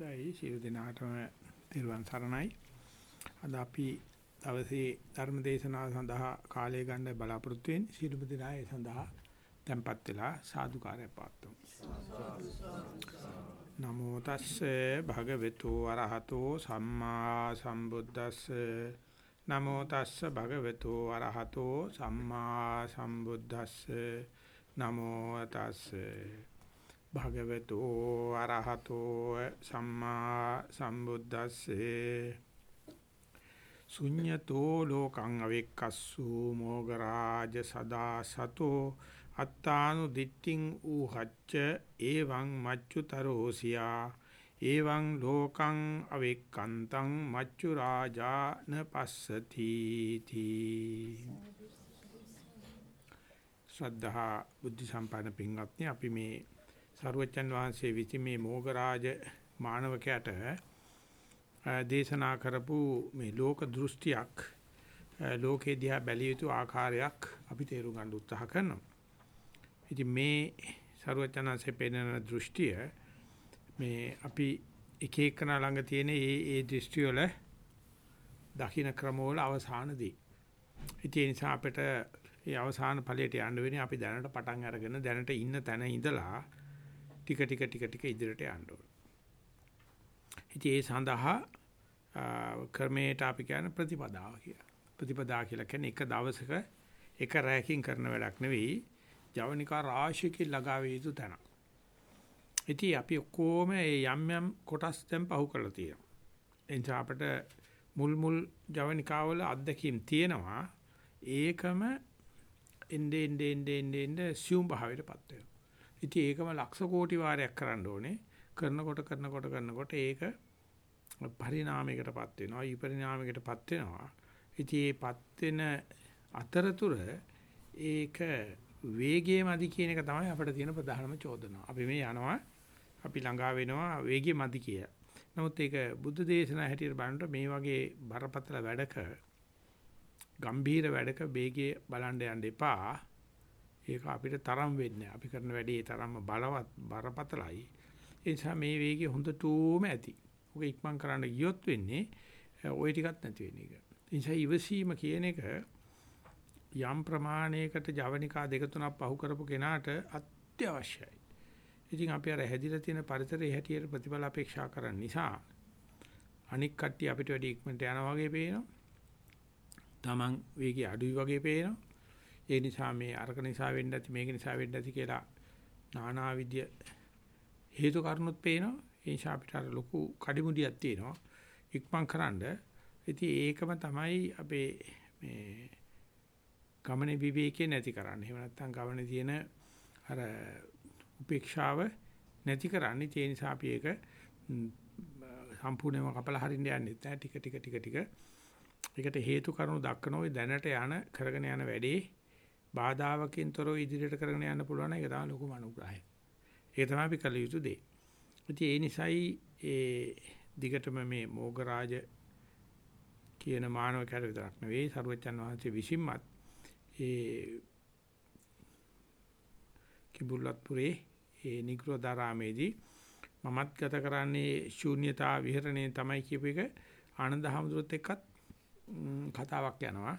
අවසරයි සියලු දෙනාටම තිරුවන් සරණයි. අද අපි දවසේ ධර්ම දේශනාව සඳහා කාලය ගන්න බලාපොරොත්තු වෙන්නේ සියලුම දෙනා ඒ සඳහා tempත් වෙලා සාදුකාරය පාත්තුමු. නමෝ තස්සේ භගවතු වරහතෝ සම්මා සම්බුද්දස්සේ නමෝ තස්සේ භගවතු වරහතෝ සම්මා සම්බුද්දස්සේ නමෝ තස්සේ භගවතු අරහතෝ සම්මා සම්බුද්දස්සේ. ශුඤ්ඤතෝ ලෝකං අවෙක්කස්සු මොගරාජ සදා සතෝ අත්තානු දිට්ඨින් ඌහච්ච එවං මච්චුතරෝසියා එවං ලෝකං අවෙක්කන්තං මච්චු රාජා න පස්සති තී ශ්‍රද්ධා බුද්ධ සම්පන්න පින්වත්නි අපි මේ සරුවච්චන් වහන්සේ විසින් මේ මොගරාජ මානවකයට දේශනා කරපු මේ ලෝක දෘෂ්ටියක් ලෝකේ දිහා බැලිය යුතු ආකාරයක් අපි තේරුම් ගන්න උත්සාහ කරනවා. ඉතින් මේ සරුවච්චන්හන්සේ පෙන්වන දෘෂ්ටිය මේ අපි එක එකනා ළඟ තියෙන ඒ ඒ දෘෂ්ටි වල දකින්න ක්‍රමවල අවසානදී. ඉතින් ඒ නිසා අපිට ඒ අවසාන ඵලයට යන්න වෙන්නේ අපි දැනට පටන් අරගෙන දැනට ඉන්න තැන ඉඳලා ටික ටික ටික ටික ඉදිරියට යන්න ඕන. ඉතින් ඒ සඳහා ක්‍රමයට අපි කියන ප්‍රතිපදාව කියලා. ප්‍රතිපදා කියලා කියන්නේ එක දවසක එක රැයකින් කරන වැඩක් නෙවෙයි ජවනිකා රාශියකින් ලගාවිය යුතු තැන. ඉතින් අපි ඔක්කොම මේ යම් යම් කොටස් දැන් පහු කරලා තියෙනවා. එනිසා අපිට මුල් මුල් ජවනිකාවල අත්දැකීම් තියෙනවා. ඒකම එnde ende ende ende ende සියුම් භාවයටපත් වෙනවා. ඉතින් ඒකම ලක්ෂ කෝටි වාරයක් කරන්න ඕනේ. කරනකොට කරනකොට කරනකොට ඒක පරිණාමයකටපත් වෙනවා. ඊපරිණාමයකටපත් වෙනවා. ඉතින් මේපත් වෙන අතරතුර ඒක වේගයේ මදි කියන එක තමයි අපිට තියෙන ප්‍රධානම චෝදනාව. අපි මේ යනවා අපි ළඟා වෙනවා වේගයේ මදි කිය. නමුත් ඒක බුද්ධ දේශනා හැටියට බලනකොට මේ වගේ බරපතල වැඩක ගම්භීර වැඩක වේගයේ බලන්න යන්න එපා. ඒක අපිට තරම් වෙන්නේ අපි කරන වැඩේ තරම්ම බලවත් බරපතලයි. ඒ නිසා මේ වේගය හොඳටම ඇති. ඔක ඉක්මන් කරන්න ගියොත් වෙන්නේ ওই ටිකත් නැති වෙන එක. ඒ නිසා ඉවසීම කියන එක යම් ප්‍රමාණයකට ජවනිකා දෙක තුනක් පහු කරපු කෙනාට අත්‍යවශ්‍යයි. ඉතින් අපි අර හැදිලා තියෙන පරිසරයේ හැටියට ප්‍රතිඵල අපේක්ෂා කරන නිසා අනික් කට්ටිය අපිට වැඩි ඉක්මනට යනවා වගේ පේනවා. Taman වේගය අඩුයි වගේ පේනවා. ඒ නිසා මේ අරක නිසා වෙන්න ඇති මේක නිසා වෙන්න ඇති කියලා নানা විද්‍ය හේතු කාරණුත් පේනවා. ඒ නිසා අපිට අර ලොකු කඩිමුඩියක් තියෙනවා. ඉක්මන් කරන්න. ඉතින් ඒකම තමයි අපේ මේ ගමනේ විවේකේ නැති කරන්නේ. එහෙම නැත්නම් ගමනේ තියෙන අර උපේක්ෂාව නැති කරන්නේ. ඒ නිසා අපි ඒක සම්පූර්ණයෙන්ම කපලා හරින්න යන්නේ නැහැ. ටික ටික ටික ටික ඒකට හේතු කාරණු දක්වන ওই දැනට යන කරගෙන යන වැඩේ බාධාවකින් තොරව ඉදිරියට කරගෙන යන්න පුළුවන් ඒක තමයි ලොකුම අනුග්‍රහය. ඒක තමයි අපි කළ යුතු දේ. ඉතින් ඒ නිසායි ඒ දිගටම මේ මොගරාජ කියන මානවකයට විතරක් නෙවෙයි සරුවචන් වහන්සේ විසින්මත් ඒ කිඹුල්ලත්පුරේ ඒ නිග්‍රෝධාරාමේදී මමත් ගත කරන්නේ ශූන්‍යතා විහරණය තමයි කියපු එක ආනන්ද හැමදුරත් එක්කත් කතාවක් යනවා.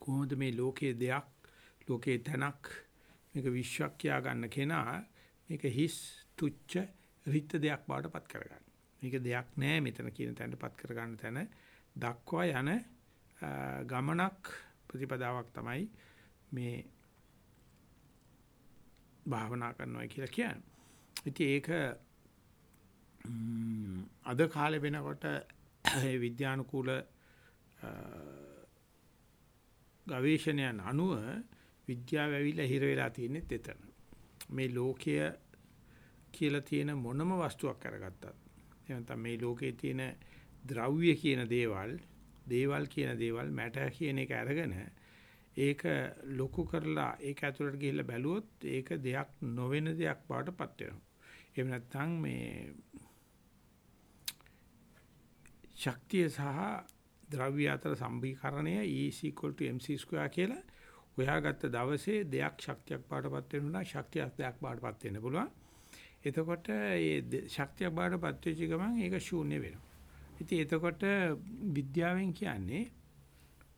කොහොමද මේ ලෝකයේ දෙයක් ලෝකයේ තැනක් මේක විශ්වක් කියා ගන්න කෙනා මේක හිස් තුච්ච රිත් දෙයක් බවටපත් කරගන්න. මේක දෙයක් නෑ මෙතන කියන තැනටපත් කරගන්න තැන දක්වා යන ගමනක් ප්‍රතිපදාවක් තමයි මේ භාවනා කරනවා කියලා කියන්නේ. ඉතින් ඒක අද කාලේ වෙනකොට විද්‍යානුකූල ගවේෂණයන් අනුව විද්‍යාව ඇවිල්ලා හිර වෙලා තියෙනෙත් එතන. මේ ලෝකය කියලා තියෙන මොනම වස්තුවක් අරගත්තත් එහෙනම් මේ ලෝකයේ තියෙන ද්‍රව්‍ය කියන දේවල්, දේවල් කියන දේවල්, මැටර් කියන එක අරගෙන ඒක ලොකු කරලා ඒක ඇතුළට ගිහිල්ලා බැලුවොත් ඒක දෙයක් නොවන දෙයක් බවට පත් වෙනවා. එහෙම නැත්නම් මේ ශක්තිය සහ ද්‍රව්‍ය අතර සම්බීකරණය E mc2 කියලා හොයාගත්ත දවසේ දෙයක් ශක්තියක් බාටපත් වෙනවා ශක්තියක් දෙයක් බාටපත් වෙන්න පුළුවන්. එතකොට ඒ ශක්තිය බාටපත් වෙච්ච ගමන් ඒක ශූන්‍ය වෙනවා. ඉතින් එතකොට විද්‍යාවෙන් කියන්නේ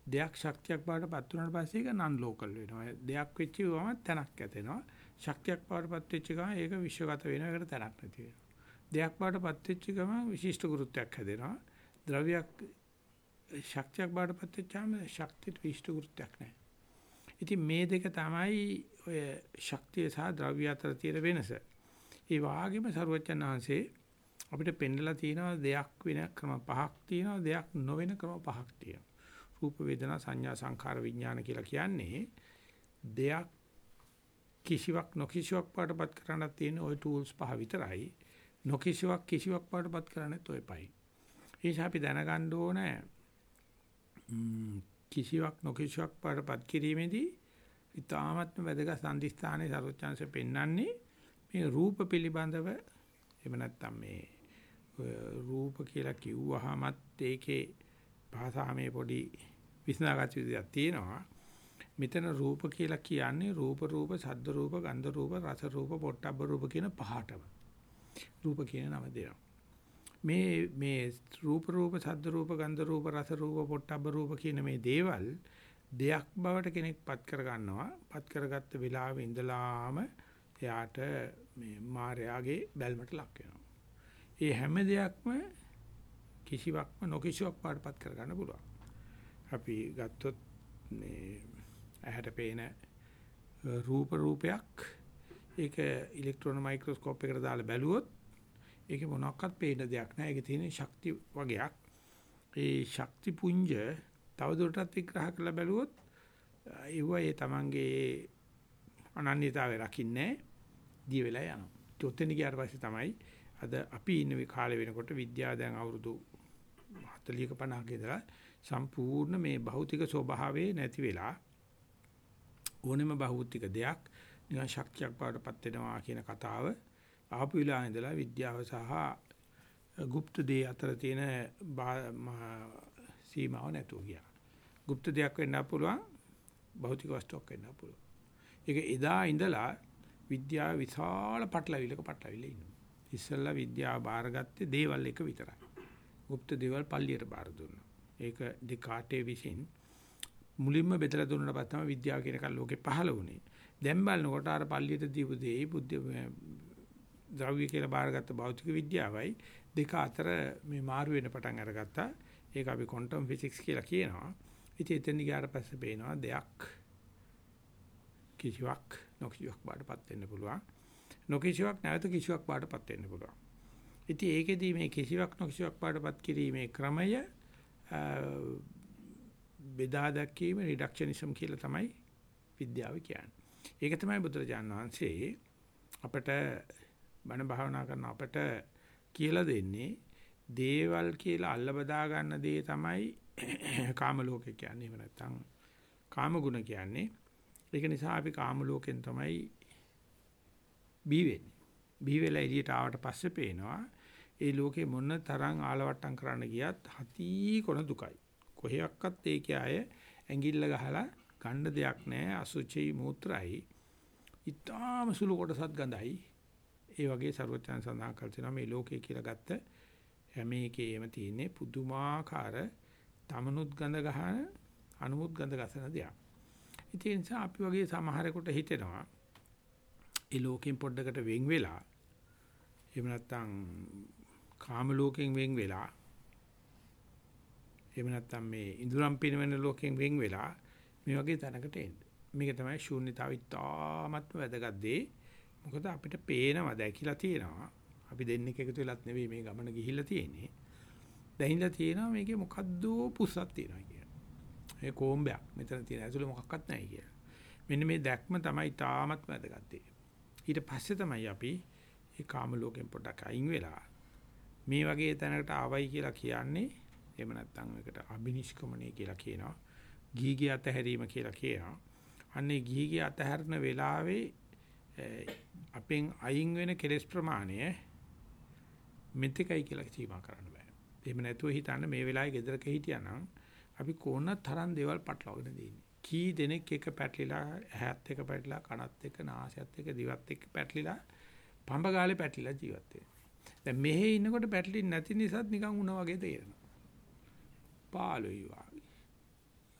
දෙයක් ශක්තියක් බාටපත් වුණාට පස්සේ ඒක නන් ලෝකල් වෙනවා. දෙයක් වෙච්ච ගමන් තැනක් ඇතෙනවා. ශක්තියක් බාටපත් වෙච්ච ගමන් ඒක විශ්වගත වෙනවා. ඒකට තැනක් නැති වෙනවා. දෙයක් බාටපත් වෙච්ච ගමන් විශිෂ්ට ගුරුත්වයක් හැදෙනවා. ද්‍රව්‍යයක් ශක්තියක් බාටපත් වෙච්චාම ශක්තියට විශ්තු වෘත්තයක් නැහැ. ඉතින් මේ දෙක තමයි ඔය ශක්තිය සහ ද්‍රව්‍ය අතර තියෙන වෙනස. ඒ වාගේම සරුවචන් ආංශේ අපිට පෙන්නලා තියෙනවා දෙයක් වෙන ක්‍රම පහක් තියෙනවා දෙයක් නොවන ක්‍රම පහක් තියෙනවා. රූප වේදනා සංඥා සංඛාර විඥාන කියලා කියන්නේ දෙයක් කිසිවක් නොකිසිවක් පාටපත් කරන්න තියෙන ওই ටූල්ස් පහ විතරයි. නොකිසිවක් කිසිවක් පාටපත් කරන්නේ toy පහයි. ඒ නිසා අපි දැනගන්න ඕනේ කිසිවක් නොකිසිවක් පාටපත් කිරීමේදී ඊ타ත්ම වැදගත් සම්දිස්ථානයේ සරෝජාංශ පෙන්වන්නේ මේ රූප පිළිබඳව එහෙම නැත්නම් මේ රූප කියලා කිව්වහමත් ඒකේ භාෂාමේ පොඩි විස්නාගත විදියක් තියෙනවා. මෙතන රූප කියලා කියන්නේ රූප රූප, ශබ්ද රූප, ගන්ධ රූප, රස රූප, පොට්ටබ්බ රූප කියන පහටම. රූප කියන නම දෙනවා. මේ මේ රූප රූප, ශබ්ද රූප, ගන්ධ රූප, රස රූප, පොට්ටබ්බ රූප කියන මේ දේවල් දෙයක් බවට කෙනෙක්පත් කර ගන්නවා. පත් කරගත්ත වෙලාවෙ ඉඳලාම එයාට මේ මායාවේ බැල්මට ලක් වෙනවා. ඒ හැම දෙයක්ම කිසිවක්ම නොකිසිවක් පාටපත් කර ගන්න පුළුවන්. අපි ගත්තොත් මේ ඇහැට පේන රූප රූපයක් ඒක ඉලෙක්ට්‍රෝන මයික්‍රොස්කෝප් එකකට දාලා බැලුවොත් ඒකේ මොනක්වත් පේන දෙයක් නැහැ. ඒකේ තියෙන ශක්ති වගේක්. ඒ ශක්ති පුංජ තවදුරටත් විග්‍රහ කරලා බැලුවොත් ඒව ඒ තමන්ගේ අනන්‍යතාවය රකින්නේ දිය වෙලා යනවා. ඔතෙන් ගියාට පස්සේ තමයි අද අපි ඉන්න කාලේ වෙනකොට විද්‍යාව දැන් අවුරුදු 40ක 50ක ඉඳලා සම්පූර්ණ මේ භෞතික ස්වභාවයේ නැති වෙලා ඕනෙම භෞතික දෙයක් නිකන් ශක්තියක් බවටපත් වෙනවා කියන කතාව ආපු වෙලාව ඉඳලා විද්‍යාව සහ গুপ্ত දේ අතර තියෙන සීමාව නැතුව ගියා. গুপ্ত දෙයක් වෙන්න පුළුවන් භෞතික වස්තුවක් වෙන්න පුළුවන්. ඒක එදා ඉඳලා විද්‍යාව විශාල පටලවිලක පටලවිල ඉන්නවා. ඉස්සෙල්ලා විද්‍යාව බාරගත්තේ දේවල් එක විතරයි. গুপ্ত දේවල් පල්ලියට බාර දුන්නා. ඒක ඩිකාටේ විසින් මුලින්ම බෙදලා දුන්නාට පස්සේ තමයි විද්‍යාව කියන එක ලෝකේ පහළ වුණේ. දැන් බලනකොට අර පල්ලියට දීපු දේ බුද්ධ ද්‍රව්‍ය කියලා බාරගත්ත භෞතික විද්‍යාවයි දෙක අතර මේ මාරු වෙන පටන් අරගත්තා. ඒක අපි ක්වොන්ටම් ෆිසික්ස් කියලා කියනවා. ඉතින් එතෙන් ගියාට පස්සේ පේනවා දෙයක් කිසිවක් නොකිසිවක් බාටපත් වෙන්න පුළුවන්. නොකිසිවක් නැවත කිසිවක් බාටපත් වෙන්න පුළුවන්. ඉතින් ඒකෙදී මේ කිසිවක් නොකිසිවක් බාටපත් කිරීමේ ක්‍රමය බෙදා දැක්වීම රිඩක්ෂනිසම් කියලා තමයි විද්‍යාව කියන්නේ. ඒක තමයි බුදුරජාණන් වහන්සේ අපට බණ භාවනා කරන අපට කියලා දෙන්නේ දේවල් කියලා අල්ල බදා ගන්න දේ තමයි කාම ලෝකේ කියන්නේ. එහෙම නැත්නම් කාම ගුණ කියන්නේ. ඒක නිසා අපි කාම ලෝකෙන් තමයි බී වෙන්නේ. බී වෙලා එළියට ආවට පස්සේ පේනවා ඒ ලෝකේ මොන තරම් ආලවට්ටම් කරන්න ගියත් හති කොන දුකයි. කොහේයක්වත් ඒකේ අය ඇඟිල්ල ගහලා ගන්න දෙයක් නැහැ අසුචි මූත්‍රායි. ඊටාම සුළු කොටසක් ගඳයි. ඒ වගේ ਸਰවඥයන් සඳහන් කර තිනවා මේ ලෝකේ කියලා ගත්ත හැම එකේම තියෙන්නේ පුදුමාකාර තමනුත් ගඳ ගහන අනුමුත් ගඳ ගසන දෙයක්. ඉතින් ඒ නිසා අපි වගේ සමහරෙකුට හිතෙනවා ඒ ලෝකෙන් පොඩ්ඩකට වෙන් වෙලා එහෙම නැත්නම් කාම ලෝකෙන් වෙන් වෙලා එහෙම නැත්නම් මේ ඉඳුරම් පිනවෙන ලෝකෙන් වෙන් වෙලා මේ වගේ තැනකට එන්න. මේක තමයි ශූන්‍යතාවය තාමත්ම වැදගත් දේ. මොකද අපිට පේනවා දැකිලා තියෙනවා. අපි දෙන්නෙක් එකතු වෙලත් නෙවෙයි මේ ගමන ගිහිල්ලා තියෙන්නේ. දැහිලා තියෙනවා මේකේ මොකද්ද පුස්සක් තියෙනවා කියලා. මේ කොම්බයක් මෙතන තියෙන ඇතුළේ මොකක්වත් නැහැ කියලා. මෙන්න මේ දැක්ම තමයි තාමත් වැදගත් දේ. ඊට පස්සේ තමයි අපි මේ කාම ලෝකෙන් පොඩක් අයින් වෙලා මේ වගේ තැනකට ආවයි කියලා කියන්නේ එහෙම නැත්නම් ඒකට අබිනිෂ්ක්‍මණය කියලා කියනවා. ගීගේ අතහැරීම කියලා කියනවා. අන්නේ ගීගේ අතහැරන වෙලාවේ අපෙන් අයින් වෙන කෙලස් ප්‍රමාණය මෙතෙකයි කියලා සීමා කරන්න බෑ. එහෙම නැතුව හිතන්න මේ වෙලාවේ ගෙදරක හිටියානම් අපි කොන තරම් දේවල් පටලවාගෙන දින්නේ. කී දෙනෙක් එක පැටලිලා ඇහත් එක පැටලිලා කනත් එක නාසයත් එක දිවත් එක්ක පැටලිලා පඹ ගාලේ පැටලිලා ජීවත් වෙන්නේ. දැන් මෙහෙ ඉන්නකොට පැටලින් නැති නිසාත් නිකන් උනා වගේ තේරෙනවා. පාළුයි වාගේ.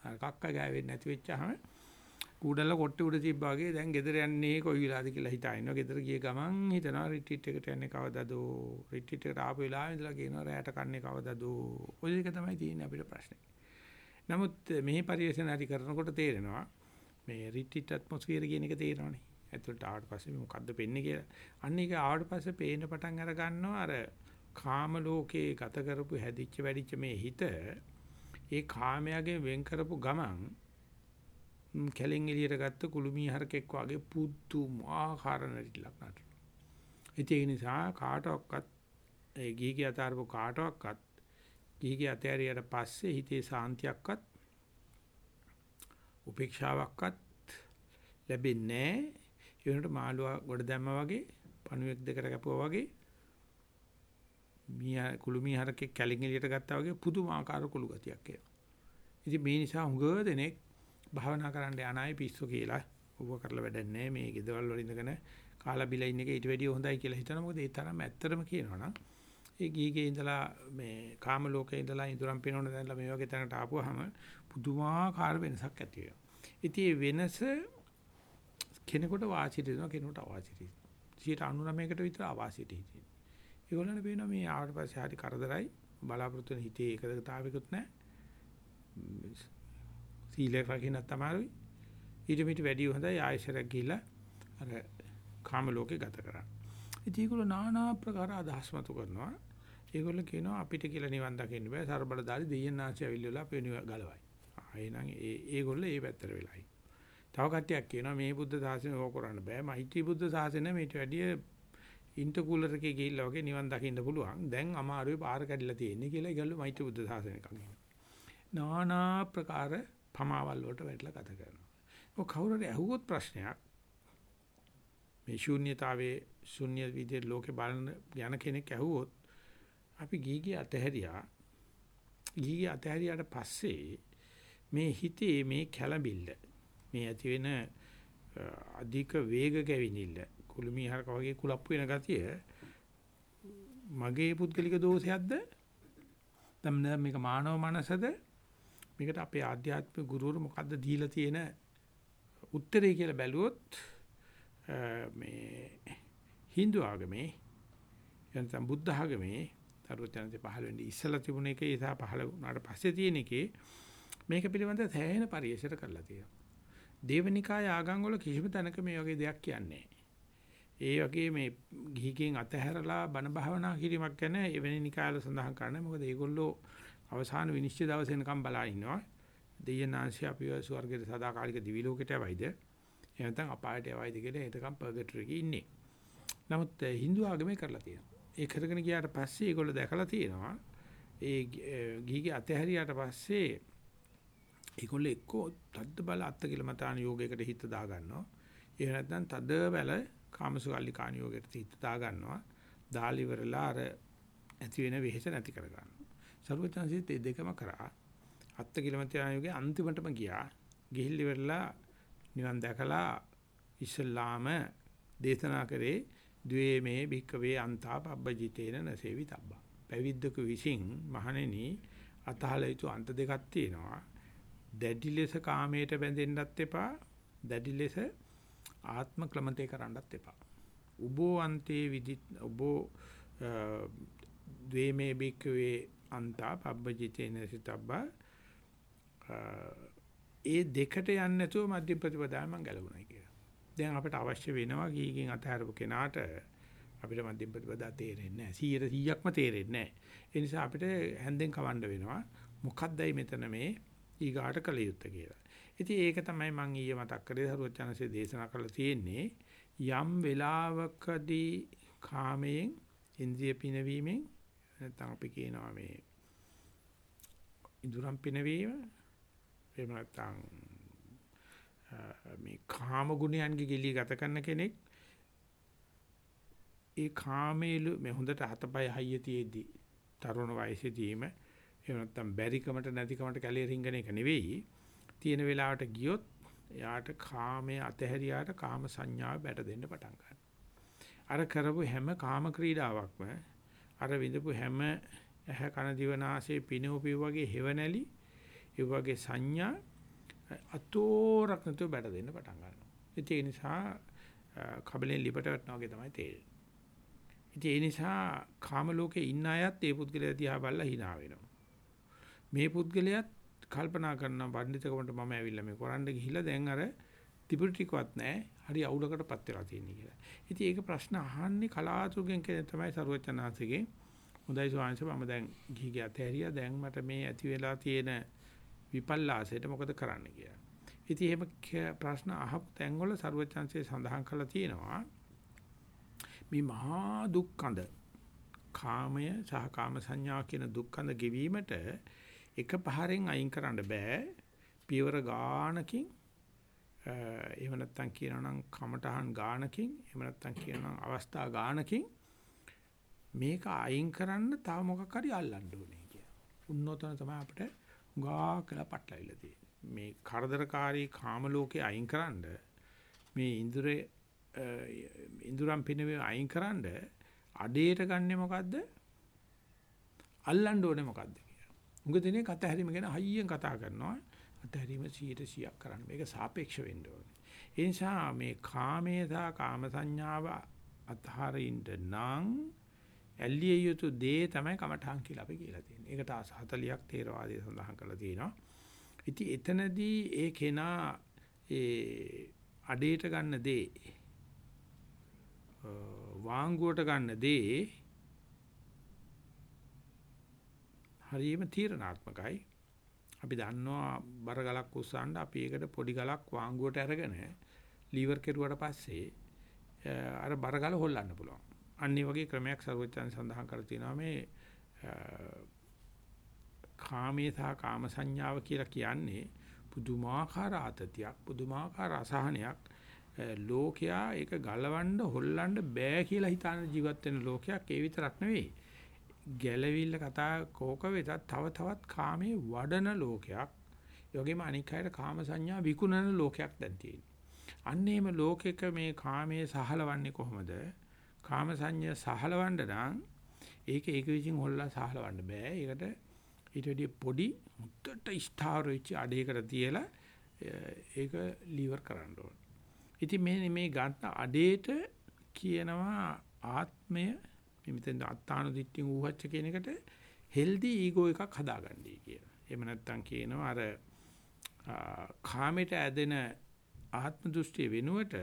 අර කක්ක ගෑවෙන්නේ නැති වෙච්චාම කුඩල කොට්ටේ උඩ තිබ්බා වගේ දැන් ගෙදර යන්නේ කොයි වෙලාවද කියලා හිතා ඉන්නවා. ගෙදර ගිය ගමන් හිතනවා රිට්‍රීට් එකට යන්නේ කවදද? රිට්‍රීට් එකට ආපු වෙලාවෙ ඉඳලා කියනවා රැයට කන්නේ කවදද? ඔය එක තමයි තියෙන්නේ අපිට ප්‍රශ්නේ. නමුත් මෙහි පරිශ්‍රණ හරි කරනකොට තේරෙනවා මේ රිට්‍රීට් ඇට්මොස්ෆියර් කියන එක තේරෙනවනේ. ඇතුළට ආවට පස්සේ මොකද්ද වෙන්නේ කියලා. අන්න ඒක ආවට පස්සේ පේන පටන් අර ගන්නවා අර කාම ලෝකේ ගත කරපු හැදිච්ච වැඩිච්ච මේ හිත ඒ කාමයාගේ වෙන් කරපු ගමන් කැලෙන් එළියට ගත්ත කුළුමී හරකෙක් වගේ පුදුමාකාර නැටිලක් නටන. ඒ නිසා කාටවත් ඒ ගීගේ අතාරපු කාටවත් ගීගේ අතෑරියට පස්සේ හිතේ සාන්තියක්වත් උපේක්ෂාවක්වත් ලැබෙන්නේ නැහැ. ඒ වෙනකොට මාළුවා ගොඩ දැම්මා වගේ පණුවෙක් දෙකට කැපුවා වගේ මීයා කුළුමී හරකෙක් කැලින් එළියට ගත්තා වගේ පුදුමාකාර කුළු ගතියක් එනවා. ඉතින් මේ නිසා හුඟ දෙනෙක් භාවනා කරන්න යන අය පිස්සු කියලා ඌව කරලා වැඩක් නැහැ මේ ගෙදවල් වල ඉඳගෙන කාලා බිලා ඉන්න එක ඊට වැඩිය හොඳයි කියලා හිතනවා. මොකද ඒ තරම් ඇත්තටම කියනවනම් ඒ ගීගේ ඉඳලා මේ කාම ලෝකේ ඉඳලා ඉදurang පිනවන දැන්ලා මේ වගේ තැනකට ආපුවාම පුදුමාකාර වෙනසක් ඇති වෙනවා. ඉතින් වෙනස කෙනෙකුට වාසියට දෙනවා කෙනෙකුට අවාසියට දෙනවා 99කට විතර අවාසියට හිටින්නේ. ඒගොල්ලන්ට පේනවා මේ ආවට පස්සේ හරි කරදරයි බලාපොරොත්තු වෙන හිතේ එකදතාවයකුත් නැහැ. සීලය රකින්නත් තමයි. ඊට මිට වැඩි හොඳයි ආයෙසරක් ගිහිලා අර කාම ලෝකේ ගත කරා. ඉතින් ඒගොල්ලෝ নানা ප්‍රකාර අදහස් මතු කරනවා. ඒගොල්ලෝ කියනවා අපිට කියලා නිවන් දකින්න බෑ. ਸਰබලදාරි දෙයයන් ආශ්‍රය අවිල්ලලා අපේ නිව ගලවයි. ආයෙනම් ඒ ඒගොල්ලෝ ඒ පැත්තට වෙලායි. තව කට්ටියක් කියනවා මේ බුද්ධ සාසනය ඕක කරන්න බෑ. මෛත්‍රී බුද්ධ සාසනය මේට වැඩිය ඉන්ටර්කූලර් එකේ ගිහිල්ලා වගේ නිවන් දකින්න පුළුවන්. දැන් අමාරුයි පාර කැඩිලා තියෙන්නේ කියලා ඒගොල්ලෝ මෛත්‍රී බුද්ධ සාසනය කන්නේ. নানা ප්‍රකාර පමාවල් වලට වැටලා ගත කරනවා. ඔය කවුරු හරි අහුවොත් ප්‍රශ්නයක්. මේ ශූන්‍යතාවයේ ශූන්‍ය විදිහේ ලෝකේ බලන යන කෙනෙක් ඇහුවොත් අපි ගීගේ අතහැරියා. ගීගේ අතහැරියාට පස්සේ මේ හිතේ මේ කැළඹිල්ල මේ ඇති වෙන අධික වේග ගැවිනිල්ල කුළුමී හරක වගේ කුලප්පු වෙන ගතිය මගේ පුද්ගලික දෝෂයක්ද? දැන් මේක මානව මනසද? මේකට අපේ ආධ්‍යාත්මික ගුරුවරු මොකද්ද දීලා තියෙන උත්තරේ කියලා බැලුවොත් මේ Hindu ආගමේ එතන බුද්ධ ආගමේ තරුවචනන්සේ පහළ වෙන්නේ ඉස්සලා තිබුණ එකේ සහ පහළ වුණාට පස්සේ තියෙන එකේ මේක පිළිබඳව සෑහෙන පරිශීලන කරලා තියෙනවා. දේවනිකාය ආගම් වල කිසිම තැනක මේ වගේ දෙයක් කියන්නේ ඒ වගේ මේ ගිහිගෙන් අතහැරලා බණ භාවනා කිරීමක් ගැන එවැනි නිකායල සඳහන් කරන්නේ මොකද ඒගොල්ලෝ අවසාන විනිශ්චය දවසේ එනකම් බලා ඉන්නවා දෙයනාංශය අපිව ස්වර්ගයේ සදාකාලික දිවි ලෝකයට යවයිද එහෙම නැත්නම් අපායට යවයිද කියලා එතකම් පර්ගටරි එකේ ඉන්නේ නමුත් Hindu ආගමේ කරලා තියෙනවා ඒ කරගෙන ගියාට පස්සේ ඒගොල්ලෝ දැකලා තියෙනවා ඒ ගිහිගේ අතහැරියාට පස්සේ ඒගොල්ලෝ එක්කෝ තද්ද බල අත්ති කිලමතාන යෝගයකට හිත දා ගන්නවා. එහෙම නැත්නම් තද බල කාමසුකල්ලි කාණ යෝගයකට හිත දා ගන්නවා. දාලි වරලා අර ඇති වෙන වෙහෙස නැති කර ගන්නවා. සර්වඥාන්සිත මේ දෙකම කරා. අත්ති කිලමතාන යෝගයේ අන්තිමටම ගියා. ගිහිල්ලි වෙරලා නිවන් දැකලා ඉස්ලාම දේශනා කරේ ද්වේමේ භික්කවේ අන්තා පබ්බජිතේන නසේවි තබ්බා. පැවිද්දක විසින් මහණෙනි අතහල යුතු අන්ත දෙකක් තියෙනවා. දැඩි ලෙස කාමයට බැඳෙන්නත් එපා දැඩි ලෙස ආත්ම ක්‍රමතේ කරන්නත් එපා උබෝ අන්තේ විදි උබෝ ද්වේමේ බික්කවේ අන්තා පබ්බජිතේන සිතබ්බා ඒ දෙකට යන්නේ නැතුව මධ්‍ය ප්‍රතිපදාව මම ගැලවුණා කියලා. දැන් අපිට අවශ්‍ය වෙනවා ගීගෙන් අතහැරපු කෙනාට අපිට මධ්‍ය ප්‍රතිපදාව තේරෙන්නේ නැහැ. 100%ක්ම තේරෙන්නේ නැහැ. ඒ නිසා අපිට හැන්දෙන් කවන්න වෙනවා. මොකක්දයි මෙතන මේ ඊගාට කළ යුත්තේ කියලා. ඉතින් ඒක තමයි මම ඊයේ මතක් කරේ සරුවචනසේ දේශනා කරලා තියෙන්නේ යම් වෙලාවකදී කාමයෙන් ඉන්ද්‍රිය පිනවීමෙන් නැත්නම් අපි කියනවා මේ ඉදුරම් පිනවීම එහෙම නැත්නම් මේ කාම ගුණයන්ගේ ගිලී ගත කරන කෙනෙක් ඒ කාමේලු මේ හොඳට හතපය හයිය තියේදී තරුණ වයසේදීම එහෙම නැත්නම් බැරිකමට නැතිකමට කැලේ රිංගන එක නෙවෙයි. තියෙන වෙලාවට ගියොත් එයාට කාමයේ අතහැරියාට කාම සංඥාව බැට දෙන්න පටන් ගන්නවා. අර කරපු හැම කාම ක්‍රීඩාවක්ම අර විඳපු හැම ඇහ කන දිව නාසය පිනෝපිය වගේ හේවණලි ඒ වගේ සංඥා අතෝරක් නැතුව බැට දෙන්න පටන් ගන්නවා. ඒ නිසා කබලෙන් ලිපට වටනවා වගේ තමයි තේරෙන්නේ. ඉතින් ඒ නිසා කාම ලෝකේ ඉන්න අයත් ඒ පුද්ගලයා දිහා බලලා hina වෙනවා. මේ පුද්ගලයාත් කල්පනා කරනවා පඬිතුකමට මම ඇවිල්ලා මේ කරන්න ගිහිල්ලා දැන් අර තිබුරු ටිකවත් නැහැ. හරි අවුලකටපත් වෙලා තියෙන්නේ කියලා. ඉතින් ඒක ප්‍රශ්න අහන්නේ කලාතුරකින් කෙනෙක් තමයි සරුවචනාංශගේ. හොඳයි ස්වාමීන් මම දැන් ගිහි ගියත් ඇරියා දැන් මට මේ ඇති වෙලා තියෙන විපල්ලාසයට මොකද කරන්න කියලා. ඉතින් එහෙම ප්‍රශ්න අහපු තැන්වල සරුවචාන්සේ සඳහන් කරලා තියෙනවා මේ මහා දුක්ඛඳ කාමය සහ කාම සංඥා කියන දුක්ඛඳ ගෙවීමට එක පහරෙන් අයින් කරන්න බෑ පියවර ගානකින් එහෙම නැත්නම් කියනවා නම් කමඨහන් ගානකින් එහෙම නැත්නම් කියනවා අවස්ථා ගානකින් මේක අයින් කරන්න තව මොකක් හරි අල්ලන්න ඕනේ කියලා. උන්නතන තමයි අපිට උගා කියලා පටලවිලා තියෙන්නේ. මේ කරදරකාරී කාම ලෝකේ අයින් කරන්න මේ ඉන්ද්‍රේ ඉඳුරම් පිනවේ අයින්කරනද අඩේට ගන්නෙ මොකද්ද? අල්ලන්න ඕනේ මොකද්ද කියලා. උඟ දිනේ කත හැරීම ගැන හයියෙන් කතා කරනවා. අතහැරීම 100%ක් කරන්න. මේක සාපේක්ෂ වෙන්න ඕනේ. ඒ නිසා මේ කාමයේ සහ කාම සංඥාව අතහරින්න නම් ඇල්ලිය යුතු දේ තමයි කමඨාන් කියලා අපි කියලා තියෙන්නේ. ඒකට 40ක් තේරවාදී සඳහන් කරලා තියෙනවා. ඉතින් එතනදී ඒ කෙනා ඒ අඩේට ගන්න දේ වාංගුවට ගන්න දේ හරියම තීරණාත්මකයි. අපි දන්නවා බර ගලක් උස්සන්න අපි ඒකට පොඩි ගලක් වාංගුවට අරගෙන ලීවර් කෙරුවට පස්සේ අර බර ගල හොල්ලන්න පුළුවන්. අන්න වගේ ක්‍රමයක් සර්වචන් සඳහන් කර තියෙනවා මේ කාමයේ සහ කාම සංඥාව කියලා කියන්නේ පුදුමාකාර ආතතියක් පුදුමාකාර අසහනයක් ලෝකයා ඒක ගලවන්න හොල්ලන්න බෑ කියලා හිතාන ජීවත් වෙන ලෝකයක් ඒ විතරක් නෙවෙයි. ගැලවිල්ල කතා කෝක වෙතත් තව තවත් කාමයේ වඩන ලෝකයක්. ඒ වගේම අනික් අයට කාම සංඥා විකුණන ලෝකයක් දැන් තියෙනවා. අන්න එහෙම ලෝකෙක මේ කාමයේ සහලවන්නේ කොහොමද? කාම සංඥා සහලවන්න නම් ඒක ඒක විසින් හොල්ලා සහලවන්න බෑ. ඒකට ඊට වැඩිය පොඩි මුත්තට ස්ථාර වෙච්ච අඩේකට තියලා ඒක ලීවර් කරන්න ඕන. ඉතින් මේ මේ ගන්න අඩේට කියනවා ආත්මය මේ මෙතෙන් අත්තාන දිට්ඨිය ඌහච්ච කියන එකට හෙල්දි ඊගෝ එකක් හදාගන්නයි කියලා. එහෙම නැත්නම් කියනවා අර කාමයට ඇදෙන ආත්ම දෘෂ්ටිය වෙනුවට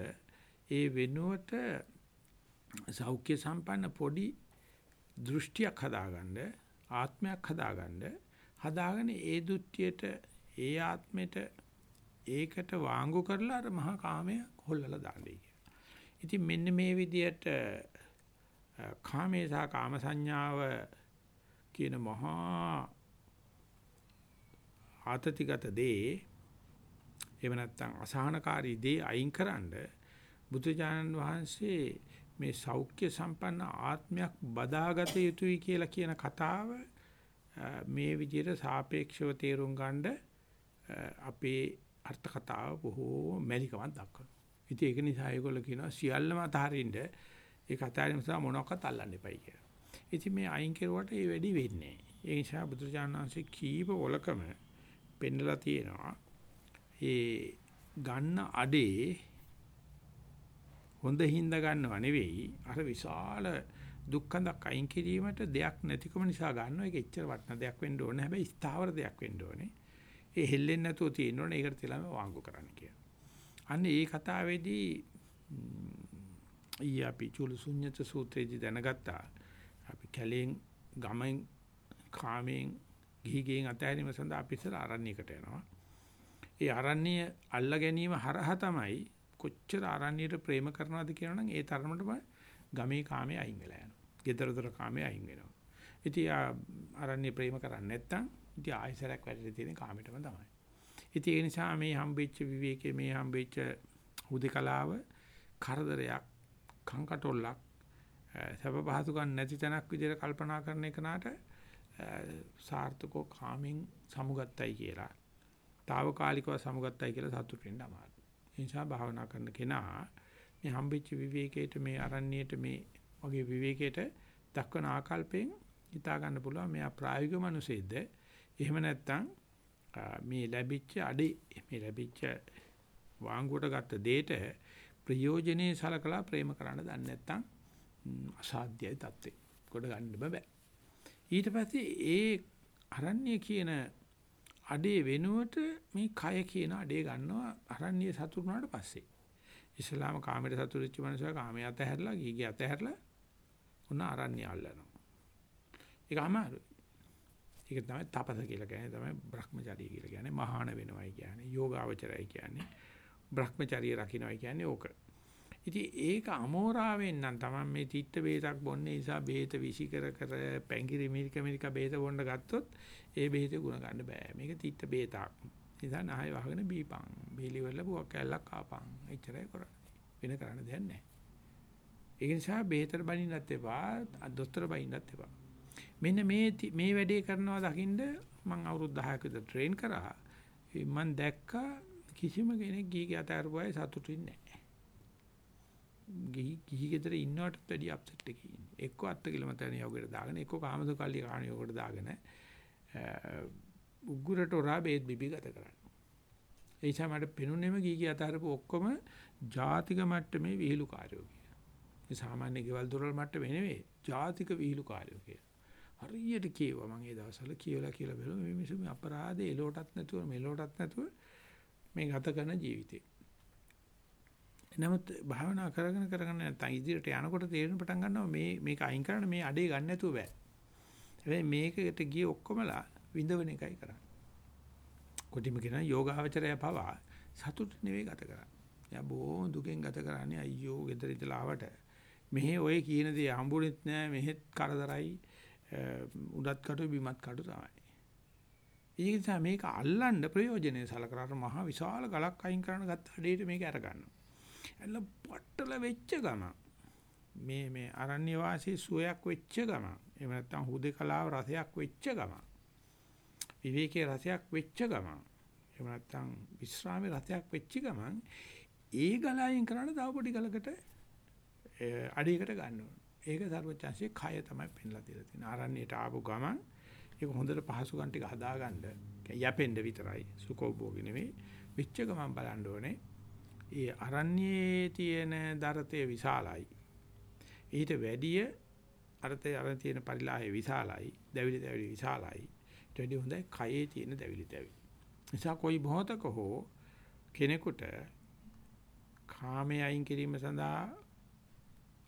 ඒ වෙනුවට සෞඛ්‍ය සම්පන්න පොඩි දෘෂ්ටියක් හදාගන්න ආත්මයක් හදාගන්න හදාගෙන ඒ දෘෂ්ටියට ඒ ආත්මෙට ඒකට වාංගු කරලා අර මහා කාමයේ හොල්ලලා දාන්නේ කියලා. ඉතින් මෙන්න මේ විදියට කාමේ සහ කාම සංඥාව කියන මහා ආතතිගත දේ එහෙම නැත්නම් අසහනකාරී දේ අයින්කරනද බුදුජානන් වහන්සේ මේ සෞඛ්‍ය සම්පන්න ආත්මයක් බදාගත යුතුයි කියලා කියන කතාව මේ විදිහට සාපේක්ෂව තේරුම් ගන්න අපේ අර්ථ කතාව බොහෝ මැලිකමක් දක්වනවා. ඉතින් ඒක නිසා ඒගොල්ලෝ කියනවා සියල්ලම අතහරින්න ඒක අතහැරීම නිසා මොනවාක්වත් අල්ලන්න එපයි කියලා. ඉතින් මේ අයින් කෙරුවට ඒ වැඩි වෙන්නේ නැහැ. ඒ නිසා බුදුචානන්සේ කීප වලකම පෙන්නලා තියෙනවා. ඒ ගන්න අඩේ හොඳ හිඳ ගන්නව නෙවෙයි අර විශාල දුක්ඛඳක් අයින් කිරීමට දෙයක් නැතිකම නිසා ගන්නවා ඒක එච්චර වටින දෙයක් වෙන්න ඕනේ හැබැයි ස්ථාවර දෙයක් වෙන්න ඕනේ ඒ හෙල්ලෙන්නේ නැතුව තියෙන්න ඕනේ ඒකට තියලාම වාංගු කරන්න කියන අන්න ඒ කතාවේදී ඊ අපි චුලසුඤ්ඤත සූත්‍රයේදී දැනගත්තා. අපි කැලෙන් ගමෙන් කාමෙන් ගිහිගෙන් අතහැරීම සඳහා අපි ඉස්සර ආරණ්‍යයකට යනවා. ඒ ආරණ්‍ය අල්ල ගැනීම හරහා තමයි කොච්චර ආරණ්‍යයට ප්‍රේම කරනවද කියනවනම් ඒ තරමටම ගමේ කාමයේ අයින් වෙලා යනවා. ගෙදරදොර කාමයේ අයින් වෙනවා. ඉතින් ආරණ්‍ය ප්‍රේම කරන්නේ නැත්තම් ඉතින් ආයසරයක් වැඩිලා තියෙන කාමයටම තමයි. ඉතින් ඒ නිසා මේ හම්බෙච්ච විවේකයේ මේ හම්බෙච්ච හුදකලාව කරදරයක් කංකටොල්ලක් සබ පහසුකම් නැති තැනක් විදිහට කල්පනා කරන එකනට සාර්ථකව කාමෙන් සමුගත්තයි කියලා. తాවකාලිකව සමුගත්තයි කියලා සතුටු වෙන්න අමාරුයි. ඒ නිසා භාවනා කරන කෙනා මේ හම්බෙච්ච විවේකයට මේ අරණ්‍යයට මේ වගේ විවේකයට දක්වන ආකල්පයෙන් හිතා ගන්න පුළුවන් මෙයා ප්‍රායෝගික මිනිසෙක්ද එහෙම නැත්නම් මේ ලැබිච්ච අඩේ මේ ලැබිච්ච වාංගුවට ගත්ත දෙයට ප්‍රයෝජනේ සලකලා ප්‍රේම කරන්න දන්නේ නැත්නම් අසාධ්‍යයි தත්ත්වේ. කොට ගන්න බෑ. ඊට පස්සේ ඒ අරණ්‍ය කියන අඩේ වෙනුවට මේ කය කියන අඩේ ගන්නවා අරණ්‍ය සතුරුනාට පස්සේ. ඉස්ලාම කාමයට සතුරුච්ච මනුස්සයා කාමයේ අතහැරලා ගීගේ අතහැරලා උන අරණ්‍ය අල්ලනවා. ඒක අමාරුයි. ඒක තමයි තපස කියලා කියන්නේ තමයි Brahmacharya කියලා කියන්නේ මහාන වෙනවයි කියන්නේ යෝගාවචරයි කියන්නේ Brahmacharya රකින්නයි කියන්නේ ඕක. ඉතින් ඒක අමෝරාවෙන් නම් තමයි මේ තිත්ත බේතක් බොන්නේ නිසා බේත විසි කර කර පැංගිරි මිරික මිරික බේත බොන්න ගත්තොත් ඒ බේතේ ගුණ ගන්න බෑ. මේක තිත්ත බේතක්. නිසා නහය වහගෙන බීපන්. බීලි වල බුවක් කැල්ලක් කාපන්. එච්චරයි කරන්නේ. වෙන කරන්න දෙයක් නැහැ. ඒ නිසා බේතර බනින්නත් එපා, දොස්තර බනින්නත් එපා. මෙන්න මේ මේ වැඩේ කරනවා දකින්ද මම අවුරුදු 10ක විතර ට්‍රේන් කරා. මම දැක්කා කිසිම කෙනෙක් ගීගේ අතාරපුවායි සතුටින් නැහැ. ගිහි ගිහි ගෙදර ඉන්නවටත් වැඩි අප්සෙට් එකකින් ඉන්නේ. එක්ක අත්ති කිලමතන යෝගයට දාගෙන එක්ක කාමසුකල්ලි කාණ යෝගයට දාගෙන උගුරට ඔරා බේත් බිබි ගත කරන්නේ. ඒ නිසා මට පෙනුනේම ගීගේ අතාරපු ඔක්කොම ජාතික මට්ටමේ විහිළුකාරයෝ කියලා. මේ සාමාන්‍ය ගෙවල් දොරවල් මට්ටමේ නෙවෙයි. ජාතික විහිළුකාරයෝ කියලා. හරියට කියවා මම ඒ දවස්වල කියලා කියලා බැලුවා මේ මිනිස්සු මේ අපරාධේ එලෝටත් නැතුව මෙලෝටත් නැතුව මේ ගත කරන ජීවිතේ. නමුත් භාවනා කරගෙන කරගෙන නැත්නම් ඉදිරියට යනකොට තේරෙන පටන් ගන්නවා මේ මේක අයින් කරන්න මේ අඩේ ගන්න නැතුව බෑ. හැබැයි මේකට ගිය ඔක්කොමලා විඳවන එකයි කරන්නේ. කොටිම කියන යෝගාවචරය පවා සතුට නෙවෙයි ගත කරන්නේ. එයා බොහොම දුකෙන් ගත කරන්නේ අයියෝ ගෙදර ඉඳලා ආවට. මෙහි ඔය කියන දේ හම්බුනෙත් නෑ මෙහෙත් කරදරයි උඩත් කටු බිමත් කටු තමයි. ඒ නිසා මේක අල්ලන්න ප්‍රයෝජනේ සලකලා මහා විශාල ගලක් අයින් කරන්න ගත්ත හැඩයට මේක අර ගන්නවා. එල්ල පට්ටල වෙච්ච ගම. මේ මේ අරණ්‍ය වාසී සුවයක් වෙච්ච ගම. එහෙම නැත්නම් හුදේකලාව රසයක් වෙච්ච ගම. විවේකයේ රසයක් වෙච්ච ගම. එහෙම නැත්නම් විශ්‍රාමයේ රසයක් වෙච්ච ගමන් ඒ ගලයන් කරන්න තව පොඩි ගලකට අඩියකට ගන්න ඕන. ඒක සර්වචන්සේ කය තමයි පෙන්ලා දීලා තියෙන්නේ. ආරණ්‍යයට ආපු ගමන් ඒක හොඳට පහසුකම් ටික හදාගන්න යැපෙන්න විතරයි. සුකෝභෝගී නෙවෙයි. විච්ච ගමන් බලන්න ඕනේ. ඒ ආරණ්‍යයේ තියෙන දරතේ විශාලයි. ඊට වැඩිය අරතේ අර තියෙන පරිලාහය විශාලයි. දැවිලි දැවිලි විශාලයි. ඊට වැඩිය හොඳයි කයේ තියෙන දැවිලි දැවිලි. නිසා કોઈ මොහතක හෝ කෙනෙකුට කාමයේ අයින් කිරීම සඳහා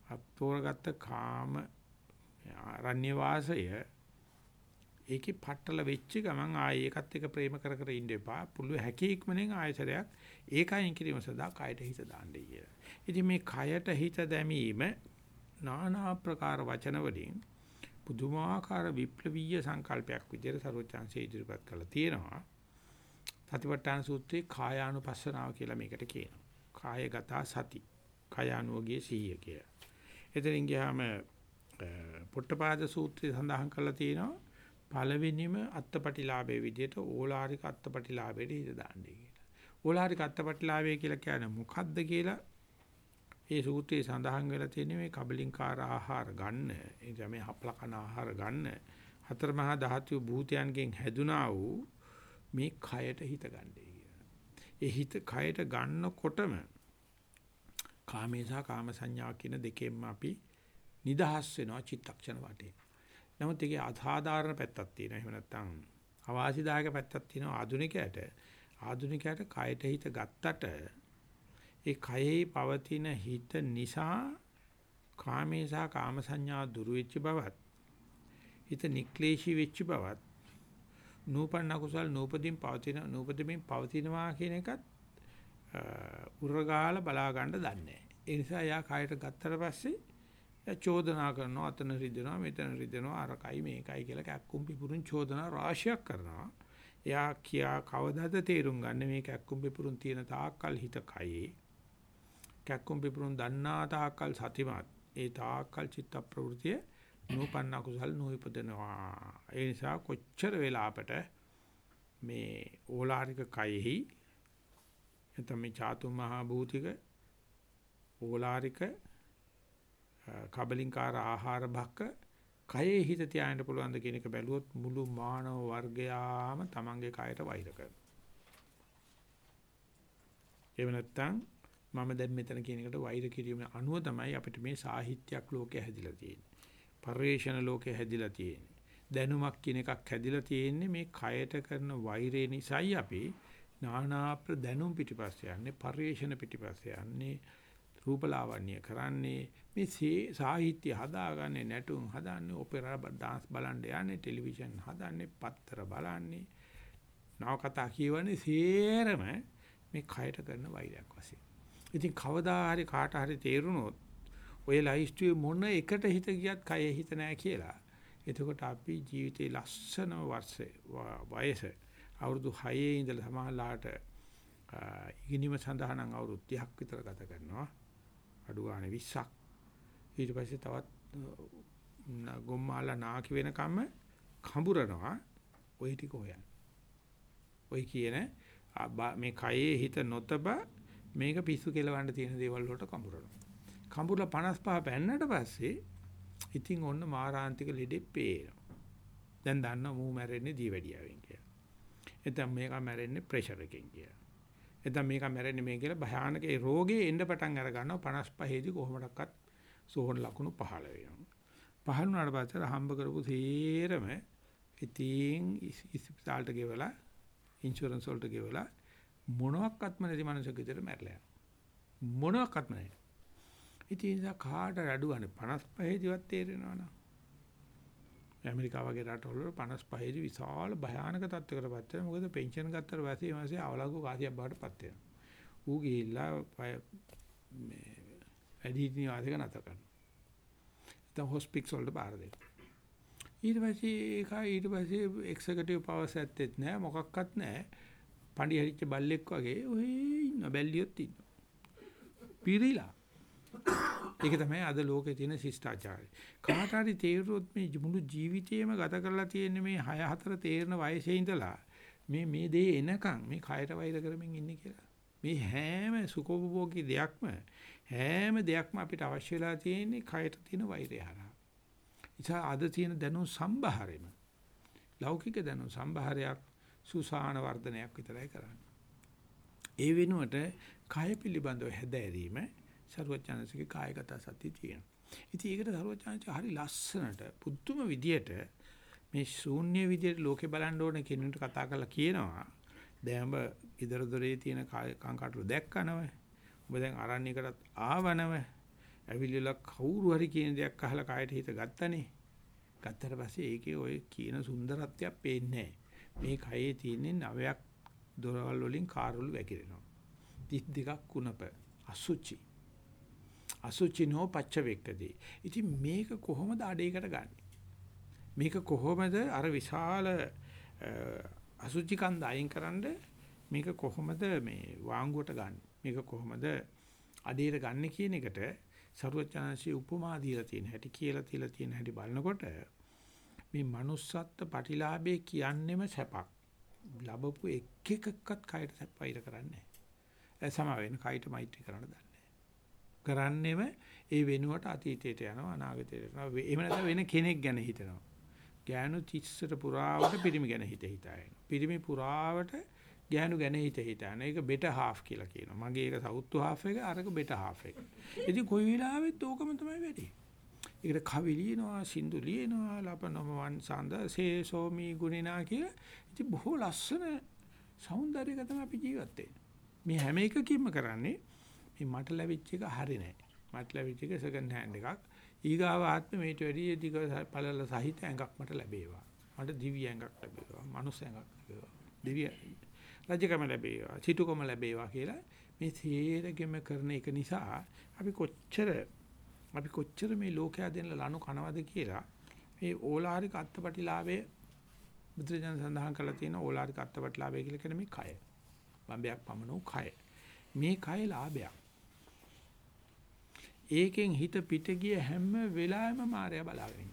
අතෝරගත්ත කාම අරණ්‍ය වාසය ඒකේ පටල වෙච්ච ගමන් ආයේ ඒකත් එක්ක ප්‍රේම කර කර ඉන්න එපා. පුළු හැකි ඉක්මනින් ආයතරයක් ඒකයින් කිරීම සඳහා කයට හිත දාන්නයි කියලා. ඉතින් මේ කයට හිත දැමීම নানা ආකාර වචන වලින් පුදුමාකාර විප්ලවීය සංකල්පයක් විදිහට සර්වචාන්සේ ඉදිරිපත් කරලා තියෙනවා. සතිපට්ඨාන සූත්‍රයේ කායානුපස්සනාව කියලා මේකට කියනවා. කායගත සති. කායානුවගේ සිහිය කියලා. එතනින් ගියාම පොට්ටපාද සූත්‍රය සඳහන් කරලා තියෙනවා පළවෙනිම අත්පටිලාභයේ විදිහට ඕලාරික අත්පටිලාභයට හිත දාන්නේ කියලා. ඕලාරික අත්පටිලාභය කියලා කියන්නේ මොකද්ද කියලා ඒ සූත්‍රයේ සඳහන් වෙලා තියෙන මේ කබලින්කාර ආහාර ගන්න, ඒ කියන්නේ හපලකන ආහාර ගන්න හතර මහා ධාතු භූතයන්ගෙන් හැදුනා වූ මේ කයට හිත ගන්නයි කියලා. ඒ හිත කයට ගන්නකොටම කාමේසා කාම සංඥා කියන දෙකෙන්ම අපි නිදහස් වෙනවා චිත්තක්ෂණ වටේ. නමුත් ඒකේ අසාධාරණ පැත්තක් තියෙනවා. එහෙම නැත්නම් අවාසිදායක පැත්තක් තියෙනවා ආධුනිකයට. ආධුනිකයට කයට හිත ගත්තට ඒ කයෙහි පවතින හිත නිසා කාමේසා කාම සංඥා දුරු වෙච්ච බවත් හිත නික්ලේශී වෙච්ච බවත් නූපන්න කුසල් නූපදීන් පවතින නූපදීන් පවතිනවා කියන එකත් උරගාල බලා ගන්න දන්නේ නැහැ. ඒ නිසා යා කයට ගත්තට පස්සේ චෝදනා කරනවා අතන රිදෙනවා මෙතන රිදෙනවා අරකයි මේකයි කියලා කැක්කුම් පිපුරුන් චෝදනා රාශියක් කරනවා. එයා කියා කවදාද තේරුම් ගන්න මේ කැක්කුම් පිපුරුන් තියෙන තාක්කල් හිත කයේ කැක්කුම් පිපුරුන් දන්නා තාක්කල් සතිමත් ඒ තාක්කල් චිත්ත ප්‍රවෘතිය නූපන්න කුසල් නොයිපදනවා. ඒ නිසා කොච්චර වෙලාවට මේ ඕලාරික කයෙහි එතම මේ චාතු මහා භූතික ඕලාරික කබලින්කාර ආහාර භක්ක කයේ හිත තියාගෙන පුළුවන් ද කියන එක බැලුවොත් මුළු මානව වර්ගයාම Tamange කයට වෛර කරනවා. එහෙම නැත්නම් මම දැන් මෙතන කියන එකට වෛර කිරීම අනුව තමයි අපිට මේ සාහිත්‍යයක් ලෝකේ හැදිලා තියෙන්නේ. පරිේශන ලෝකේ හැදිලා තියෙන්නේ. දැනුමක් කියන එකක් හැදිලා තියෙන්නේ මේ කයට කරන වෛරය නිසායි අපි නානා දැනුම් පිටිපස්සේ යන්නේ පරිේශන පස්සේ යන්නේ රූපලාවන්‍ය කරන්නේ මේ සාහිත්‍ය හදාගන්නේ නැටුම් හදන්නේ ඔපෙරා ඩාන්ස් බලන්න යන්නේ ටෙලිවිෂන් හදන්නේ පත්තර බලන්නේ නවකතා කියවන්නේ සේරම මේ කයට කරන වෛරයක් වශයෙන්. ඉතින් කවදා හරි කාට හරි තේරුණොත් ඔය ලයිස්ට්ුවේ මොන එකට හිත ගියත් කයේ හිත නැහැ කියලා. එතකොට අපි ජීවිතේ ලස්සන වර්ෂේ වයස අවුරුදු 6 ඉඳලා සමහරලාට ඉගෙනීම සඳහා නම් අවුරුදු 30ක් විතර ගත කරනවා. අඩු ගානේ 20ක්. ඊට පස්සේ තවත් ගොම්මාලා නාකි වෙනකම් කඹරනවා. ওই ටික හොයන්න. ওই කියන මේ කයේ හිත නොතබ මේක පිස්සු කෙලවන්න තියෙන දේවල් වලට කඹරනවා. කඹුරලා 55 පෙන්නට පස්සේ ඉතින් ඔන්න මාරාන්තික ලෙඩේ පේනවා. දැන් දන්නවා මූ මැරෙන්නේ දීවැඩියාවෙන් කියලා. එතන මේක මැරෙන්නේ ප්‍රෙෂර් එකෙන් කියලා. එතන මේක මැරෙන්නේ මේ කියලා භයානක ඒ රෝගේ එන්න පටන් අර ගන්නවා 55 දී කොහොමඩක්වත් සෝහන ලකුණු පහළ වෙනවා. පහළ වුණාට පස්සේ හම්බ කරපු සේරම ඉතින් ඉස්පිතාලට ගෙවලා ඉන්ෂුරන්ස් වලට ගෙවලා මොනවත්ක්ම නැති මනුස්සයෙක් විතර මැරලා යනවා. මොනවත්ක්ම නැහැ. ඉතින් ඒක කාට අඩුවනේ 55 දිවත් තේරෙනවනේ. ඇමරිකාව වගේ රටවල 55 දී විශාල භයානක තත්ත්වයකටපත් වෙනවා. මොකද පෙන්ෂන් ගත්තට පස්සේ මාසේ අවලංගු කාසියක් බවට පත් වෙනවා. ඌ ගිහිල්ලා මේ වැඩිහිටි නිවාසයක නැත කරනවා. දැන් හොස්පිටල් වලට බාර දෙනවා. ඊට පස්සේ ඒක ඊට පස්සේ එක්සිකියුටිව් පවර්ස් ඇත්තෙත් නෑ මොකක්වත් නෑ. පණ්ඩි හරිච්ච බල්ලෙක් වගේ ඔය ඉන්න බැල්ලියොත් ඉන්නවා. පිරිලා ඒක තමයි අද ලෝකේ තියෙන ශිෂ්ටාචාරය. කාට හරි තේරුවොත් මේ මුළු ජීවිතේම ගත කරලා තියෙන මේ 6 4 තේරන වයසේ ඉඳලා මේ මේ දේ එනකන් මේ කයට වෛර කරමින් ඉන්නේ කියලා. මේ හැම සුඛෝපභෝගී දෙයක්ම හැම දෙයක්ම අපිට අවශ්‍ය වෙලා තියෙන්නේ කයට තියෙන වෛරය හරහා. ඉතින් අද තියෙන දැනුම් සම්භාරෙම ලෞකික දැනුම් සම්භාරයක් සුසාන වර්ධනයක් විතරයි කරන්නේ. ඒ වෙනුවට කය පිළිබඳව හැදෑරීම සරුවචාන්සේගේ කායගත සතිය තියෙනවා. ඉතින් ඒකට සරුවචාන්සේ හරි ලස්සනට පුදුම විදියට මේ ශූන්‍ය විදියට ලෝකේ බලන්න ඕන කෙනෙකුට කතා කරලා කියනවා. දැන් ඔබ ඉදර දොරේ තියෙන කංකාටු දැක්කනව. ඔබ දැන් අරණ්‍යයකටත් ආවනව. ඇවිල්ලා කවුරු හරි කියන දෙයක් අහලා කායට හිත ගත්තනේ. ගත්තට පස්සේ ඒකේ ඔය කියන සුන්දරත්වයක් පේන්නේ මේ කයේ තියෙන නවයක් දොරවල් වලින් කාර්වල වැగిරෙනවා. 32ක් කුණප අසුචි අසුචිනෝ පච්ච වෙක්කදී. ඉතින් මේක කොහොමද අඩේකට ගන්නෙ? මේක කොහොමද අර විශාල අසුචි කන්ද අයින් කරන්න මේක කොහොමද මේ වාංගුවට ගන්න? මේක කොහොමද අඩේට ගන්න කියන එකට සරුවචනංශී උපමා දීලා තියෙන හැටි කියලා තියලා තියෙන හැටි බලනකොට මේ manussත්ත්ව ප්‍රතිලාභේ කියන්නෙම සැපක්. ලැබපු එක එකක්වත් කයට සැපයිර කරන්නේ නැහැ. ඒ සම වෙන කයට මෛත්‍රී කරන්න දන්නේ. කරන්නෙම ඒ වෙනුවට අතීතයට යනවා අනාගතයට යනවා. එහෙම නැත්නම් වෙන කෙනෙක් ගැන හිතනවා. ගෑනු 30ට පුරාවට පිරිමි ගැන හිත හිතාගෙන. පිරිමි පුරාවට ගෑනු ගැන හිත හිතාන. ඒක බෙටර් හාෆ් කියලා කියනවා. මගේ ඒක සවුත්තු හාෆ් එක අරක බෙටර් හාෆ් එක. ඉතින් කොයි වෙලාවෙත් ඕකම තමයි වෙන්නේ. ඒකට කවි ලියනවා, සින්දු ලියනවා, ලපනම වංසන්ද, සේසෝමි ගුණිනා කියලා. ඉතින් බොහෝ ලස්සන సౌందර්යක තමයි අපි ජීවත් වෙන්නේ. මේ හැම එකකින්ම කරන්නේ මේ මට ලැබිච්ච එක හරි නෑ. මට ලැබිච්ච එක සෙකන්ඩ් හෑන්ඩ් එකක්. ඊගාව ආත්මෙ මේට වැඩිය දිග පළල සහිත ඇඟක් මට ලැබේවා. මට දිව්‍ය ඇඟක් ලැබේවා. මනුස්ස ඇඟක් ලැබේවා. දිව්‍ය රජකම ලැබේවා. සිටුකම ලැබේවා කියලා මේ සියරගෙම කරන එක නිසා අපි කොච්චර අපි කොච්චර මේ ලෝකයා දෙන්න ලනු කනවද කියලා මේ ඕලාරික අත්පටිලාභයේ බුදුරජාණන් සඳහන් කරලා තියෙන ඕලාරික අත්පටිලාභය කියලා කියන්නේ මේ කය. බම්බයක් පමණ වූ කය. මේ කය ලාභයක්. ඒකෙන් හිත පිට ගිය හැම වෙලාවෙම මායя බලාගෙන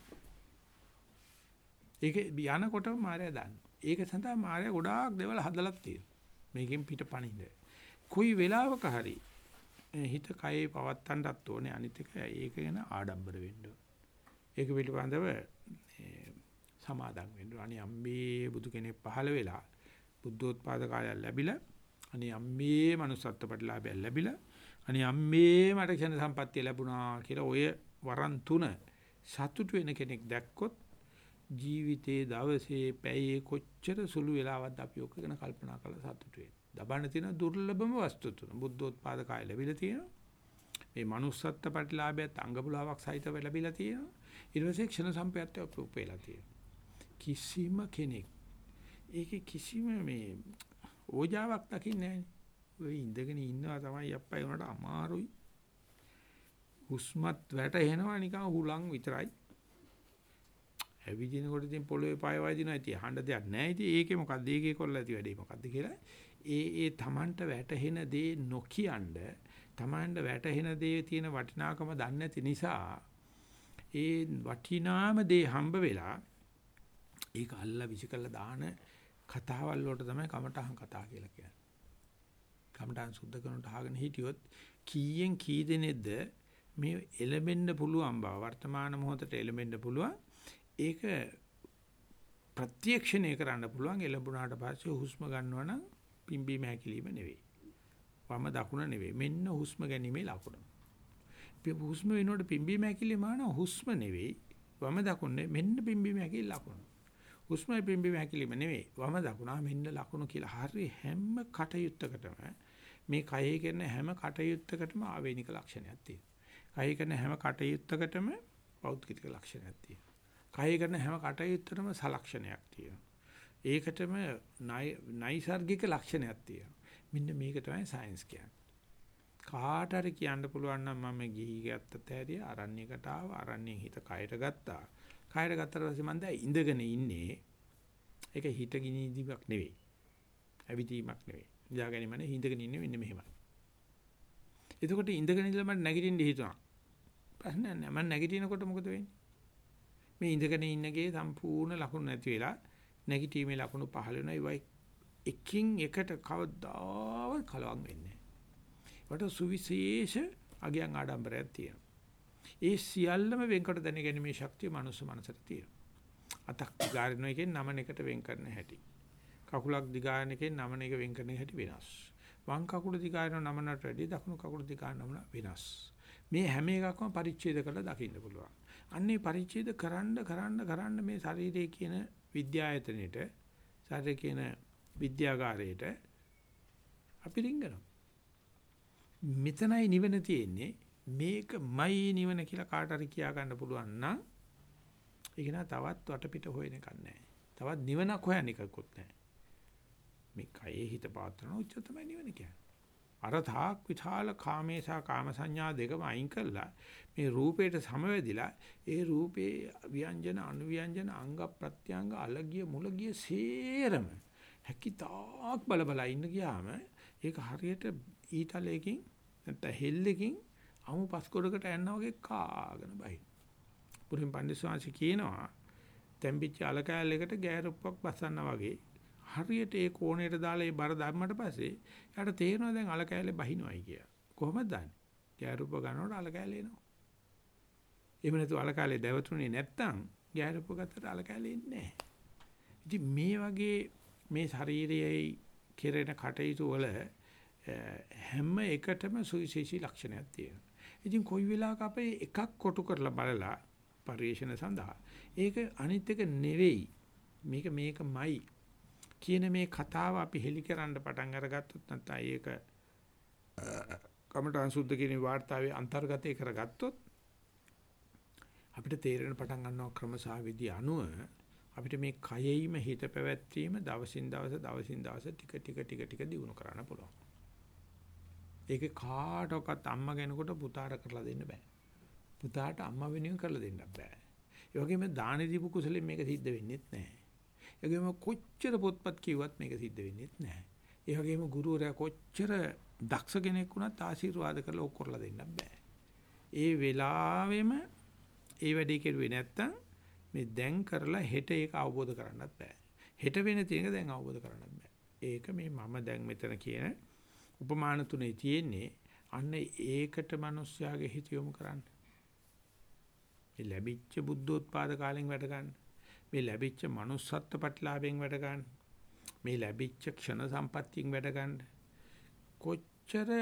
ඒක යනකොටම මායя දාන්න. ඒක සඳහා මායя ගොඩාක් දේවල් හදලක් තියෙනවා. මේකෙන් පිට පණින්න. කොයි වෙලාවක හරි හිත කයේ පවත්තන්නත් ඕනේ අනිත් එක ඒක ගැන ආඩම්බර වෙන්න. ඒක පිළිබඳව සමාදම් වෙන්න. අනේ අම්මේ බුදු කෙනෙක් පහළ වෙලා බුද්ධෝත්පාද කාලය ලැබිලා අනේ අම්මේ manussත්ත්ව ප්‍රතිලාභය ලැබිලා අනේ අම්මේ මට ක්ෂණ සම්පත්තිය ලැබුණා කියලා ඔය වරන් තුන සතුට වෙන කෙනෙක් දැක්කොත් ජීවිතේ දවසේ පැයේ කොච්චර සුළු වෙලාවක්ද අපි ඔක ගැන කල්පනා කරලා සතුට වෙන්නේ. දබන්න තියෙන දුර්ලභම වස්තු තුන බුද්ධෝත්පාද කාය ලැබිලා තියෙනවා. මේ manussත්ත්ව ප්‍රතිලාභයත් අංගපුලාවක් සහිතව ලැබිලා තියෙනවා. ඊට පස්සේ ක්ෂණ සම්පත්තිය උපේලා තියෙනවා. කිසිම කෙනෙක් ඒකේ කිසිම මේ ඕජාවක් දකින්නේ නැහැ. ඔය ඉඳගෙන ඉන්නවා තමයි අප්පයි උනට අමාරුයි. හුස්මත් වැටෙනවා නිකන් හුලං විතරයි. ඇවිදිනකොට ඉතින් පොළවේ පාය වදිනවා ඉතින් අහන්න දෙයක් නැහැ. ඉතින් ඒකේ මොකද්ද ඒකේ කොල්ල ඇති වැඩේ මොකද්ද කියලා ඒ ඒ Tamanට වැටහෙන දේ නොකියනද Tamanට වැටහෙන දේ තියෙන වටිනාකම දන්නේ නැති නිසා ඒ වටිනාම දේ හම්බ වෙලා ඒක අල්ලා විසිකලා දාන කතාවල් වලට තමයි කමටහන් කතා කියලා කියන්නේ. කමඨාන් සුද්ධ කරනට අහගෙන හිටියොත් කීයෙන් කී දෙනෙක්ද මේ එළඹෙන්න පුළුවන් බව වර්තමාන මොහොතට එළඹෙන්න පුළුවන්. ඒක ප්‍රත්‍යක්ෂණය කරන්න පුළුවන්. එළඹුණාට පස්සේ හුස්ම ගන්නවා නම් පිම්බීම හැකිලිම නෙවෙයි. වම දකුණ නෙවෙයි. මෙන්න හුස්ම ගැනීමේ ලකුණ. හුස්ම වෙනකොට පිම්බීම හැකිලිම ආන හුස්ම නෙවෙයි. වම දකුණ මෙන්න පිම්බීම හැකිලි ලකුණ. හුස්මයි පිම්බීම හැකිලිම නෙවෙයි. වම දකුණා මෙන්න ලකුණ කියලා හරි හැම කටයුත්තකටම මේ කයෙහි කරන හැම කටයුත්තකටම ආවේනික ලක්ෂණයක් තියෙනවා. කයෙහි කරන හැම කටයුත්තකටම පෞද්ගලික ලක්ෂණයක් තියෙනවා. කයෙහි කරන හැම කටයුත්තටම සලක්ෂණයක් තියෙනවා. ඒකටම නයිසර්ගික ලක්ෂණයක් තියෙනවා. මෙන්න මේක තමයි සයන්ස් කියන්නේ. කාට හරි කියන්න පුළුවන් නම් මම ගිහි ගත්තත් ඇරිය අරණ්‍යකට ආව අරණ්‍යෙන් හිත කයට ගත්තා. කයට ගත්තට පස්සේ මම දැන් ඉඳගෙන ඉන්නේ. ඒක හිත ගිනිදීමක් නෙවෙයි. ඇවිදීමක් නෙවෙයි. නිදා ගැනීම නේ හිඳගෙන ඉන්නේ මෙන්න මෙහෙමයි. එතකොට ඉඳගෙන ඉඳලා මට නැගිටින්න හිතුණා. ප්‍රශ්නයක් නැහැ. මම නැගිටිනකොට මොකද වෙන්නේ? මේ ඉඳගෙන ඉන්නගේ සම්පූර්ණ ලකුණු නැති වෙලා නැගිටීමේ ලකුණු පහළ වෙනවා. ඒවයි එකින් එකට කවදාවත් කලවම් වෙන්නේ නැහැ. වට සුවිශේෂ අගයන් ආඩම්බරයක් තියෙනවා. ඒ සියල්ලම වෙන්කොට දැනගැනීමේ ශක්තිය මනුස්ස මනසට තියෙනවා. අතක් ගාරිනෝ එකෙන් නමන එකට වෙන් කරන්න හැටි. කකුලක් දිගාන එකෙන් නමන එක වෙන් කරන හැටි වෙනස්. වම් කකුල දිගාන නමනට වැඩිය දකුණු කකුල දිගාන නමන වෙනස්. මේ හැම එකක්ම පරිච්ඡේද කරලා දකින්න පුළුවන්. අන්නේ පරිච්ඡේද කරන්න කරන්න කරන්න මේ ශරීරයේ කියන විද්‍යායතනෙට ශරීරයේ කියන විද්‍යාගාරයට අපි රිංගනවා. මෙතනයි නිවන තියෙන්නේ මේකමයි නිවන කියලා කාට හරි කියා ගන්න පුළුවන් නම් ඒක නා තවත් වටපිට හොයන එකක් නැහැ. තවත් නිවනක් හොයන්න එකකුත් නැහැ. මේ කයේ හිත පාත්‍රන උච්ච තමයි නිවන කියන්නේ. අර තාක් විශාල කාමේසා කාම සංඥා දෙකම අයින් කළා මේ රූපේට සමවැදිලා ඒ රූපේ ව්‍යංජන අනුව්‍යංජන අංග ප්‍රත්‍යංග අලගිය මුලගිය සේරම හැකිතාක් බල බල ඉන්න ගියාම ඒක හරියට ඊතලයකින් නැත්නම් හෙල්ලකින් අමු පස්කොඩකට යනවා වගේ කාගෙන බයි. පුරින් පඬිස්වාංශ කියනවා තැම්පිච්ච අලකැලයකට ගෑරුප්පක් බසන්නා වගේ හරියට ඒ කෝණයට දාලා ඒ බර දැම්මට පස්සේ යාට තේරෙනවා දැන් අල කැලේ බහිනවයි කියලා. කොහොමද දන්නේ? ගෑරුප ගන්නකොට අල කැලේ එනවා. එහෙම නැතු අල කැලේ දැවතුනේ නැත්තම් ගෑරුප ගත්තට අල කැලේ එන්නේ නැහැ. ඉතින් මේ වගේ මේ ශරීරයේ කෙරෙන කටයුතු වල හැම එකටම සුවිශේෂී ලක්ෂණයක් තියෙනවා. ඉතින් කොයි වෙලාවක අපේ එකක් කොටු කරලා බලලා පරිේශන සඳහා ඒක අනිත් එක නෙවෙයි මේක මේකමයි කියන මේ කතාව අපි හෙලි කරන්න පටන් අරගත්තොත් නැත්නම් ඒක කමඨාන් සුද්ධ කියන වාර්තාවේ අන්තර්ගතය කරගත්තොත් අපිට තේරෙන පටන් ගන්නවා ක්‍රමසහ විදි අනුව අපිට මේ කයෙයිම හිත පැවැත්වීම දවසින් දවස දවසින් දවස ටික ටික ටික ටික දිනු කරන්න පුළුවන්. ඒක කාටවත් අම්මා කෙනෙකුට පුතාට කරලා දෙන්න බෑ. පුතාට අම්මා වෙනුවෙන් කරලා දෙන්න බෑ. ඒ වගේම දාන දීපු කුසලෙන් මේක සිද්ධ වෙන්නේ නැහැ. ඒගොම කොච්චර පොත්පත් කිව්වත් මේක සිද්ධ වෙන්නේ නැහැ. ඒ වගේම ගුරුවරයා කොච්චර දක්ෂ කෙනෙක් වුණත් ආශිර්වාද කරලා ඔක් කරලා දෙන්න බෑ. ඒ වෙලාවෙම ඒ වැඩේ කෙරුවේ නැත්තම් මේ දැන් කරලා හෙට ඒක අවබෝධ කරගන්නත් බෑ. හෙට වෙන තියෙන දැන් අවබෝධ කරගන්නත් බෑ. ඒක මේ මම දැන් මෙතන කියන උපමාන තුනේ තියෙන්නේ අන්න ඒකට මිනිස්යාගේ හිත යොමු කරන්න. මේ ලැබිච්ච බුද්ධෝත්පාද කාලෙන් වැඩ ගන්න. මේ ලැබිච්ච manussත්ත්ව ප්‍රතිලාභයෙන් වැඩ ගන්න. මේ ලැබිච්ච ක්ෂණ සම්පත්තියෙන් වැඩ ගන්න. කොච්චර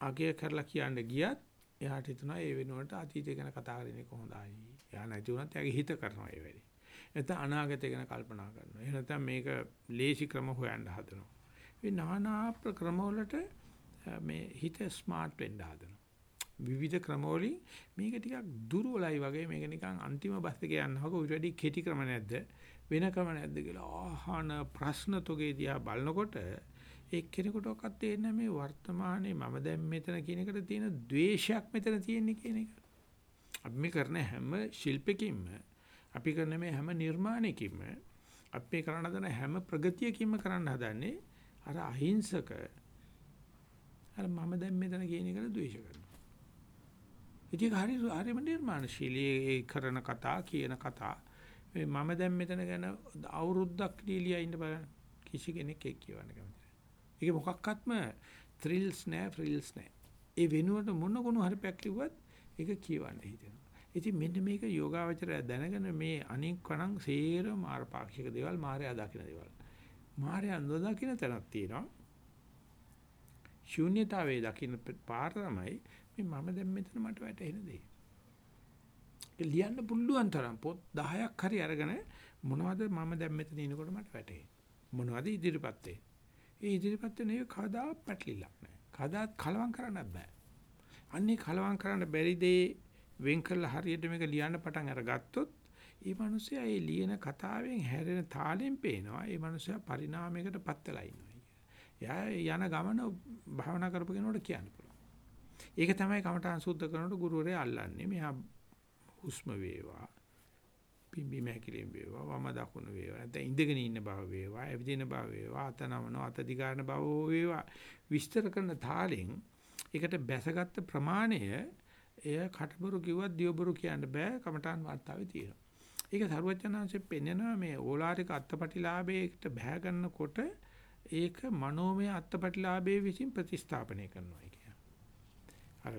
අගය කරලා කියන්න ගියත් එයාට හිතනවා ඒ වෙනුවට අතීතය ගැන කතා කරන්නේ කොහොඳයි. එයා නැති වුණත් එයාගේ හිත කරනවා ඒ වැඩේ. නැත්නම් අනාගතය ගැන කල්පනා කරනවා. එහෙම නැත්නම් මේක ලේසි ක්‍රම හොයන්න හදනවා. මේ নানা ක්‍රමවලට මේ හිත ස්මාර්ට් වෙන්න හදනවා. විවිධ ක්‍රමවලින් මේක ටිකක් දුර්වලයි වගේ මේක නිකන් අන්තිම බස් එකේ යනවා වගේ උඩ වැඩි කෙටි ක්‍රම නැද්ද වෙන ක්‍රම නැද්ද කියලා ආහන ප්‍රශ්න තොගේ දිහා බලනකොට ඒ කෙනෙකුටවත් තේරෙන්නේ මේ වර්තමානයේ මම දැන් මෙතන කියන එකට තියෙන ද්වේෂයක් මෙතන තියෙන්නේ කියන එක. අපි මේ කරන හැම ශිල්පකින්ම අපි කරන මේ හැම නිර්මාණයකින්ම අපි කරන දන හැම ප්‍රගතියකින්ම කරන්න හදන්නේ අර අහිංසක අර මම දැන් මෙතන කියන එකට ද්වේෂ කරනවා. ඉතින් හරි හරිම නිර්මාණශීලී ඒ කරන කතා කියන කතා මේ මම දැන් මෙතන ගැන අවුරුද්දක් දීලියා ඉන්න බලන්න කිසි කෙනෙක් ඒක කියවන්න කැමති නැහැ. ඒක මොකක්වත්ම thrills නෑ frills නෑ. ඒ වෙනුවට මොන කොන හරිපයක් කිව්වත් ඒක කියවන්න හිතෙනවා. ඉතින් මෙන්න මේක යෝගාවචරය දැනගෙන මේ අනික් කණන් සේර මාර්ගපාක්ෂික දේවල් මායя දකින්න දේවල්. මායя නොදකින්න තැනක් තියෙනවා. ශූන්‍යතාවයේ දකින්න පාර තමයි මේ මම දැන් මෙතන මට වැටහෙන දේ. ඒක ලියන්න පුළුවන් තරම් පොත් 10ක් හරි අරගෙන මොනවද මම දැන් මෙතන ඉනකොට මට වැටහෙන්නේ. මොනවද ඉදිරිපත් වෙන්නේ. ඒ ඉදිරිපත් වෙන එක කවදා පැටලිලක් නැහැ. කවදාත් කලවම් කරන්නත් බෑ. අන්නේ කලවම් කරන්න බැරි දේ වෙන් කරලා හරියට මේක ලියන්න පටන් අරගත්තොත් ඒ මිනිස්සයා ඒ ලියන කතාවෙන් හැරෙන තාලෙන් පේනවා ඒ මිනිස්සයා පරිණාමයකට පත් වෙලා ඉන්නවා. එයා යන ගමන භාවනා කරපු කෙනෙකුට කියන්න පුළුවන්. ඒක තමයි කමඨාන් සුද්ධ කරනකොට ගුරුවරයා අල්ලන්නේ. මෙහා හුස්ම වේවා. පිම්බි මහැකිලින් වේවා. වම දකුණ වේවා. නැත්නම් ඉඳගෙන ඉන්න බව වේවා. ඇවිදින බව වේවා. අත නමන අත දිගාරන බව වේවා. විස්තර කරන තාලෙන් ඒකට බැසගත් ප්‍රමාණය එය කටබරු කිව්වත් දියබරු කියන්න බෑ කමඨාන් වාර්තාවේ තියෙනවා. ඒක සරුවචනාංශයෙන් පෙන්නනවා මේ ඕලාරික අත්පටිලාභයකට බහැ ගන්නකොට ඒක මනෝමය අත්පටිලාභයේ විසින් ප්‍රතිස්ථාපනය කරනවා කියන. අර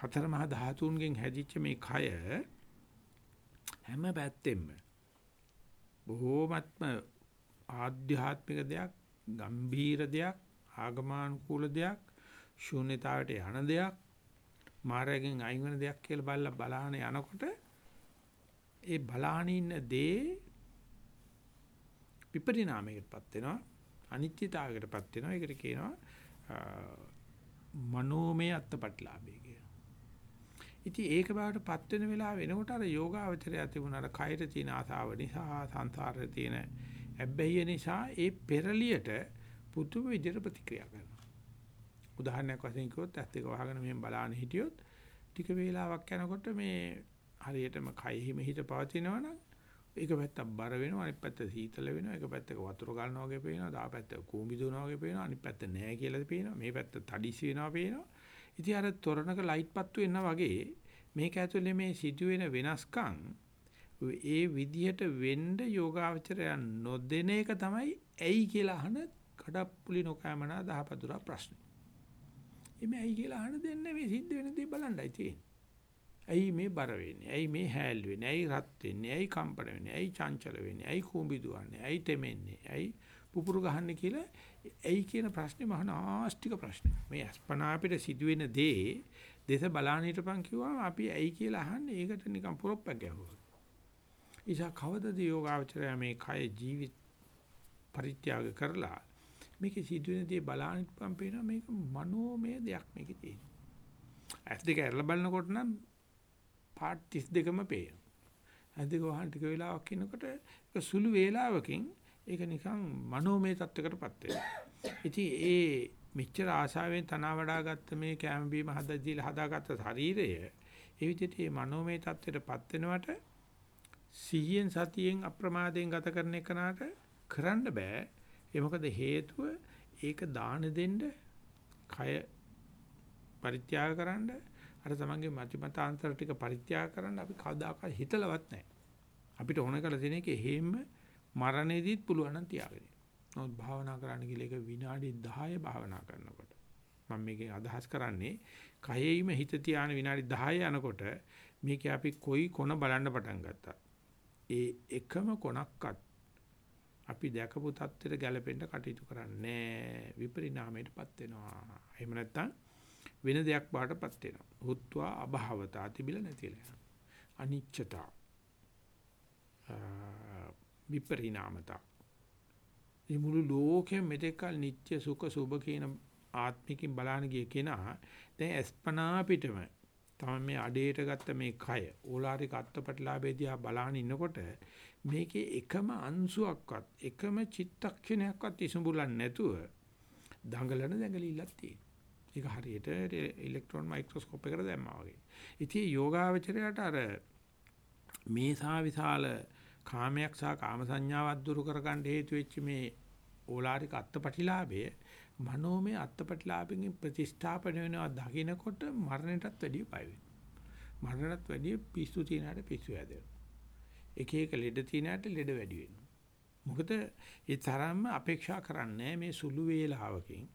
හතර මහා ධාතුන්ගෙන් හැදිච්ච මේ කය හැම පැත්තෙම බොහෝමත්ම ආධ්‍යාත්මික දෙයක්, ගම්භීර දෙයක්, ආගමානුකූල දෙයක්, ශූන්‍යතාවයට යන දෙයක්, මායයෙන් අයින් වෙන දෙයක් කියලා බලලා බලාන යනකොට ඒ බලාන ඉන්න දේ විපරිණාමයකටපත් වෙනවා. අනිත්‍යතාවයකටපත් වෙනවා. ඒකට කියනවා මනෝමය අත්පත්ලාභය කියලා. ඉතින් ඒක බාටපත් වෙන වෙලාව වෙනකොට අර යෝගාවචරය තිබුණ අර කයර තියෙන ආසාව නිසා සංසාරේ තියෙන ඇබ්බැහිය නිසා ඒ පෙරලියට පුදුම විදිහට ප්‍රතික්‍රියා කරනවා. උදාහරණයක් වශයෙන් කිව්වොත් ඇත්ත එක වහගෙන මෙහෙම බලාන හිටියොත් ටික වේලාවක් යනකොට මේ හරියටම කයෙහිම හිත පවතිනවනම් ඒක පැත්තක් බර වෙනවා අනිත් පැත්ත සීතල වෙනවා ඒක පැත්තක වතුර ගන්නවා වගේ පේනවා දා පැත්ත කූඹි දුවනවා වගේ පේනවා අනිත් පැත්ත නෑ කියලා පේනවා මේ පැත්ත තඩිසි වෙනවා පේනවා ඉතින් අර තොරණක ලයිට් පත්තු වෙනා වගේ මේක ඇතුලේ මේ සිදුවෙන වෙනස්කම් ඒ විදිහට වෙන්න යෝගාවචරය නොදෙන එක තමයි ඇයි කියලා අහන කඩප්පුලි නොකෑමනා දහපදුරා ප්‍රශ්නේ. එimhe ඇයි කියලා අහන දෙන්නේ මේ සිද්ධ වෙන දේ බලන්නයි තියෙන්නේ. ඇයි මේ බර වෙන්නේ? ඇයි මේ හැල් වෙන්නේ? ඇයි රත් වෙන්නේ? ඇයි කම්පන වෙන්නේ? ඇයි චංචල වෙන්නේ? ඇයි කූඹි දුවන්නේ? ඇයි තෙමෙන්නේ? ඇයි පුපුරු ගහන්නේ කියලා ඇයි කියන ප්‍රශ්නේ මහා නාස්තික ප්‍රශ්නේ. මේ අස්පනා අපිට සිදුවෙන දේ දේශ බලාන හිටපන් කිව්වම අපි ඇයි කියලා අහන්නේ ඒකට නිකන් පොරොප්පක් ගැහුවා. ඉතින් කවදද යෝගාවචරය මේ කය ජීවිත පරිත්‍යාග කරලා මේකේ සිදුවෙන දේ බලාන හිටපන් පේනවා මේක මනෝමය දෙයක් මේකේ තියෙනවා. ඇස් දෙක ඇරලා බලනකොට නම් පාට් 32ම පේනවා. අදික වහන් ටික වෙලාවක් ඉන්නකොට ඒක සුළු වේලාවකින් ඒක නිකන් මනෝමය තත්වයකටපත් වෙනවා. ඉතින් ඒ මෙච්චර ආශාවෙන් තනවා වඩා ගත්ත මේ කැම බීම හදලා හදාගත්ත ශරීරය ඒ විදිහට මේ මනෝමය තත්වයටපත් වෙනවට සිහියෙන් සතියෙන් අප්‍රමාදයෙන් ගත කරන එකනට කරන්න බෑ. ඒ මොකද හේතුව ඒක දාන දෙන්න කය පරිත්‍යාග කරන්න අර තමන්ගේ මතිමතාන්තර ටික පරිත්‍යාග කරන්න අපි කවදාකවත් හිතලවත් නැහැ. අපිට ඕන කරලා තියෙන එක හේම මරණයේදීත් පුළුවන් නම් තියාගන්න. නමුත් භාවනා කරන්න කියලා එක විනාඩි 10 භාවනා කරනකොට මම මේකෙන් අදහස් කරන්නේ කයෙයිම හිත තියාන විනාඩි 10 යනකොට මේක අපි කොයි කොන බලන්න පටන් ගත්තා. ඒ එකම කොනක්වත් අපි දැකපු தත්ත්වෙට ගැලපෙන්න කටයුතු කරන්නේ විපරිණාමයටපත් වෙනවා. එහෙම නැත්නම් වෙන දෙයක් බාටපත් වෙනවා. හුත්වා අභවතා තිබිලා නැතිලා. අනිච්චතා විපරිණාමතා මේ මුළු ලෝකෙම මෙතෙක්කල් නිත්‍ය සුඛ සුභ කියන ආත්මිකින් බලාන ගිය කෙනා දැන් අස්පනා පිටම තමයි මේ අඩේට ගත්ත මේ කය ඕලාරික අත්පටලාභේදී බලාන ඉන්නකොට මේකේ එකම අංශුවක්වත් එකම චිත්තක්ෂණයක්වත් ඉසුඹුලන් නැතුව දඟලන දැඟලිල්ලක් තියෙනවා. ඒක හරියට ඉලෙක්ට්‍රෝන මයික්‍රොස්කෝප් එකකට දැම්මා වගේ. ඉතින් යෝගාවචරයට අර මේ සා විශාල කාමයක් සහ කාම සංඥාවක් දුරු කරගන්න හේතු වෙච්ච මේ ඕලාරික අත්පටිලාභය මනෝමය අත්පටිලාභයෙන් ප්‍රතිස්ථාපන වෙනවා දකින්නකොට මරණයටත් වැඩිය බය වෙනවා. මරණයටත් වැඩිය පිස්සු තියනට පිස්සු හැදෙනවා. එක එක ලෙඩ තියනට ලෙඩ වැඩි වෙනවා. මොකද ඒ තරම්ම අපේක්ෂා කරන්නේ මේ සුළු වේලාවකින්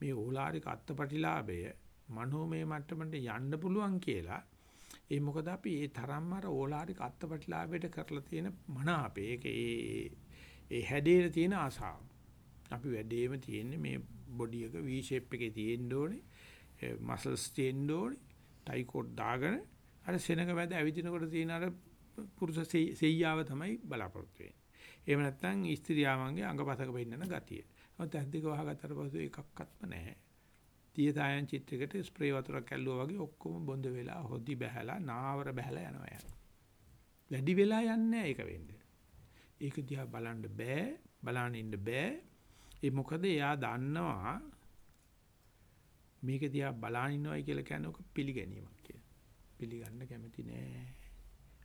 මේ ඕලාරික අත්පටිලාභය මනෝමය මට්ටමට යන්න පුළුවන් කියලා ඒ මොකද අපි ඒ තරම්ම අර ඕලාරික අත්පටිලාභයට කරලා තියෙන මන අපේ ඒක ඒ ඒ හැඩේ තියෙන ආසාව. අපි වැඩේම තියෙන්නේ මේ බොඩි එක V shape එකේ තියෙන්න ඕනේ. මසල්ස් තියෙන්න ඕනේ. ටයි කෝට් දාගෙන අර සෙනඟ මැද ඇවිදිනකොට තියෙන අර පුරුෂ සෙයියාව තමයි බලාපොරොත්තු වෙන්නේ. එහෙම නැත්නම් ස්ත්‍රියාවන්ගේ අංගපසක පෙන්නන ගතිය. ඔතන ඇද්දක වහගත්තට පස්සේ එකක්වත්ම නැහැ. තියතායන් චිත්‍රයකට ස්ප්‍රේ වතුරක් ඇල්ලුවා වගේ ඔක්කොම බොඳ වෙලා හොදි බහැලා නාවර බහැලා යනවා යන. වැඩි වෙලා යන්නේ ඒක වෙන්නේ. ඒක දිහා බලන්න බෑ, බලන්න ඉන්න බෑ. ඒ මොකද එයා දන්නවා මේක දිහා බලන් ඉන්නවයි කියලා කියන්නේ ඔක පිළිගැනීමක් කියලා. පිළිගන්න කැමති නෑ.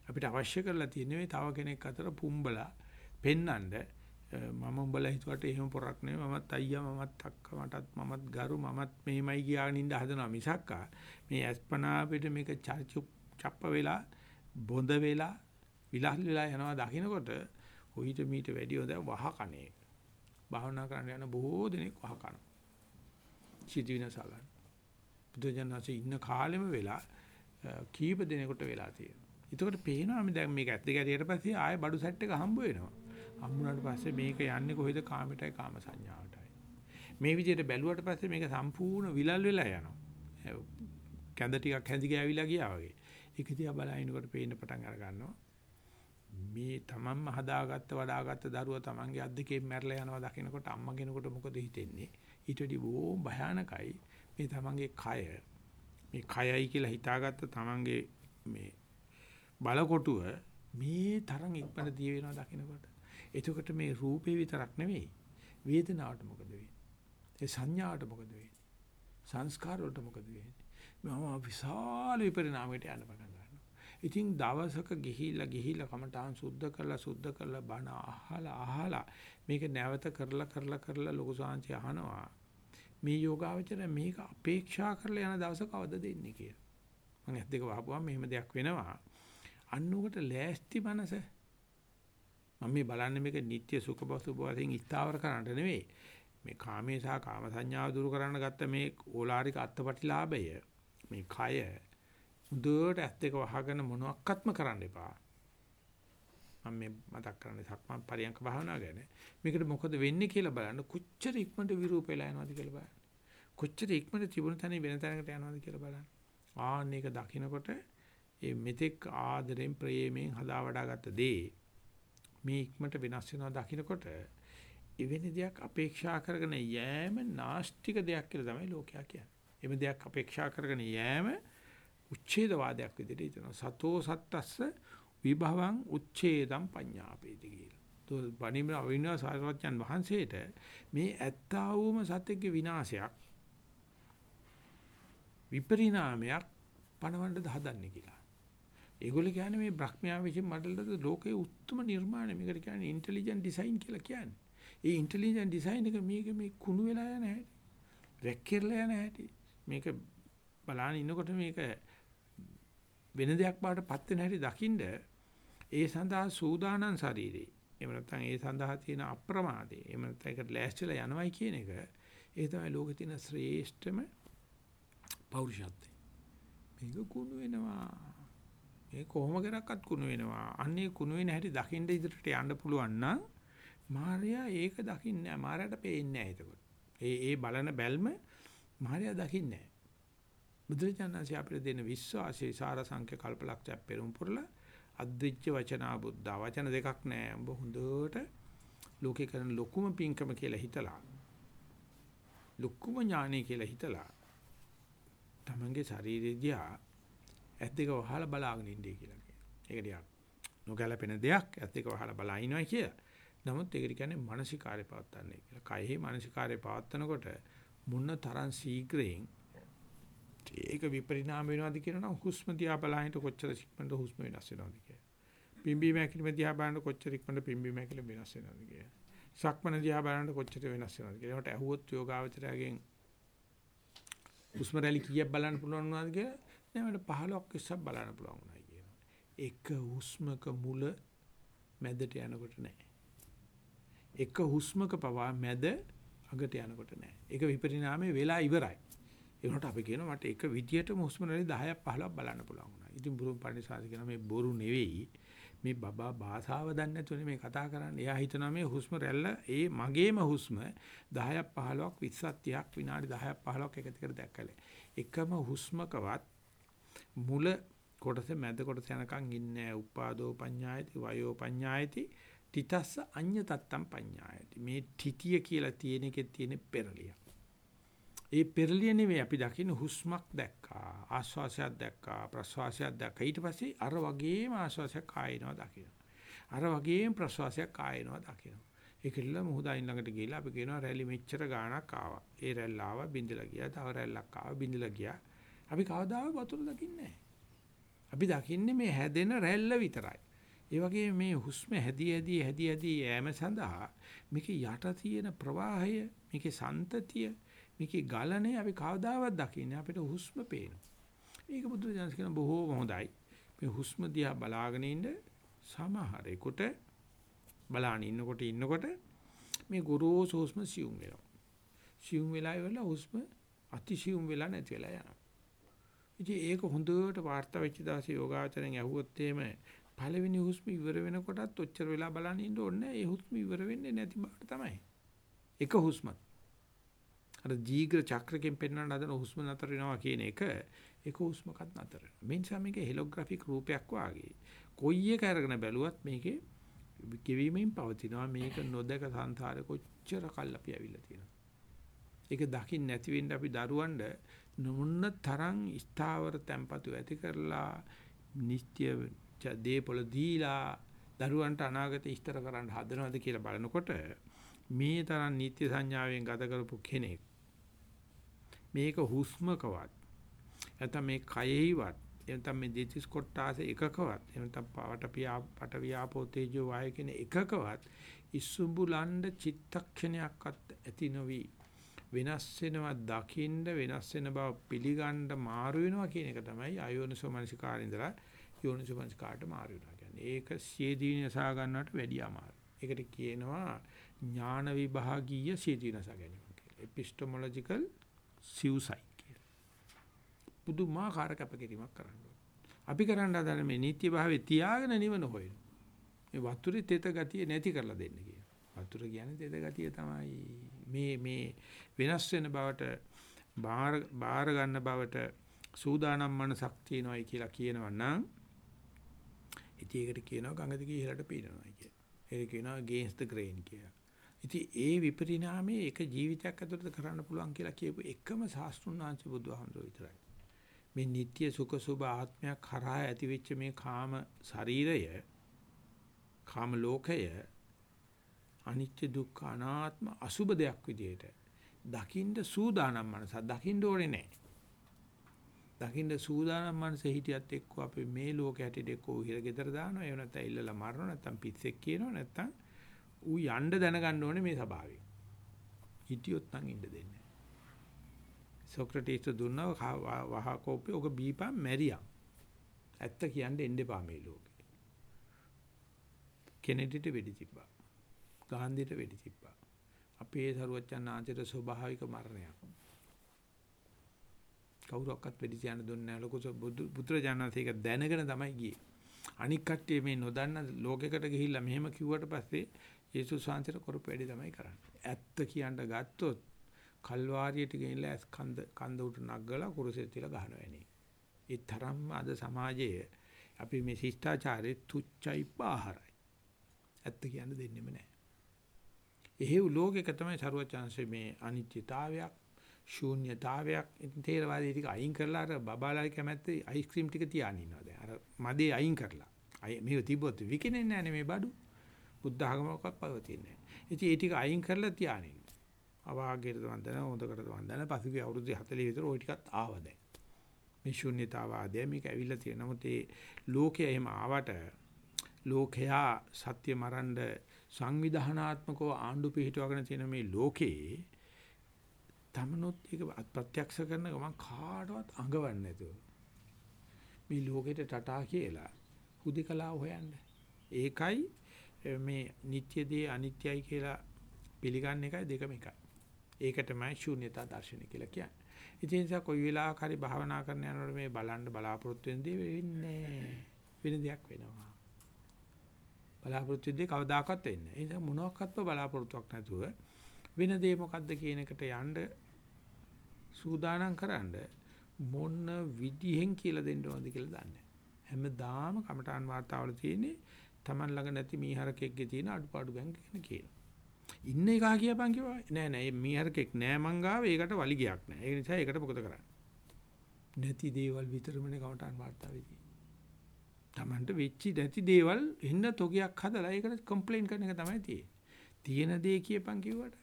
අපිට අවශ්‍ය කරලා තියෙන්නේ තව කෙනෙක් අතර පුම්බලා පෙන්නඳ මම උඹලා හිතුවට එහෙම පොරක් නෙවෙයි. මමත් අයියා මමත් අක්කා මටත් මමත් ගරු මමත් මෙහෙමයි කියාගෙන ඉඳ හදනවා මිසක්කා මේ අස්පනා අපිට මේක චප්ප වෙලා බොඳ වෙලා විලහල් වෙලා යනවා දකින්නකොට කොහිට මීට වැඩි හොඳ වහ කණේ භාවනා කරන්න යන බොහෝ දෙනෙක් වහ කනවා සිටිනසලන් බුදුජානනාසේ ඉන්න කාලෙම වෙලා කීප දෙනෙකුට වෙලා තියෙනවා. එතකොට පේනවා මේ දැන් මේක ඇත්ත ගැටියට පස්සේ ආයෙ බඩු සෙට් එක හම්බ වෙනවා. හම්බුනාට පස්සේ මේක යන්නේ කොහෙද කාමයටයි කාම සංඥාවටයි. මේ විදිහට බැලුවට පස්සේ මේක සම්පූර්ණ විලල් වෙලා යනවා. කැඳ ටිකක් හැඳි ගෑවිලා ගියා වගේ. ඒක දිහා බලනකොට පේන්න පටන් අර ගන්නවා. මේ තමන්ම හදාගත්ත වඩාගත්ත දරුවා තමන්ගේ අත් දෙකෙන් මැරලා යනවා දකිනකොට අම්මා කෙනෙකුට මොකද හිතෙන්නේ? ඊට වඩා බොහොම භයානකයි මේ තමන්ගේ කය. මේ කයයි කියලා හිතාගත්ත තමන්ගේ මේ බලකොටුව මේ තරම් ඉක්මනට දිය වෙනවා දකිනකොට එතකොට මේ රූපේ විතරක් නෙවෙයි වේදනාවට මොකද වෙන්නේ? ඒ සංඥාවට මොකද වෙන්නේ? සංස්කාර වලට මොකද වෙන්නේ? මම විශාල විපරිණාමයකට යන්න පටන් ගන්නවා. ඉතින් දවසක ගිහිල්ලා ගිහිල්ලා කමඨාන් සුද්ධ කරලා සුද්ධ කරලා බණ අහලා අහලා මේක නැවත කරලා කරලා කරලා ලොකු සාංශය අහනවා. මේ යෝගාවචර මේක අපේක්ෂා කරලා යන දවසක අවද දෙන්නේ කියලා. මම ඇස් දෙක වහපුවාම මෙහෙම දෙයක් වෙනවා. අන්නෝකට ලෑස්ති මනස මම මේ බලන්නේ මේක නිත්‍ය සුඛ බසුබ වශයෙන් ස්ථාවර කරන්නට නෙවෙයි. මේ කාමේ සහ කාම සංඥාව දුරු කරන්න ගත්ත මේ ඕලාරික අත්පටිලාභය මේ කය මුදුවට ඇස් දෙක වහගෙන මොනවත්ක්ත්ම කරන්න එපා. මම මේ මතක් කරන්නේ සක්මන් පරියන්ක භාවනාව ගැන. මේකට මොකද වෙන්නේ කියලා බලන්න කොච්චර ඉක්මනට විරූපේලා යනවද කියලා බලන්න. කොච්චර ඉක්මනට තිබුණ තැන වෙන තැනකට යනවද කියලා බලන්න. ආන්න ඒක දකිනකොට මේ මෙතෙක් ආදරෙන් ප්‍රේමයෙන් හදා වඩාගත්ත දේ මේ ඉක්මනට වෙනස් වෙනවා දකින්නකොට එවැනි දෙයක් අපේක්ෂා කරගෙන යෑම නාස්තික දෙයක් කියලා තමයි ලෝකයා කියන්නේ. එමෙ දෙයක් අපේක්ෂා කරගෙන යෑම උච්ඡේදවාදයක් විදිහට හිතනවා. සතෝ සත්තස්ස විභවං උච්ඡේදම් පඤ්ඤාපේති කියලා. તો බණිම අවිනාශ සාරවත්යන් වහන්සේට මේ ඇත්තා වූම සත්‍යයේ විනාශයක් විපරිණාමයක් පණවන්නද හදන්නේ කියලා. ඒගොල්ලෝ කියන්නේ මේ බ්‍රහ්මයා විසින් මඩලද ලෝකයේ උත්තරම නිර්මාණය. මේකට කියන්නේ ඉන්ටෙලිජන්ට් ඩිසයින් කියලා කියන්නේ. ඒ ඉන්ටෙලිජන්ට් ඩිසයින් එක මේක මේ කුණු වෙලා යන හැටි. වැක්කිරලා යන හැටි. මේක බලන ඉන්නකොට මේක වෙන දෙයක් බාටපත් වෙන හැටි දකින්ද ඒ සඳහා සූදානම් ශරීරේ එහෙම නැත්නම් ඒ සඳහා තියෙන අප්‍රමාදේ එහෙම නැත්නම් ඒකට ලෑස්තිලා යනවයි කියන එක ඒ තමයි ලෝකේ තියෙන ශ්‍රේෂ්ඨම පෞරුෂත්වය. මේක කුණු වෙනවා. මේ කොහොම කරක්වත් කුණු වෙනවා. අන්නේ කුණු වෙන හැටි දකින්න ඉදිරියට යන්න පුළුවන් නම් මාර්යා ඒක දකින්නේ නැහැ. මාර්යාට පේන්නේ නැහැ එතකොට. ඒ ඒ බලන බැල්ම මාර්යා දකින්නේ නැහැ. බුදුරජාණන්සේ අපිට දෙන විශ්වාසයේ සාර සංඛ්‍ය කල්පලක්ෂයක් පෙරම් පුරලා අද්විච්ච වචනා බුද්ධ වචන දෙකක් නැහැ. උඹ හොඳට ලෝකේ කරන ලොකුම පිංකම කියලා හිතලා ලොකුම ඥානෙ කියලා හිතලා තමන්ගේ ශරීරය දිහා ඇස් දෙක වහලා බලාගෙන ඉන්නේ කියලා කියනවා. ඒක ටිකක් නොගැලපෙන දෙයක් ඇස් දෙක වහලා බලා ඉනවා කියලා. නමුත් ඒකට කියන්නේ මානසිකාරය පවත්වන්නේ කියලා. කයෙහි මානසිකාරය පවත්වනකොට මුන්න තරම් ශීඝ්‍රයෙන් ඒක විපරිණාම වෙනවද කියනනම් හුස්ම දිහා බලහින්ට කොච්චර ඉක්මනට හුස්ම වෙනස් වෙනවද කියලා. පිම්බීම හැකිලිම දිහා බලනකොට කොච්චර ඉක්මනට පිම්බීම හැකිලිම වෙනස් වෙනවද කියලා. සක්මන දිහා බලනකොට කොච්චර වෙනස් වෙනවද කියලා. ඒකට ඇහුවොත් යෝගාවචරයෙන් හුස්ම රැලි කීයක් බලන්න පුළුවන් වුණාද කියලා නෑ මට 15ක් 20ක් බලන්න පුළුවන් වුණා කියනවා. එක හුස්මක මුල මැදට යනකොට නෑ. එක හුස්මක පවා මැද අගට යනකොට නෑ. ඒක විපරිණාමයේ වෙලා ඉවරයි. ඒ වුණාට අපි කියනවා මට එක විදියටම හුස්ම රැලි 10ක් 15ක් බලන්න පුළුවන් වුණා. ඉතින් බුරුම් පඬිසාරි කියනවා මේ බොරු නෙවෙයි. මේ බබා භාෂාව දන්නේ නැතුනේ මේ කතා කරන්නේ. එයා හිතනවා මේ හුස්ම රැල්ල ඒ මගේම හුස්ම 10ක් 15ක් 20ක් 30ක් විනාඩි 10ක් 15ක් එක දිගට දැක්කලේ. එකම හුස්මකවත් මුල කොටස මැද කොටස යනකම් ඉන්නේ උපාදෝ පඤ්ඤායති වයෝ පඤ්ඤායති තිතස්ස අඤ්ඤ තත්තම් පඤ්ඤායති. මේ තිතිය කියලා තියෙන එකේ තියෙන පෙරලිය. ඒ පෙරලිය නෙවෙයි අපි දකින්න හුස්මක් දැක්කා ආශ්වාසයක් දැක්කා ප්‍රශ්වාසයක් දැක්කා. ඊට පස්සේ අර වගේම ආශ්වාසයක් කායනවා දකින්න අර වගේම ප්‍රශ්වාසයක් කායනවා දකින්න ඒකilla මුහුදයින් ළඟට ගිහිල්ලා අපි කියනවා රැලි මෙච්චර ගාණක් ආවා. ඒ රැල්ල ආවා බින්දලා ගියා. තව රැල්ලක් ආවා බින්දලා ගියා. අපි කවදාවත් වතුර දකින්නේ අපි දකින්නේ මේ හැදෙන රැල්ල විතරයි ඒ වගේ මේ හුස්ම හැදී හැදී හැදී හැදී යෑම සඳහා මේකේ යට තියෙන ප්‍රවාහය මේකේ සන්තතිය මේකේ ගලනේ අපි කවදාවත් දකින්නේ අපිට හුස්ම පේනවා. ඒක බුදු දහම කියන බොහෝම හොඳයි. මේ හුස්ම දිහා බලාගෙන ඉන්න සමහරෙකුට බලාගෙන ඉන්නකොට ඉන්නකොට මේ ගොරෝසු හුස්ම සියුම් වෙනවා. සියුම් වෙලා ඉවරලා හුස්ම අතිසියුම් වෙලා නැති වෙලා යනවා. ඉතින් ඒක හොඳට වාර්තා වෙච්ච දවසේ යෝගාචරයෙන් ඇහුවොත් එහෙම පළවෙනි හුස්ම ඉවර වෙනකොටත් ඔච්චර වෙලා බලන්න ඉන්න ඕනේ. ඒ හුස්ම ඉවර වෙන්නේ නැති බවට තමයි. එක හුස්මක්. අර දීඝ චක්‍රයෙන් පෙන්වන්න හදන හුස්ම නතර වෙනවා කියන එක ඒක හුස්මකත් නතර වෙනවා. මේ නිසා මේක හෙලෝග්‍රැෆික් රූපයක් වාගේ. කොයි එක අරගෙන බැලුවත් මේකේ ගෙවීමෙන් පවතිනවා මේක නොදක සංසාරේ කොච්චර කල් අපි ඇවිල්ලා තියෙනවා. ඒක දකින්න නැති වෙන්න අපි දරුවන්ට නොමුන්න තරම් ස්ථාවර tempatu ඇති කරලා නිත්‍ය දේපොළ දීලා දරුවන්ට අනාගත ඉස්තර කරන්න හදනවද කියලා බලනකොට මේ තරම් නිත්‍ය සංඥාවෙන් ගත කරපු කෙනෙක් මේක හුස්මකවත් නැත්නම් මේ කයෙහිවත් නැත්නම් මේ දෙතිස් කොටාස එකකවත් නැත්නම් පවට පියා පට වියාපෝ තේජෝ වාය කියන එකකවත් ඉසුඹුලණ්ඩ චිත්තක්ෂණයක්වත් ඇති නොවි වෙනස් වෙනවා දකින්න වෙනස් වෙන බව පිළිගන්න මාරු වෙනවා කියන එක තමයි අයෝනිසෝ මනසිකාරේ ඉඳලා යෝනිසෝ මනසිකාට මාරු වෙනවා කියන්නේ. ඒක සියදීනසා ගන්නවට වැඩිය අමාරු. ඒකට කියනවා ඥාන විභාගීය සියදීනසා ගැනීම කියලා. epistemological සිව්සයි කියලා. පුදුමාකාර කැපකිරීමක් කරන්න අපි කරන්න හදන මේ නීත්‍ය භාවයේ තියාගෙන නිවන හොයන. මේ වතුරේ තෙත ගතිය නැති කරලා දෙන්න කියන. වතුර කියන්නේ තෙත ගතිය තමයි. මේ මේ වෙනස් වෙන බවට බාර බාර ගන්න බවට සූදානම් මනසක් තියෙනවායි කියලා කියනවා නම් ඉතින් ඒකට කියනවා ගඟ දිගේ ඉහළට පීනනවා කියලා. ඒක කියනවා against the grain කියලා. ඉතින් ඒ විපරිණාමයේ එක ජීවිතයක් ඇතුළත කරන්න පුළුවන් කියලා කියපු එකම ශාස්ත්‍රුන් වහන්සේ බුදුහාමුදුරුවෝ විතරයි. මේ නিত্য සුඛ සුභ ආත්මයක් කරා ඇතිවෙච්ච මේ කාම ශරීරය කාම ලෝකය අනිත්‍ය දුක්ඛ අනාත්ම අසුබ දෙයක් විදිහට දකින්න සූදානම් මනස දකින්න ඕනේ නැහැ. දකින්න සූදානම් මනස හිටියත් එක්ක අපි මේ ලෝකයට හැටියට එක්ක උහිර ගෙදර දානවා. එහෙම නැත්නම් ඉල්ලලා මරනවා. නැත්නම් පිස්සෙක් කියනවා. නැත්නම් ඌ යන්න දැනගන්න ඕනේ මේ ස්වභාවයෙන්. හිටියොත් නම් ඉන්න දෙන්නේ නැහැ. සොක්‍රටිස් දුන්නා වහ කෝපේ ඔක බීපන් මැරියා. ඇත්ත කියන්නේ එන්න එපා මේ ලෝකේ. කෙනෙඩිට වෙඩි තිබ්බා. ගාන්ධිට වෙඩි තිබ්බා. අපේ සරුවච්චන් ආන්තිට ස්වභාවික මරණයක්. කවුරක්වත් වෙඩි තියන්න දුන්නේ නැහැ ලොකු බුදුරජාණන්සේක දැනගෙන තමයි ගියේ. අනික් කට්ටිය මේ නොදන්න ලෝකයකට ගිහිල්ලා මෙහෙම කිව්වට පස්සේ යේසුස් වහන්සේට කරපු වැඩි තමයි කරන්නේ. ඇත්ත කියන්න ගත්තොත් කල්වාරියට ගෙනිලා කන්ද කන්ද උට නගලා කුරුසෙත් තියලා ගහනවා එනේ. ඒ තරම්ම අද සමාජයේ අපි මේ ශිෂ්ටාචාරයේ තුච්චයි පාහරයි. ඇත්ත කියන්න දෙන්නෙම නැහැ. එහෙව් ලෝකෙක තමයි සරුවචාන්සේ මේ අනිත්‍යතාවයක් ශූන්‍යතාවයක් ඉතින් තේරවාදී ටික අයින් කරලා අර බබාලාගේ කැමැත්තේ අයිස්ක්‍රීම් ටික තියාගෙන ඉන්නවා දැන්. අර මදේ අයින් කරලා. අය මේව තිබ්බොත් විකිනෙන්නේ නැහැ මේ බඩු. බුද්ධ ආගමකක් පවතින්නේ නැහැ. ඉතින් ඒ ටික අයින් කරලා තියාගෙන අවාගේට වන්දන හොඳකට වන්දන පසුගිය අවුරුදු 40 විතර ওই ටිකත් ආවා දැන්. මේ ශූන්‍යතාවාදය මේක ඇවිල්ලා තියෙන නමුත් ඒ ලෝකය එහෙම ආවට ලෝකයා සත්‍ය මරන්න සංවිධානාත්මකව ආණ්ඩු පිහිටවගෙන තියෙන මේ ලෝකේ තමනොත් ඒක ප්‍රත්‍යක්ෂ කරන ගමන් කාටවත් අඟවන්නේ නැතුව මේ ලෝකෙට ටටා කියලා හුදකලා හොයන්න. ඒකයි මේ නිට්ටය දේ අනිත්‍යයි කියලා පිළිගන්න එකයි දෙකම එකයි. ඒක තමයි ශූන්‍යතා දර්ශනය කියලා කියන්නේ. ඉතින් ඒක කොයි වෙලාවක හරි භාවනා කරන යනකොට මේ බලන්න බලාපොරොත්තු වෙන දේ වෙන්නේ වෙන දෙයක් වෙනවා. බලාපොරොත්තු වෙද්දී කවදාකවත් වෙන්නේ නැහැ. ඒ නිසා මොනවාක්වත්ම බලාපොරොත්තුවක් නැතුව වෙන දේ මොකද්ද කියන එකට යන්න සූදානම් කරන්න මොන විදිහෙන් කියලා දෙන්න ඕනද කියලා දන්නේ හැමදාම කමඨාන් වාතාවල තියෙන්නේ Taman ළඟ නැති මීහරකෙක්ගේ තියෙන අඩුපාඩු ගැන කියන කියනවා. ඉන්න එකා කියපන් කිව්වා. නෑ නෑ මීහරකෙක් නෑ මං ගාව ඒකට වලිගයක් නෑ. ඒ නිසා ඒකට මොකද කරන්නේ? නැති දේවල් විතරමනේ කමඨාන් වාතාවේදී. Tamanට වෙච්චි නැති දේවල් එන්න තොගයක් හදලා ඒකට කම්ප්ලේන් කරන එක තමයි තියෙන්නේ. තියෙන දේ කියපන් කිව්වට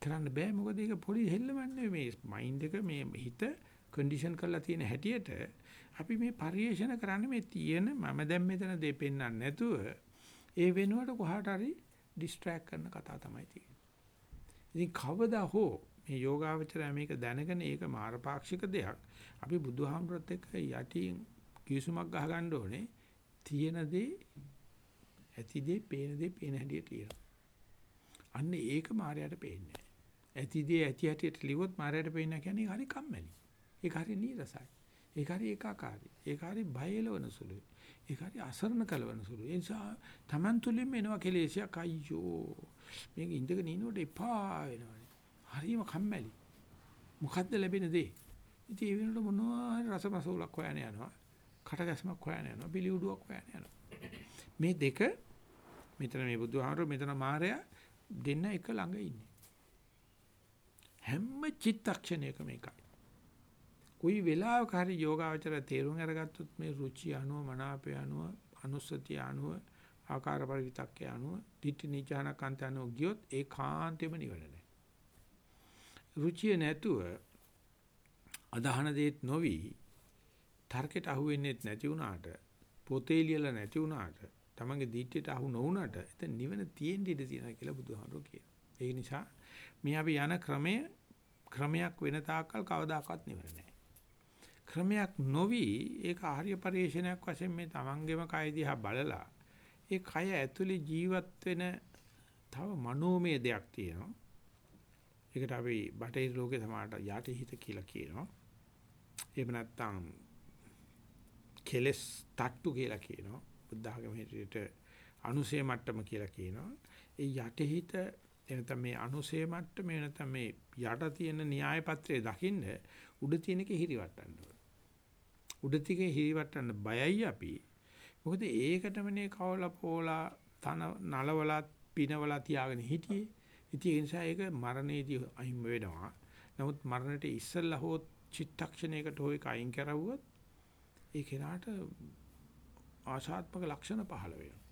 කරන්න බෑ මොකද ඒක පොඩි හෙල්ලමන්නේ මේ මයින්ඩ් එක මේ හිත කන්ඩිෂන් කරලා තියෙන හැටියට අපි මේ පරිේශන කරන්නේ මේ තියෙන මම දැන් මෙතන දෙ පෙන්වන්න නැතුව ඒ වෙනුවට කොහාට හරි ඩිස්ට්‍රැක්ට් කරන කතා තමයි තියෙන්නේ. ඉතින් කවදා හෝ මේ යෝගාවචරය මේක දැනගෙන ඒක මාරපාක්ෂික දෙයක්. අපි බුදුහාමුදුරත් එක්ක යටින් කිවිසුමක් ගහගන්න ඕනේ. තියෙන දේ ඇති දේ පේන දේ පේන හැටියට ලියනවා. අන්න ඒක මායයට පේන්නේ ඇතිදී ඇති හැටියට ලිව්වොත් මායයට පේන්න කියන්නේ හරි කම්මැලි. ඒක හරි නීරසයි. ඒක හරි ඒකාකාරයි. ඒක හරි බයලවන සුළුයි. ඒක හරි අසරණ කලවන සුළුයි. ඒ නිසා Taman තුලින්ම එනවා කෙලෙසයක් අයියෝ. මේක ඉඳගෙන ඉනකොට එපා වෙනවා. හරිම කම්මැලි. මොකද්ද ලැබෙන දේ? ඉතින් ඒ වෙනකොට මොනවා හරි රසමසූලක් හොයන යනවා. කටගැස්මක් හොයන යනවා. පිළිඋඩුවක් හොයන යනවා. මේ දෙක මෙතන මේ බුදුහාමර මෙතන මායя දෙන්න එක ළඟ ඉන්නේ. හැම චිත්තක්ෂණයකම එකයි. කොයි වෙලාවක හරි යෝගාවචර තේරුම් අරගත්තොත් මේ රුචි අනුව මනාපය අනුව අනුස්සතිය අනුව ආකාර පරිවිතක්කය අනුව ditthi නිජානකාන්ත අනුව ගියොත් ඒකාන්තෙම නිවන නැහැ. රුචිය නැතුව අදහන දෙයක් නොවි තර්කයට අහු වෙන්නේ නැති වුණාට පොතේ ලියලා නැති වුණාට තමන්ගේ දිට්ඨියට අහු නොවුනට එතන නිවන තියෙන්න ඉඩ තියෙනවා කියලා බුදුහාමුදුරුවෝ කියනවා. ඒ නිසා මේ අපි යන ක්‍රමය ක්‍රමයක් වෙන තාක්කල් කවදාකවත් නිවන නැහැ. ක්‍රමයක් නොවි ඒක ආර්ය පරිශ්‍රණයක් වශයෙන් මේ තමන්ගේම කය දිහා බලලා ඒ කය ඇතුලේ ජීවත් වෙන තව මනෝමය දෙයක් තියෙනවා. ඒකට අපි බටහිර ලෝකේ සමානට යටිහිත කියලා කියනවා. එහෙම නැත්නම් කෙලස් තට්ටු කියලා කියනවා. බුද්ධ ආගම හැටියට අනුසය මට්ටම කියලා කියනවා. ඒ යටිහිත එනතම මේ අනුසය මට්ටම එනතම මේ යට තියෙන න්‍යාය පත්‍රයේ දකින්න උඩ තියෙනක හිරිවට්ටන්න ඕන. උඩ තිකේ හිරිවට්ටන්න බයයි අපි. මොකද ඒකටමනේ කවලා පෝලා තන නලවලා පිනවලා තියාගෙන හිටියේ. ඉතින් ඒ නිසා ඒක මරණයේදී අහිමි වෙනවා. නමුත් මරණයට ඉස්සෙල්ලා හෝ චිත්තක්ෂණයකට හෝ ඒක අයින් කරවුවොත් ඒ කෙනාට ආශාත්මක ලක්ෂණ පහළ වෙනවා.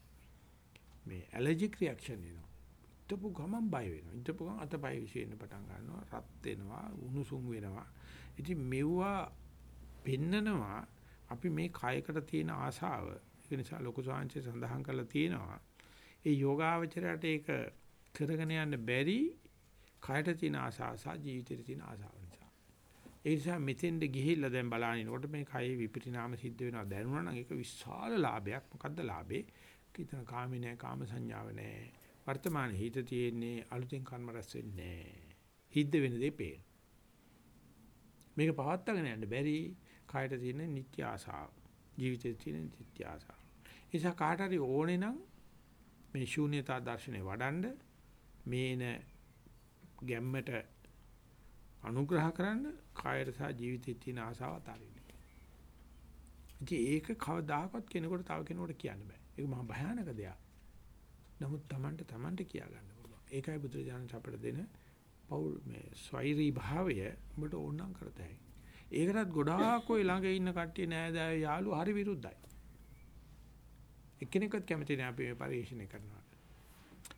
මේ ඇලර්ජික් රියැක්ෂන් එනවා. ඉතපු ගමන් බය වෙනවා. ඉතපු ගමන් අතපය විශේෂයෙන් පටන් ගන්නවා. රත් වෙනවා, උණුසුම් වෙනවා. ඉතින් මෙවුවා පෙන්නනවා අපි මේ කයකට තියෙන ආශාව. ඒ නිසා ලොකු සාංශය සඳහන් කරලා තියෙනවා. ඒ යෝගාවචරයට ඒක කරගෙන යන්න බැරි කයට තියෙන ආශාව සහ ජීවිතේට තියෙන ආශාව නිසා. ඒ නිසා මෙතෙන්ද ගිහිල්ලා දැන් බලනිනකොට මේ කයේ විපරිණාම සිද්ධ වෙනවා දැනුණා නම් ඒක විශාල ලාභයක්. මොකද්ද ලාභේ? කිතන කාමේ නැහැ, කාම සංඥාව නැහැ. වර්තමානයේ හිත තියෙන්නේ අලුතෙන් කර්ම රැස් වෙන්නේ නැහැ. හිද්ද වෙන දේ පේන. මේක පවත්වාගෙන යන්න බැරි කායට තියෙන නිත්‍ය ආසාව. ජීවිතයේ තියෙන නිත්‍ය ආසාව. ඒ නිසා කාට හරි ඕනේ නම් මේ ශූන්‍යතා දර්ශනේ වඩන්න මේන ගැම්මට අනුග්‍රහ කරන්න කායයට සහ ජීවිතයේ තියෙන ආසාව අතාරින්න. ඉතින් ඒක කවදාකවත් කෙනෙකුට තව කෙනෙකුට කියන්න බෑ. ඒක මහා භයානක දෙයක්. නමුත් Tamanට Tamanට කියා ගන්න පුළුවන්. ඒකයි බුදුරජාණන් අපට දෙන පෞල් මේ ස්වෛරී භාවය ඔබට ඕනනම් කරතයි. ඒකටත් ගොඩාක් ඔය ළඟ ඉන්න කට්ටිය නෑදෑයෝ යාළුවෝ හරි විරුද්ධයි. එක්කෙනෙක්වත් කැමති නෑ අපි මේ පරිශ්‍රණය කරනවා.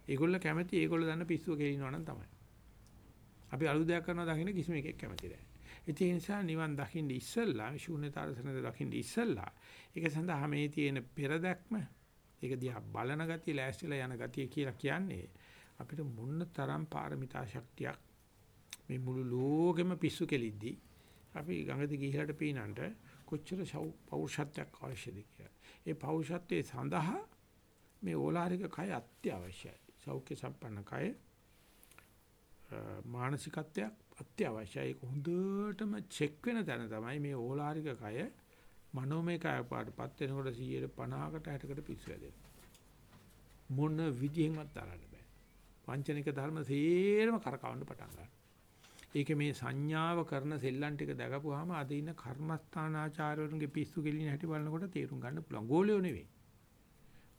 ඒගොල්ල කැමති ඒගොල්ල දන්න පිස්සුව කෙලිනවා නම් තමයි. අපි අලුත් දෙයක් කරනවා දකින්න කිසිම එකෙක් කැමති නෑ. ඒ නිසා නිවන් දකින්න ඉස්සෙල්ලා ශූන්‍යතාවසනද දකින්න ඉස්සෙල්ලා ඒක සඳහා මේ තියෙන පෙරදැක්ම ඒක දිහා බලන ගතිය ලෑස්තිලා යන ගතිය කියලා කියන්නේ අපිට මොන්න තරම් පාරමිතා ශක්තියක් මේ මුළු ලෝකෙම පිස්සු කෙලිද්දි අපි ගඟට ගිහිලාට පීනන්ට කොච්චර පෞරුෂත්වයක් අවශ්‍යද කියලා. ඒ පෞරුෂත්වයේ සඳහා මේ ඕලාරික කය අත්‍යවශ්‍යයි. සෞඛ්‍ය සම්පන්න කය මානසිකත්වයක් අත්‍යවශ්‍යයි. ඒක හොඳටම චෙක් වෙන තැන තමයි මේ ඕලාරික කය මනෝමය කය පාටපත් වෙනකොට 150කට 60කට පිස්සු වැදෙනවා. මොන විදිහෙන්වත් තරන්න බෑ. වංචනික ධර්ම සේරම කරකවන්න පටන් ගන්නවා. ඒක මේ සංඥාව කරන සෙල්ලම් ටික දැකපුවාම අද ඉන්න කර්මස්ථානාචාර්යවරුන්ගේ පිස්සු කෙලින හැටි බලනකොට තේරුම් ගන්න පුළුවන්. ගෝලියෝ නෙවෙයි.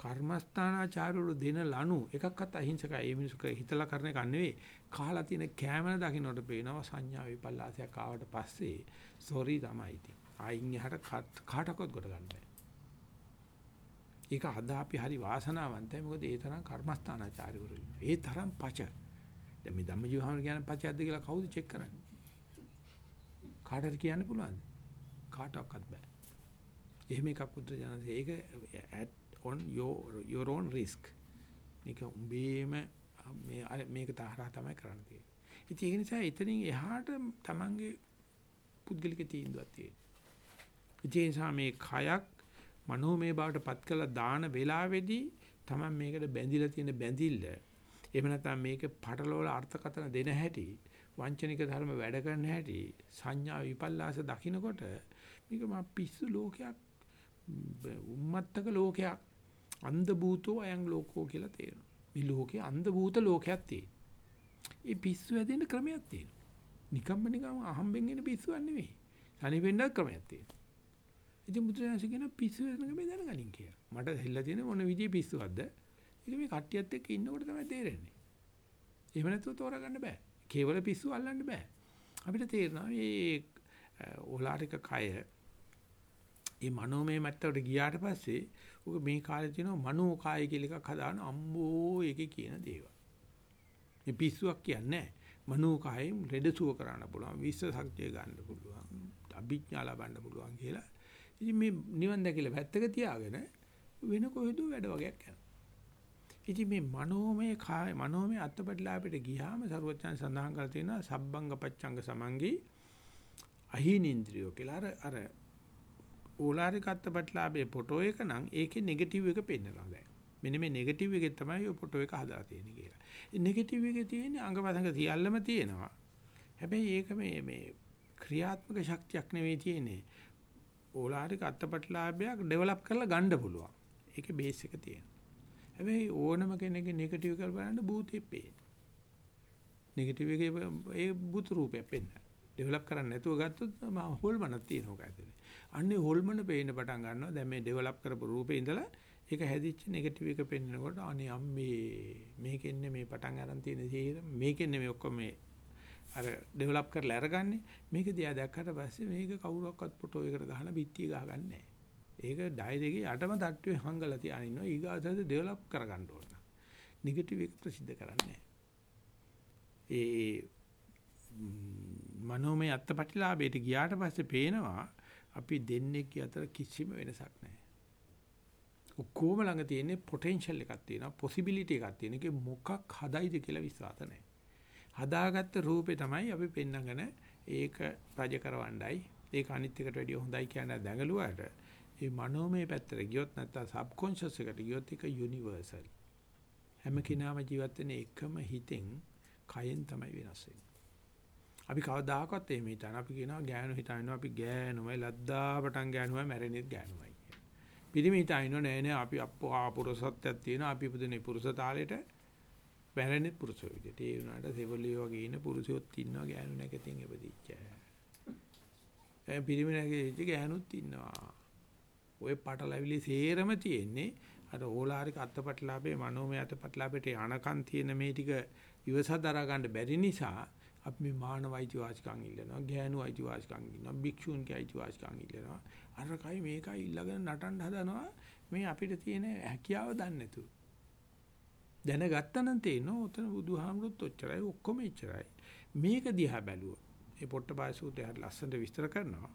කර්මස්ථානාචාර්යවරු දෙන ලනු එකක්වත් අහිංසකයි. ඒ මිනිස්සු හිතලා කරන එක නෙවෙයි. කාලා තියෙන කැමන දකින්නට පේනවා සංඥා විපල්ලාසයක් ආවට පස්සේ සෝරි තමයි ඉතින්. ආයින් එහාට කාටවත් ගොඩ ගන්න බෑ. ඒක අද අපි හරි වාසනාවන්තයි. මොකද ඒ තරම් කර්මස්ථානාචාර්යවරු ඒ තරම් පච. දැන් මේ ධම්මජීවහම කියන පචයක්ද කියලා කවුද චෙක් කරන්නේ? කාටද කියන්න පුළුවන්ද? කාටවත් බෑ. එහෙම එකක් උත්තර ජනසේ ඒක on your your own risk. මේක උඹේම මේ මේක තරහා තමයි කරන්න තියෙන්නේ. ඉතින් ඒ නිසා එතනින් එහාට Tamange පුද්ගලික තීන්දුවක් තියෙනවා. ඒ නිසා මේ කයක් මනෝමය බවට පත් කළ දාන වේලාවේදී Taman මේකට බැඳිලා තියෙන බැඳිල්ල එහෙම නැත්නම් මේක පටලවල අර්ථකථන දෙන හැටි වංචනික ධර්ම වැඩ කරන හැටි සංඥා විපල්ලාස දකින්නකොට මේක මා පිස්සු ලෝකයක් උම්මත්තක ලෝකයක් අන්ධ භූතෝ අයං ලෝකෝ කියලා තේරෙනවා. මේ ලෝකේ අන්ධ භූත ලෝකයක් තියෙනවා. ඒ පිස්සු හැදෙන්න ක්‍රමයක් තියෙනවා. නිකම්ම නිකම් අහම්බෙන් එන පිස්සුවක් නෙවෙයි. තනි වෙන්නත් ක්‍රමයක් තියෙනවා. ඉතින් බුදුරජාණන් කියන පිස්සු වෙන ක්‍රමය දැනගනින් කියලා. මට හෙල්ලා තියෙන මොන විදිහේ පිස්සුවක්ද? ඒක මේ කට්ටියත් එක්ක ඉන්නකොට තමයි තේරෙන්නේ. එහෙම නැතුව තෝරගන්න බෑ. කේවල පිස්සු අල්ලන්න බෑ. අපිට තේරෙනවා මේ ඕලාරික කය මේ මනෝමය මට්ටමට ගියාට පස්සේ ඔක මේ කාලේ තියෙනවා මනෝ කාය කියලා එකක් හදාන අම්බෝ ඒකේ කියන දේවල්. මේ පිස්සුවක් කියන්නේ මනෝ කායෙන් රෙඩසුව කරන්න පුළුවන් විශ්ව ශක්තිය ගන්න පුළුවන් අභිඥා ලබන්න පුළුවන් කියලා. ඉතින් මේ නිවන් දැකලා පැත්තක තියාගෙන වෙන කොහෙද වැඩ වගේක් කරනවා. ඉතින් මේ මනෝමය කාය මනෝමය අත්පටිලාපෙට ගියාම සරුවචන සඳහන් කරලා තියෙනවා සබ්බංග පච්ඡංග සමංගී අහීනේන්ද්‍රියෝ කියලා අර අර ඕලාරික අත්පත්ලාභයේ ෆොටෝ එක නම් ඒකේ නෙගටිව් එක පෙන්නනවා දැන්. මෙන්න මේ නෙගටිව් එකේ තමයි ඔය ෆොටෝ එක හදලා තියෙන්නේ කියලා. ඒ නෙගටිව් එකේ තියෙන්නේ අංගපසංග සියල්ලම තියෙනවා. හැබැයි ඒක මේ මේ ක්‍රියාත්මක ශක්තියක් නෙවෙයි තියෙන්නේ. ඕලාරික අත්පත්ලාභයක් ඩෙවලොප් කරලා ගන්න පුළුවන්. ඒකේ බේස් එක තියෙනවා. හැබැයි ඕනම කෙනෙක්ගේ නෙගටිව් කරලා බලන්න භූතේ පේන්නේ. නෙගටිව් එකේ ඒ භූත රූපයක් පෙන්නන. ඩෙවලොප් කරන්න නැතුව ගත්තොත් මම හොල්මනක් තියෙනවා ඇතුලේ. අන්නේ හොල්මන පේන්න පටන් ගන්නවා. දැන් මේ ඩෙවලොප් කරපු රූපේ ඉඳලා ඒක හැදිච්ච නෙගටිව් එක පෙන්නකොට අනේ අම්මේ මේකෙන්නේ මේ පටන් අරන් තියෙන දේ මේකෙන්නේ මේ ඔක්කොම මේ අර ඩෙවලොප් කරලා අරගන්නේ මේක දිහා දැක්කට පස්සේ මේක කවුරක්වත් ෆොටෝ එකකට ගහන බිත්තිය ගහගන්නේ නැහැ. ඒක ඩයරි එකේ යටම තට්ටුවේ හංගලා තියාගෙන ඉන්නවා. ඊගාටද ඩෙවලොප් කරගන්න ඕන. නෙගටිව් එක ප්‍රසිද්ධ කරන්නේ ඒ මනෝමය අත්පටිලාභයට ගියාට පස්සේ පේනවා අපි දෙන්නේ අතර කිසිම වෙනසක් නැහැ. ඔක්කොම ළඟ තියෙන්නේ පොටෙන්ෂල් එකක් තියෙනවා, පොසිබිලිටි එකක් තියෙන. ඒක මොකක් හදයිද කියලා විශ්වාස නැහැ. හදාගත්ත රූපේ තමයි අපි පෙන්නගෙන ඒක රජ කරවණ්ඩයි, ඒක අනිත් එකට වැඩිය හොඳයි කියන දැඟලුවාට මේ මනෝමය පැත්තට ගියොත් නැත්තම් සබ්කොන්ෂස් එකට ගියොත් ඒක යුනිවර්සල්. හැම කෙනාම ජීවත් වෙන එකම හිතෙන් කයෙන් තමයි වෙනස් වෙන්නේ. අපි කවදාකවත් එහෙම හිතන අපි කියනවා ගෑනු හිතනවා අපි ගෑනුමයි ලද්දා පටන් ගෑනුමයි මැරෙන්නේ ගෑනුමයි කියලා. පිරිමි හිතනවා නෑ නෑ අපි අප්පා පුරුෂත්වයක් තියෙනවා අපි පුදුනේ පුරුෂ තාලෙට මැරෙන්නේ පුරුෂෝ විදිහට. ඒ වුණාට සෙවලියෝ වගේ ඉන්න පුරුෂයොත් ඉන්නවා ගෑනු නැකතින් එපදිච්ච. ඒ පිරිමි නැකෙච්ච ගෑනුත් ඉන්නවා. ඔය පටලැවිලි සේරම තියෙන්නේ අර ඕලාරික අත්පත්ලාභේ මනෝමය අත්පත්ලාභේට යනකන් තියෙන මේ ටික ඉවසා දරා ගන්න බැරි නිසා අපි මේ මානව අයිතිවාසිකම් ඉල්ලනවා ගෑනු අයිතිවාසිකම් ඉල්ලනවා භික්ෂූන්ගේ අයිතිවාසිකම් ඉල්ලනවා. අරකයි මේකයි ඉල්ලගෙන නටන්න හදනවා. මේ අපිට තියෙන හැකියාව දන්නේ නැතුව. දැනගත්තා නම් තේරෙනවා උතන බුදුහාමුදුරුත් ඔච්චරයි ඔක්කොම එච්චරයි. මේක දිහා බැලුවොත් මේ පොට්ටපාය සූත්‍රය හරි ලස්සනට විස්තර කරනවා.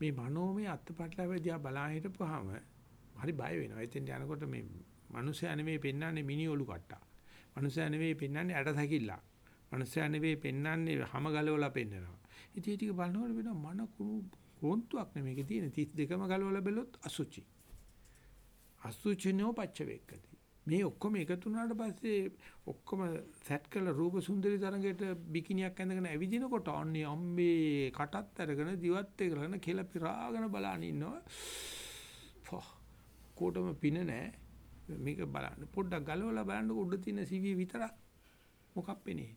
මේ මනෝමය අත්පත්ලාවේ දිහා බලා හිටපුවාම හරි බය වෙනවා. එතෙන් යනකොට මේ මිනිස්සයා නෙමෙයි පෙන්වන්නේ මිනිඔලු කට්ටා මිනිස්සයා නෙමෙයි පෙන්වන්නේ ඇට සැකිල්ලක් මනුස්සයා නෙවෙයි පෙන්වන්නේ හැම ගලවලා පෙන්නනවා. ඉතින් ඒ ටික බලනකොට වෙනවා මන කුණු කොන්තුවක් නෙමේක තියෙන 32ම ගලවලා බැලුවොත් අසුචි. අසුචිනෝ පච්ච වේක්කති. මේ ඔක්කොම එකතු වුණාට පස්සේ ඔක්කොම සැට් කළ රූප සුන්දරි තරඟයට බිකිනියක් ඇඳගෙන ඇවිදිනකොට අන්නේ අම්බේ කටත් අරගෙන දිවත් එකගෙන කෙල පිරාගෙන බලන ඉන්නවා. ෆෝ කොටම පින නෑ. මේක බලන්න පොඩ්ඩක් ගලවලා බලන්න උඩ තියෙන සිවිය විතරක් මොකක් පෙනේ.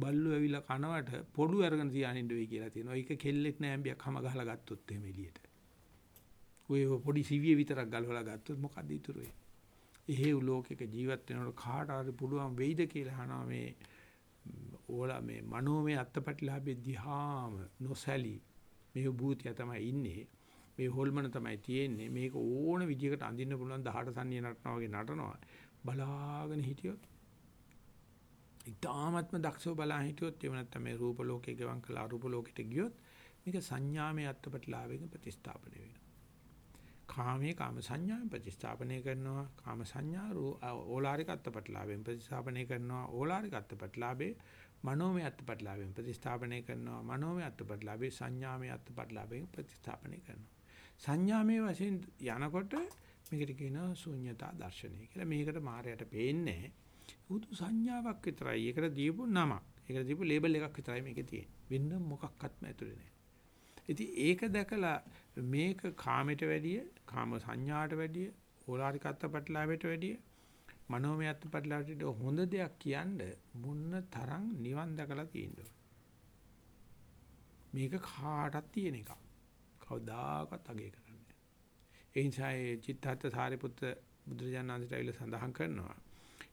බල්ලෝ ඇවිල්ලා කනවට පොඩු අරගෙන තියානින්න වෙයි කියලා තියෙනවා. ඒක කෙල්ලෙක් නෑ ඇම්බියක් හැම ගහලා ගත්තොත් එහෙම එළියට. ඔය පොඩි සිවිය විතරක් ගලවලා ගත්තොත් මොකද ඉතුරු වෙන්නේ? එහෙව් ලෝකයක ජීවත් වෙනකොට කාට හරි පුළුවන් වෙයිද කියලා අහනවා මේ ඕලා මේ මනෝමය අත්පටිලාභේ දිහාම නොසැලී මේ භූතිය තමයි ඉන්නේ. මේ හොල්මන තමයි තියෙන්නේ. මේක ඕන විදිහකට අඳින්න පුළුවන් 18 සන්නිය නටනවා වගේ නටනවා. බලාගෙන හිටියොත් ඉතාමත්ම දක්ෂව බලා හිටියොත් එහෙම නැත්නම් මේ රූප ලෝකේ ගෙවන් කළ අරූප ලෝකෙට ගියොත් මේක සංඥාමය අත්පත්ලාවෙන් ප්‍රතිස්ථාපනය වෙනවා. කාමයේ කාම සංඥාවෙන් ප්‍රතිස්ථාපනය කරනවා. කාම සංඥා ඕලාරික අත්පත්ලාවෙන් ප්‍රතිස්ථාපනය කරනවා. ඕලාරික අත්පත්ලාවේ මනෝමය අත්පත්ලාවෙන් ප්‍රතිස්ථාපනය කරනවා. මනෝමය අත්පත්ලාවේ සංඥාමය අත්පත්ලාවෙන් ප්‍රතිස්ථාපනය කරනවා. සංඥාමය වශයෙන් යනකොට මේකට කියනවා ශූන්‍යතා දර්ශනය කියලා. මේකට මායයට පේන්නේ නැහැ. හුදු සංඥාවක් විතරයි. ඒකට දීපු නම. ඒකට දීපු ලේබල් එකක් විතරයි මේකේ තියෙන්නේ. වෙන මොකක්වත්ම ඇතුලේ නැහැ. ඉතින් ඒක දැකලා මේක කාමයට වැඩිය, කාම සංඥාට වැඩිය, ඕලාරික අත්පත්ලාවට වැඩිය, මනෝමය අත්පත්ලාවට හොඳ දෙයක් කියන්න මොන්න තරම් නිවන් දැකලා තියෙනවද? මේක කාටත් තියෙන එකක්. කවදාකවත් අගය කරන්නේ නැහැ. ඒ නිසා ඒ චිත්තහත් සාරිපුත්‍ර බුදුරජාණන් වහන්සේට ඇවිල්ලා සඳහන් කරනවා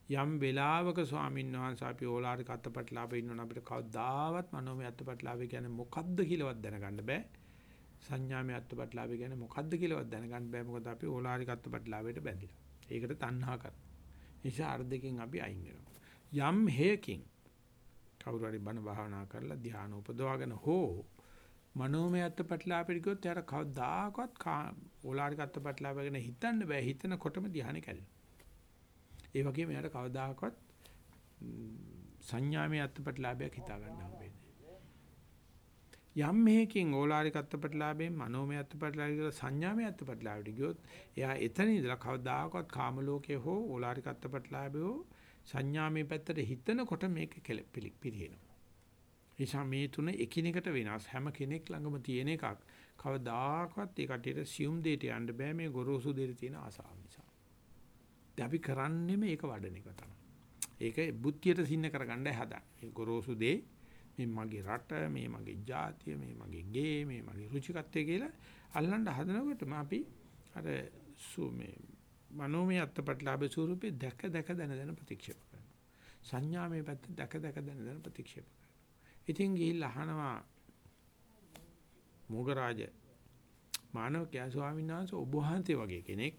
යම් වෙලාවක ස්වාමීන් වහන්සේ අපි ඕලාරික අත්පත්ලාභේ ඉන්නවනම් අපිට කවදාවත් මනෝමය අත්පත්ලාභේ කියන්නේ මොකද්ද කියලාවත් දැනගන්න බෑ. සංඥාමය අත්පත්ලාභේ කියන්නේ මොකද්ද කියලාවත් දැනගන්න බෑ. මොකද අපි ඕලාරික අත්පත්ලාභයට බැඳිලා. ඒකට තණ්හා කරනවා. නිසා අර්ධකින් අපි අයින් වෙනවා. යම් හේකින් කවුරු හරි බණ භාවනා කරලා ධ්‍යාන උපදවාගෙන හෝ මනෝමය අත්පත්ලාභෙට ගියොත් එයාට කවදාකවත් ඕලාරික අත්පත්ලාභ ගැන හිතන්න බෑ. හිතනකොටම ධ්‍යානෙ කැඩෙනවා. ඒ වගේම එයාට කවදාකවත් සංඥාමය අත්පත්ලාභයක් හිතා ගන්න හම්බෙන්නේ යම් මේකෙන් ඕලාරික අත්පත්ලාභයෙන් මනෝමය අත්පත්ලාභය කියලා සංඥාමය අත්පත්ලාභයට ගියොත් එයා එතන ඉඳලා කවදාකවත් කාම ලෝකයේ හෝ ඕලාරික අත්පත්ලාභය හෝ සංඥාමය පැත්තට හිතනකොට මේක පිළිහෙනවා නිසා මේ තුන එකිනෙකට වෙනස් හැම කෙනෙක් ළඟම තියෙන එකක්. කවදාකවත් ඒ කටියට සියුම් දෙයට යන්න බෑ. මේ ගොරෝසු දෙයට තියෙන ආසාව නිසා. අපි කරන්නේම ඒක වඩන එක තමයි. ඒක බුද්ධියට සින්න කරගන්නයි හදන්නේ. මේ ගොරෝසු දේ මේ මගේ රට, මේ මගේ ජාතිය, මේ මගේ ගේ, මේ මගේ රුචිකත්වය කියලා අල්ලන්න හදනකොටම අපි අර සුමේ මනෝමය අත්පත්ලාභ ස්වරූපේ දැක දැක දන දන ප්‍රතික්ෂේප කරනවා. සංඥාමය පැත්ත දැක දැක දන දන ප්‍රතික්ෂේප කරනවා. ඉතින් ගිහිල්ලා අහනවා මොගරාජ මානවකයා ස්වාමීන් වහන්සේ ඔබ වහන්සේ වගේ කෙනෙක්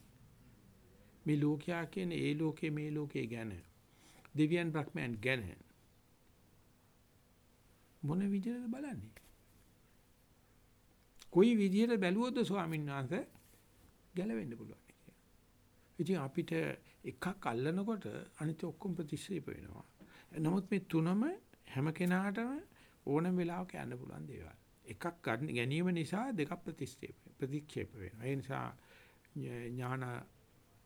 මේ ලෝකයා කියන ඒ ලෝකේ මේ ලෝකේ ගැන දෙවියන් බ්‍රහ්මයන් ගැන මොන විදිහටද බලන්නේ? කොයි විදිහට බැලුවොත් ස්වාමීන් වහන්සේ ගැලවෙන්න පුළුවන් කියලා. ඉතින් අපිට එකක් අල්ලනකොට අනිත් ඔක්කොම ප්‍රතික්ෂේප වෙනවා. නමුත් මේ තුනම හැම කෙනාටම ඕනම වෙලාවක යන්න පුළුවන් දේවල්. එකක් ගැනීම නිසා දෙකක් ප්‍රතික්ෂේප ප්‍රතික්ෂේප වෙනවා. ඒ නිසා ඥාන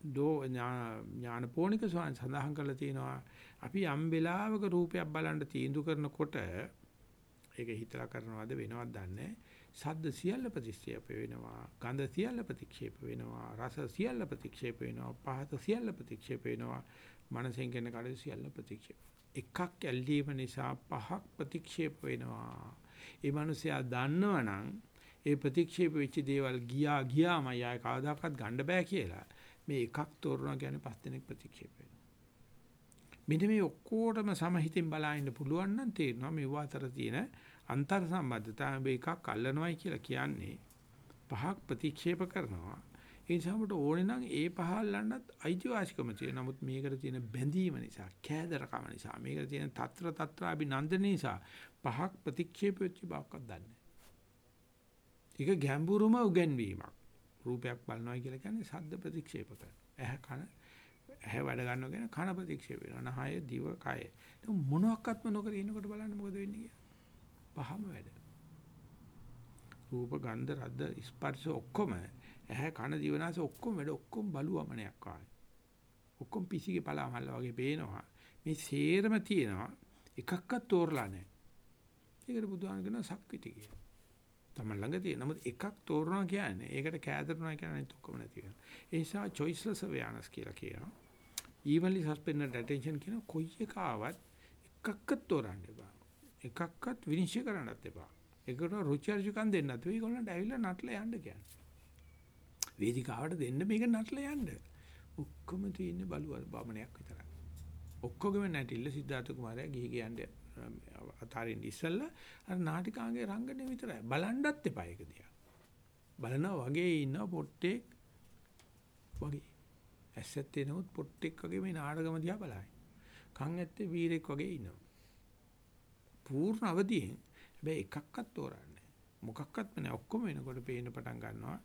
දෝ ඥානපෝනික සෝයන් සඳහන් කරලා තියෙනවා අපි යම් වෙලාවක රූපයක් බලන්න තීන්දුව කරනකොට ඒක හිතලා කරනවද වෙනවද දන්නේ සද්ද සියල්ල ප්‍රතික්ෂේප වෙනවා ගන්ධ සියල්ල ප්‍රතික්ෂේප වෙනවා රස සියල්ල ප්‍රතික්ෂේප වෙනවා පහත සියල්ල ප්‍රතික්ෂේප වෙනවා මනසෙන් කියන කඩේ සියල්ල ප්‍රතික්ෂේප. එකක් ඇල්ලීම නිසා පහක් ප්‍රතික්ෂේප වෙනවා. ඒ මනුස්සයා දන්නවනම් ඒ ප්‍රතික්ෂේප වෙච්ච දේවල් ගියා ගියාමයි ආය කවදාකවත් ගන්න බෑ කියලා. මේ එකක් තෝරනවා කියන්නේ පස් දෙනෙක් ප්‍රතික්ෂේප වෙනවා. මෙන්න මේ ඔක්කොටම සමහිතින් බලන්න පුළුවන් නම් තේරෙනවා මේ අතර තියෙන අන්තර් සම්බන්ධතාව මේ එකක් අල්ලනවයි කියලා කියන්නේ පහක් ප්‍රතික්ෂේප කරනවා. ඒ නිසා අපට ඕනේ නම් ඒ පහ අල්ලන්නත් අයිතිවාසිකම තියෙනවා. නමුත් මේකට තියෙන බැඳීම නිසා, කෑදරකම නිසා, මේකට තියෙන తත්‍ර తත්‍රාභි නන්දන නිසා පහක් ප්‍රතික්ෂේප වෙච්ච බවක්වත් දන්නේ නැහැ. ඒක ගැඹුරුම උගන්වීමක්. රූපයක් බලනවා කියලා කියන්නේ ශබ්ද ප්‍රතික්ෂේප කරන. ඇහ කන ඇහ වැඩ ගන්නවා කියන කන ප්‍රතික්ෂේප වෙනවා. නහය දිව කය. මොනවාක්වත්ම නොකර ඉන්නකොට බලන්න මොකද වෙන්නේ කියලා. පහම වැඩ. රූප ගන්ධ රද්ද ස්පර්ශ ඔක්කොම ඇහ කන දිවනාස ඔක්කොම වැඩ ඔක්කොම බලුවමනයක් ආයි. ඔක්කොම පිසිගේ පලාමල්ල වගේ පේනවා. මේ සේරම තියෙනවා එකක්වත් තෝරලා නැහැ. ඒකට බුදුහාම කියන සක්විති කියලා. තමයි ළඟ තියෙන. නමුත් එකක් තෝරනවා කියන්නේ ඒකට කෑදරනවා කියන්නේ ඔක්කොම නැති වෙනවා. ඒ නිසා choiceless awareness කියලා කියනවා. evenly suspended attention කියන කොයි එක ආවත් එකක්වත් තෝරන්න එපා. එකක්වත් විනිශ්චය කරන්නත් එපා. ඒකට රුචි අරුචිකම් දෙන්නත්. ඒගොල්ලන්ට ඇවිල්ලා නටලා යන්න කියන්නේ. වේදිකාවට දෙන්න මේක නටලා යන්න. ඔක්කොම තියෙන්නේ බලුව බමණයක් විතරයි. ඔක්කොගෙම නැටිල්ල සිද්ධාර්ථ කුමාරයා ගිහි කියන්නේ අතාරින්න ඉස්සෙල්ලා අර නාටිකාංගයේ රංගනේ විතරයි. බලන්නත් එපා ඒක දිහා. බලනවා වගේ ඉන්න පොට්ටෙක් වගේ. ඇස්සත් එනමුත් පොට්ටෙක් වගේ මේ නාටකම දිහා බලයි. කන් ඇත්තේ වීරෙක් වගේ ඉන්නවා. පූර්ණ අවදියෙන් හැබැයි එකක්වත් තෝරන්නේ මොකක්වත්ම නෑ ඔක්කොම වෙනකොට පේන්න පටන් ගන්නවා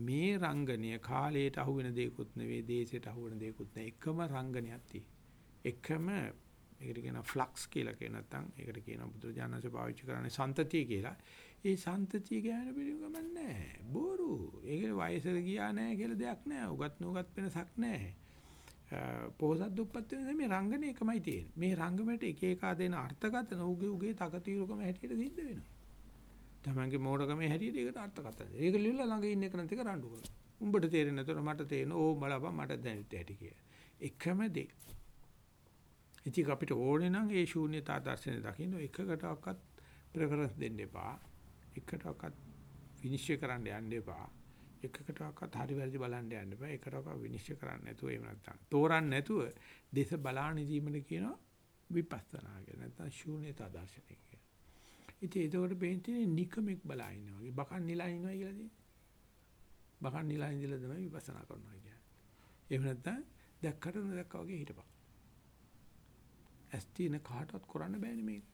මේ රංගනීය කාලයට අහු වෙන දෙයක්වත් නෙවෙයි දේශයට අහු වෙන දෙයක්වත් නෑ එකම රංගනයක් තියෙන්නේ එකම ඒකට කියනවා ෆ්ලක්ස් කියලා කියන නැත්නම් ඒකට කියනවා බුදුරජාණන්සේ පාවිච්චි කරන්නේ සන්තතිය කියලා. ඒ සන්තතිය ගැන පිළිගම නැහැ. බොරු. ඒකේ වයසට ගියා නැහැ කියලා දෙයක් නැහැ. උගත් නුගත් වෙනසක් නැහැ. පොහසත් දුප්පත් වෙන මේ රංගනේ එකමයි තියෙන්නේ. මේ රංගමයට එක එක දෙන අර්ථකථන උගේ උගේ තකතිරුකම හැටියට සිද්ධ වෙනවා. තමන්ගේ මෝඩකමේ හැටියට ඒකට අර්ථකථන. ඒක ලියලා ළඟ ඉන්න එක නැතික රණ්ඩු කරනවා. උඹට තේරෙන්නේ නැතොර මට තේරෙන ඕ බලපන් මට දැනෙත් ඇති කියලා. එකම දේ. ඉතින් අපිට ඕනේ නම් ඒ ශූන්‍යතා දර්ශනය දකින්න එකකටවත් ප්‍රෙෆරන්ස් දෙන්න එපා. එකකටවත් විනිශ්චය කරන්න යන්න එපා. එකකටවත් හරි වැරදි බලන්න යන්න එපා. එකකටවත් විනිශ්චය කරන්න නැතුව එහෙම නැත්තම් තෝරන්න නැතුව දේශ බලාන ඉදීමන කියනවා විපස්සනා කියලා. නැත්තම් ශූන්‍යතා දර්ශනය කියලා. ඉතින් ඒකට බෙන්තිනේ නිකමෙක් බලා ඉන්නවා වගේ බකන් නිලා ඉන්නවා කියලා තියෙන්නේ. බකන් නිලා ඉඳලා තමයි විපස්සනා කරනවා කියන්නේ. එහෙම නැත්තම් දැක්කට නොදැක්කා වගේ හිටපන්. ඇස් තියෙන කාටවත් කරන්න බෑනේ මේක.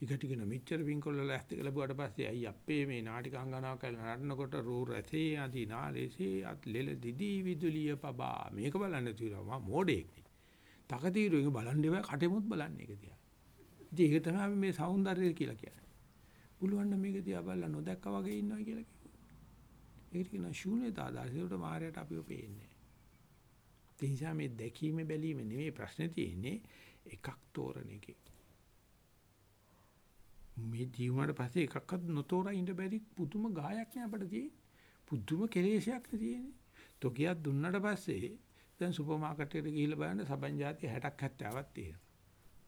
ඊගටිගෙන මෙච්චර වින්කොල්ල ඇස් දෙක ලැබුවට පස්සේ අයි අපේ මේ නාටික අංගනාවක් කරලා නටනකොට රූ රැසේ ආදී නාලේසේ අත් ලෙල දිදී විදුලිය පබා මේක බලන්න තියනවා මෝඩෙක් නේ. තකතිරු එක බලන්න ඉව කටෙමුත් බලන්න ඒක දිහා. ඉතින් ඒක තමයි මේ సౌందර්යය කියලා කියන්නේ. පුළුවන් නම් මේක දිහා බලලා නොදැක්කා වගේ ඉන්නවා කියලා කිව්වා. ඒකට කියන ශූන්‍යතා දාසියට මායයට අපිව පේන්නේ. ඒ නිසා මේ දැකීමේ බැලීම නෙමෙයි ප්‍රශ්නේ තියෙන්නේ එකක් තෝරන එකේ. මේ ජීවුණාට පස්සේ එකක්වත් නොතෝරා ඉන්න බැරි පුදුම ගායක් නේ අපිට තියෙන්නේ. පුදුම කෙලෙසයක් නේ තියෙන්නේ. තොකියක් දුන්නාට පස්සේ දැන් සුපර් මාකට් එකට ගිහිල්ලා බලන්න සබන් જાති 60ක් 70ක් තියෙනවා.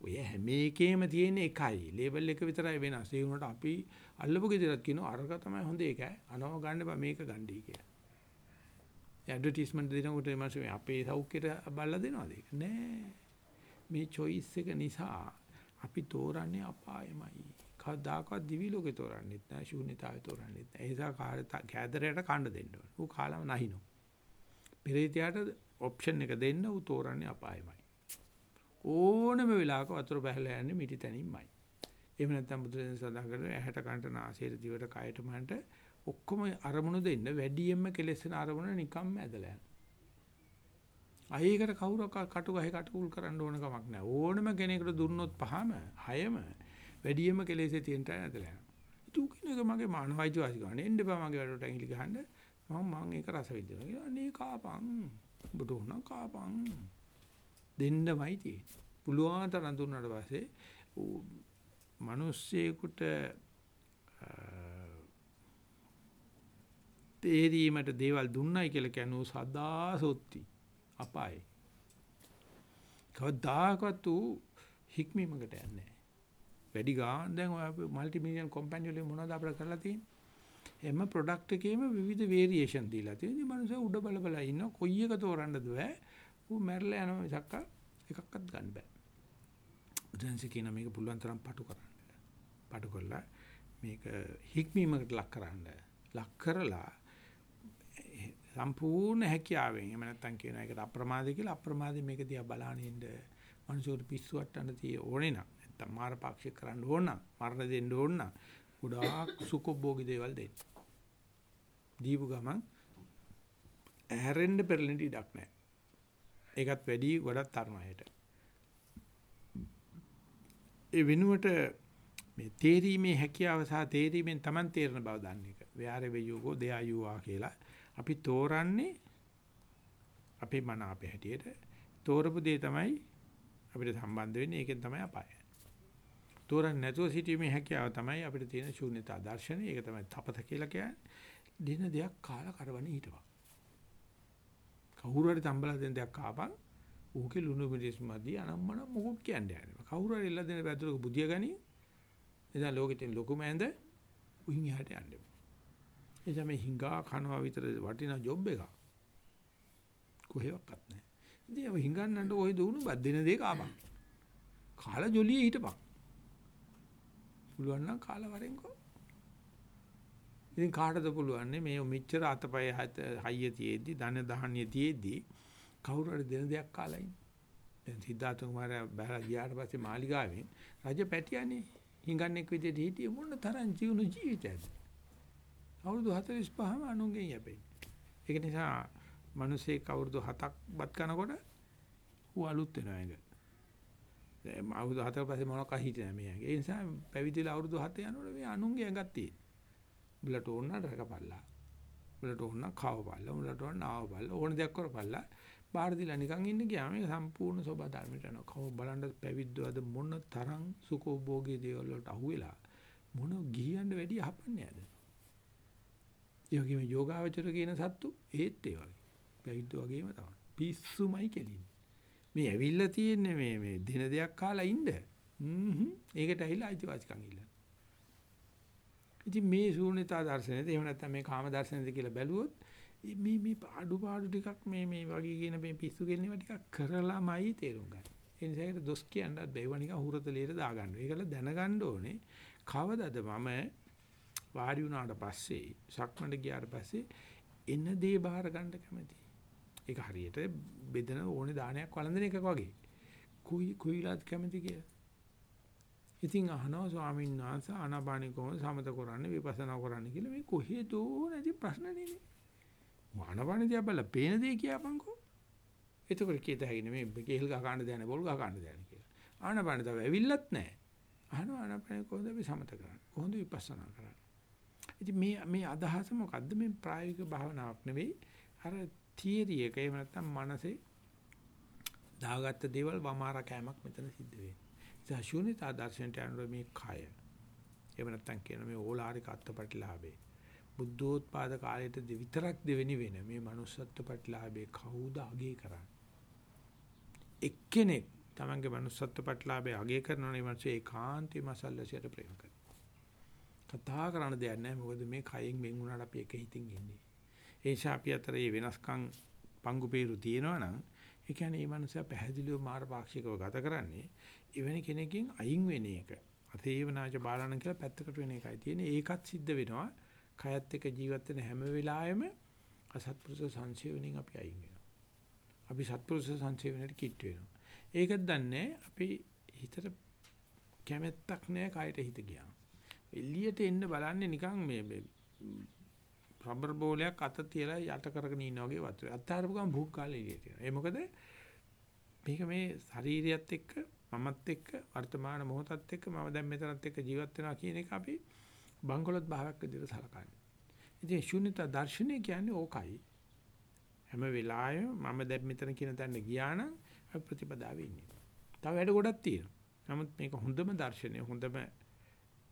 ඔය හැම එකේම තියෙන එකයි. ලේබල් එක විතරයි වෙනස්. ඒ වුණාට අපි අල්ලපු ගෙදරත් කියනවා අරක තමයි හොඳ එක. අනව ගන්න බෑ මේක ගන්නයි කියලා. ඇඩ්වර්ටයිස්මන්ට් දෙනකොට එමස අපේ සෞඛ්‍යයට බල්ලා දෙනවද ඒක? නෑ. මේ choice එක නිසා අපි තෝරන්නේ අපායමයි. කවදාකවත් දිවි ලෝකේ තෝරන්නෙත් නෑ ශූන්‍යතාවේ තෝරන්නෙත් නෑ. ඒ නිසා කෑදරයට කණ්ඩ දෙන්න ඕන. ඌ කාලම නැහිනෝ. පෙරේතයාට ඔප්ෂන් එක දෙන්න ඌ තෝරන්නේ අපායමයි. ඕනම වෙලාවක වතුර බහලා යන්නේ මිටි තැනින්මයි. එහෙම නැත්නම් බුදුරජාණන් සඳහන් කරන ඇහැට කනට නාසයට දිවට කයට මනට ඔක්කොම අරමුණු දෙන්න වැඩියෙන්ම කෙලෙසෙන අරමුණ නිකම්ම ඇදලා යනවා. අයේකට කවුරක් කටු ගහේ කටුකුල් කරන්න ඕන කමක් නැහැ. ඕනම කෙනෙකුට දුන්නොත් පහම, හයම වැඩියෙන්ම කෙලෙසේ තියෙනට ඇදලා යනවා. තු කිනක මගේ මානවයිජ වාසිකවන්නේ එන්න බෑ මගේ වැඩට ඇඟිලි ගහන්න. මම මම ඒක රස විඳිනවා. අනේ කාපන්. ඔබට ඕන කාපන්. දෙන්නමයි තියෙන්නේ. පුළුවන් තරම් දුන්නාට පස්සේ මිනිස්සෙකුට තේරීමට දේවල් දුන්නයි කියලා කියනෝ සදා සොත්ති අපායි. කවදාකවත් ඌ හික්මීමකට යන්නේ නැහැ. වැඩි ගාන දැන් ඔය মালටි මිලියන් කම්පැනි වලින් මොනවද අපිට කරලා තියෙන්නේ? එම ප්‍රොඩක්ට් එකේම විවිධ වේරියේෂන් දීලා තියෙනවා. ඉතින් මනුස්සය උඩ බල බල ඉන්න කොයි එක තෝරන්නද බෑ. ඌ මැරලා යනවා මිසක් එකක්වත් ගන්න බෑ. උදැන්සේ කියන මේක පුළුවන් තරම් පටු කරන්න. පටු කරලා මේක හික්මීමකට ලක් කරන්න. ලක් කරලා සම්පූර්ණ හැකියාවෙන් එහෙම නැත්නම් කියන එකට අප්‍රමාදී කියලා අප්‍රමාදී මේක දිහා බලාගෙන ඉන්න මනුෂ්‍යවට පිස්සු වට්ටන්න තිය ඕනේ නම් නැත්නම් මාර පාක්ෂික කරන්න ඕන නම් මරණ දෙන්න ඕන නම් ගොඩාක් සුකොබ්බෝගි දේවල් දෙන්න. දීපු ගමන් ඇහැරෙන්න පෙරලෙන්න ඉඩක් නැහැ. ඒකත් වැඩි ගොඩක් තරමයට. ඒ වෙනුවට මේ තේරීමේ හැකියාව සහ තේරීමෙන් Taman තේරෙන බව දන්න එක. ව්‍යාරේ වේයෝගෝ දෙයයුවා කියලා අපි තෝරන්නේ අපේ මන අපේ හැටියට තෝරපු දේ තමයි අපිට සම්බන්ධ වෙන්නේ ඒකෙන් තමයි අපාය. තෝරන්නේ නැතුව සිටීමේ හැකියාව තමයි අපිට තියෙන ශූන්‍යතා දර්ශනය. ඒක තමයි තපත කියලා කියන්නේ. දින දෙයක් කාලා කරවන්නේ හිටපන්. කවුරු හරි තම්බලා දෙන දෙයක් කාපන්. ඌකේ ලුණු මිරිස් මදි අනම්මන මොකක් කියන්නේ නැහැ. කවුරු හරි ඉල්ල දෙන පැදුරක බුදිය ගනි. එදා ලෝකෙට ලොකුම ඇඳ උහින් එහාට යන්න. එදා මේ හිඟා කනවා විතර වටිනා ජොබ් එකක්. කොහෙවත් නැහැ. ඉතින් ඔය හිඟන්නන්ට ඔය දුණු බත් දෙන දේ කාපන්. කාලා ජොලියේ හිටපන්. පුළුවන් නම් කාලා වරෙන්කෝ. ඉතින් කාටද පුළුවන් මේ මෙච්චර අතපය හයිය තියේදී ධන දහන්නේ තියේදී කවුරු හරි දෙන දෙයක් කාලා ඉන්නේ. දැන් සිද්ධාර්ථ කුමාරයා බහලා ගියාට පස්සේ මාලිගාවෙන් රජ පැටියානේ හිඟන්නෙක් විදිහට හිටියේ මොන තරම් ජීවුන ජීවිතයක්ද. අවුරුදු 45ම අනුන්ගෙන් යැපෙන්නේ. ඒක නිසා මිනිස්සෙක් අවුරුදු 7ක් බත් කනකොට ඌ අලුත් වෙනවා ඒක. අවුරුදු 4 පස්සේ මොනවක් හිටියේ නැහැ මේ. ඒ නිසා පැවිදිලා අවුරුදු 7 යනකොට මේ අනුන්ගේ ඇඟක් තියෙන. උඹලට ඕන නම් රකපල්ලා. උඹලට ඕන නම් කවපල්ලා. උඹලට ඕන නාවපල්ලා. ඕන දෙයක් කරපල්ලා. බාහිර දිලා නිකන් ඉන්න ගියාම මේක සම්පූර්ණ සෝබා ධර්මයට යනවා. කව බලන්න පැවිද්දෝ අද මොන තරම් සුඛෝභෝගී දේවල් වලට අහුවෙලා මොන ගිහියන්ට වැඩි අහපන්නේ නැද? ඒ වගේම යෝගාවචර කියන සත්තු ඒත් ඒ වගේ. පැවිද්දෝ වගේම තමයි. පිස්සුමයි කෙලින්නේ. මේ ඇවිල්ලා තියෙන්නේ මේ මේ දින දෙයක් කාලා ඉන්න. හ්ම් ඒකට ඇවිල්ලා අයිතිවාසිකම් ඉල්ලන. ඉතින් මේ ශූන්‍යතා දර්ශනයද එහෙම නැත්නම් මේ කාම දර්ශනයද කියලා බැලුවොත් මේ මේ අඩුපාඩු ටිකක් මේ මේ වගේ කියන මේ පිස්සු කෙලිනව ටිකක් කරලාමයි තේරුම් ගන්න. ඒ නිසා ඒකට දොස් කියන්නත් බැව නිකන් හුරතලියට දාගන්න. ඒකල දැනගන්න ඕනේ කවදද මම වාඩි වුණාට පස්සේ සක්මණට ගියාට පස්සේ එන දේ බාර ගන්න කැමති. ඒක හරියට බෙදෙන ඕනේ දානයක් වළඳන එකක් වගේ. කුයි කුයිලාත් කැමති කියලා. ඉතින් අහනවා ස්වාමීන් වහන්සේ ආනාපානිය කොහොමද සමත කරන්නේ විපස්සනා කරන්නේ කියලා මේ කොහෙදෝ නැති ප්‍රශ්න නෙමෙයි. ආනාපානිය දිහා බලලා පේන දේ කියපන්කෝ. එතකොට කීත හැකිනේ මේ කේල් ගහ ගන්න දැන බොල් ගහ ගන්න දැන කියලා. ආනාපානිය තව ඇවිල්ලත් නැහැ. අහනවා ආනාපානිය කොහොමද අපි සමත කරන්නේ? කොහොමද විපස්සනා කරන්නේ? ඉතින් මේ මේ අදහස මොකද්ද මේ ප්‍රායෝගික භාවනාවක් නෙවෙයි. අර තියරි එක එහෙම නැත්නම් මනසේ දාගත්ත දේවල් වමාර කෑමක් මෙතන සිද්ධ වෙන්නේ. ඒ ශූන්‍යතා දර්ශනයට යනකොට මේ කය. එහෙම නැත්නම් කියන මේ ඕලාරික අත්පටිලාභේ. බුද්ධෝත්පාද කාලයට විතරක් දෙවෙනි වෙන මේ manussත්ව ප්‍රතිලාභේ කවුද අගේ කරන්නේ? එක්කෙනෙක් තමන්ගේ manussත්ව ප්‍රතිලාභේ අගේ කරනවා නේ මනසේ ඒකාන්තේ මසල්ලසියට ප්‍රේම කරනවා. කතා කරන්න දෙයක් නැහැ මොකද මේ කයෙන් වෙන් වුණාට අපි එක හිතින් ඉන්නේ. ඒ නිසා අපි අතර මේ වෙනස්කම් පංගු peeru තියෙනවා නම් ඒ කියන්නේ මේ මනුස්සයා පැහැදිලිව මාර පාක්ෂිකව ගත කරන්නේ එවැනි කෙනකින් අයින් වෙන එක. අතේවනාච බාලන කියලා පැත්තකට වෙන එකයි තියෙන්නේ. ඒකත් සිද්ධ වෙනවා. කයත් එක්ක ජීවත් වෙන හැම වෙලාවෙම අසත්පුරුෂ සංසේවණින් අපි අයින් වෙනවා. අපි සත්පුරුෂ සංසේවණයට කිට් වෙනවා. ඒකත් දන්නේ අපි හිතට කැමැත්තක් නැහැ කයට හිත ගියා. එළියට එන්න බලන්නේ නිකන් මේ රබර් බෝලයක් අත තියලා යට කරගෙන ඉන්නා වගේ වතුර. අත්හරපු ගමන් භූක් කාලේ එළියට එනවා. ඒ මොකද මේක මේ ශරීරයත් එක්ක මමත් එක්ක වර්තමාන මොහොතත් එක්ක මම දැන් මෙතනත් එක්ක ජීවත් වෙනවා කියන එක අපි බංගලොත් භාවයක් විදිහට සලකන්නේ. ඉතින් ශුන්‍යතා දර්ශනය කියන්නේ ඕකයි. හැම වෙලාවෙම මම දැන් මෙතන කියන තැනට ගියා නම් අපි ප්‍රතිපදාවේ ඉන්නේ. තව වැඩ ගොඩක් තියෙනවා. නමුත් මේක හොඳම දර්ශනය හොඳම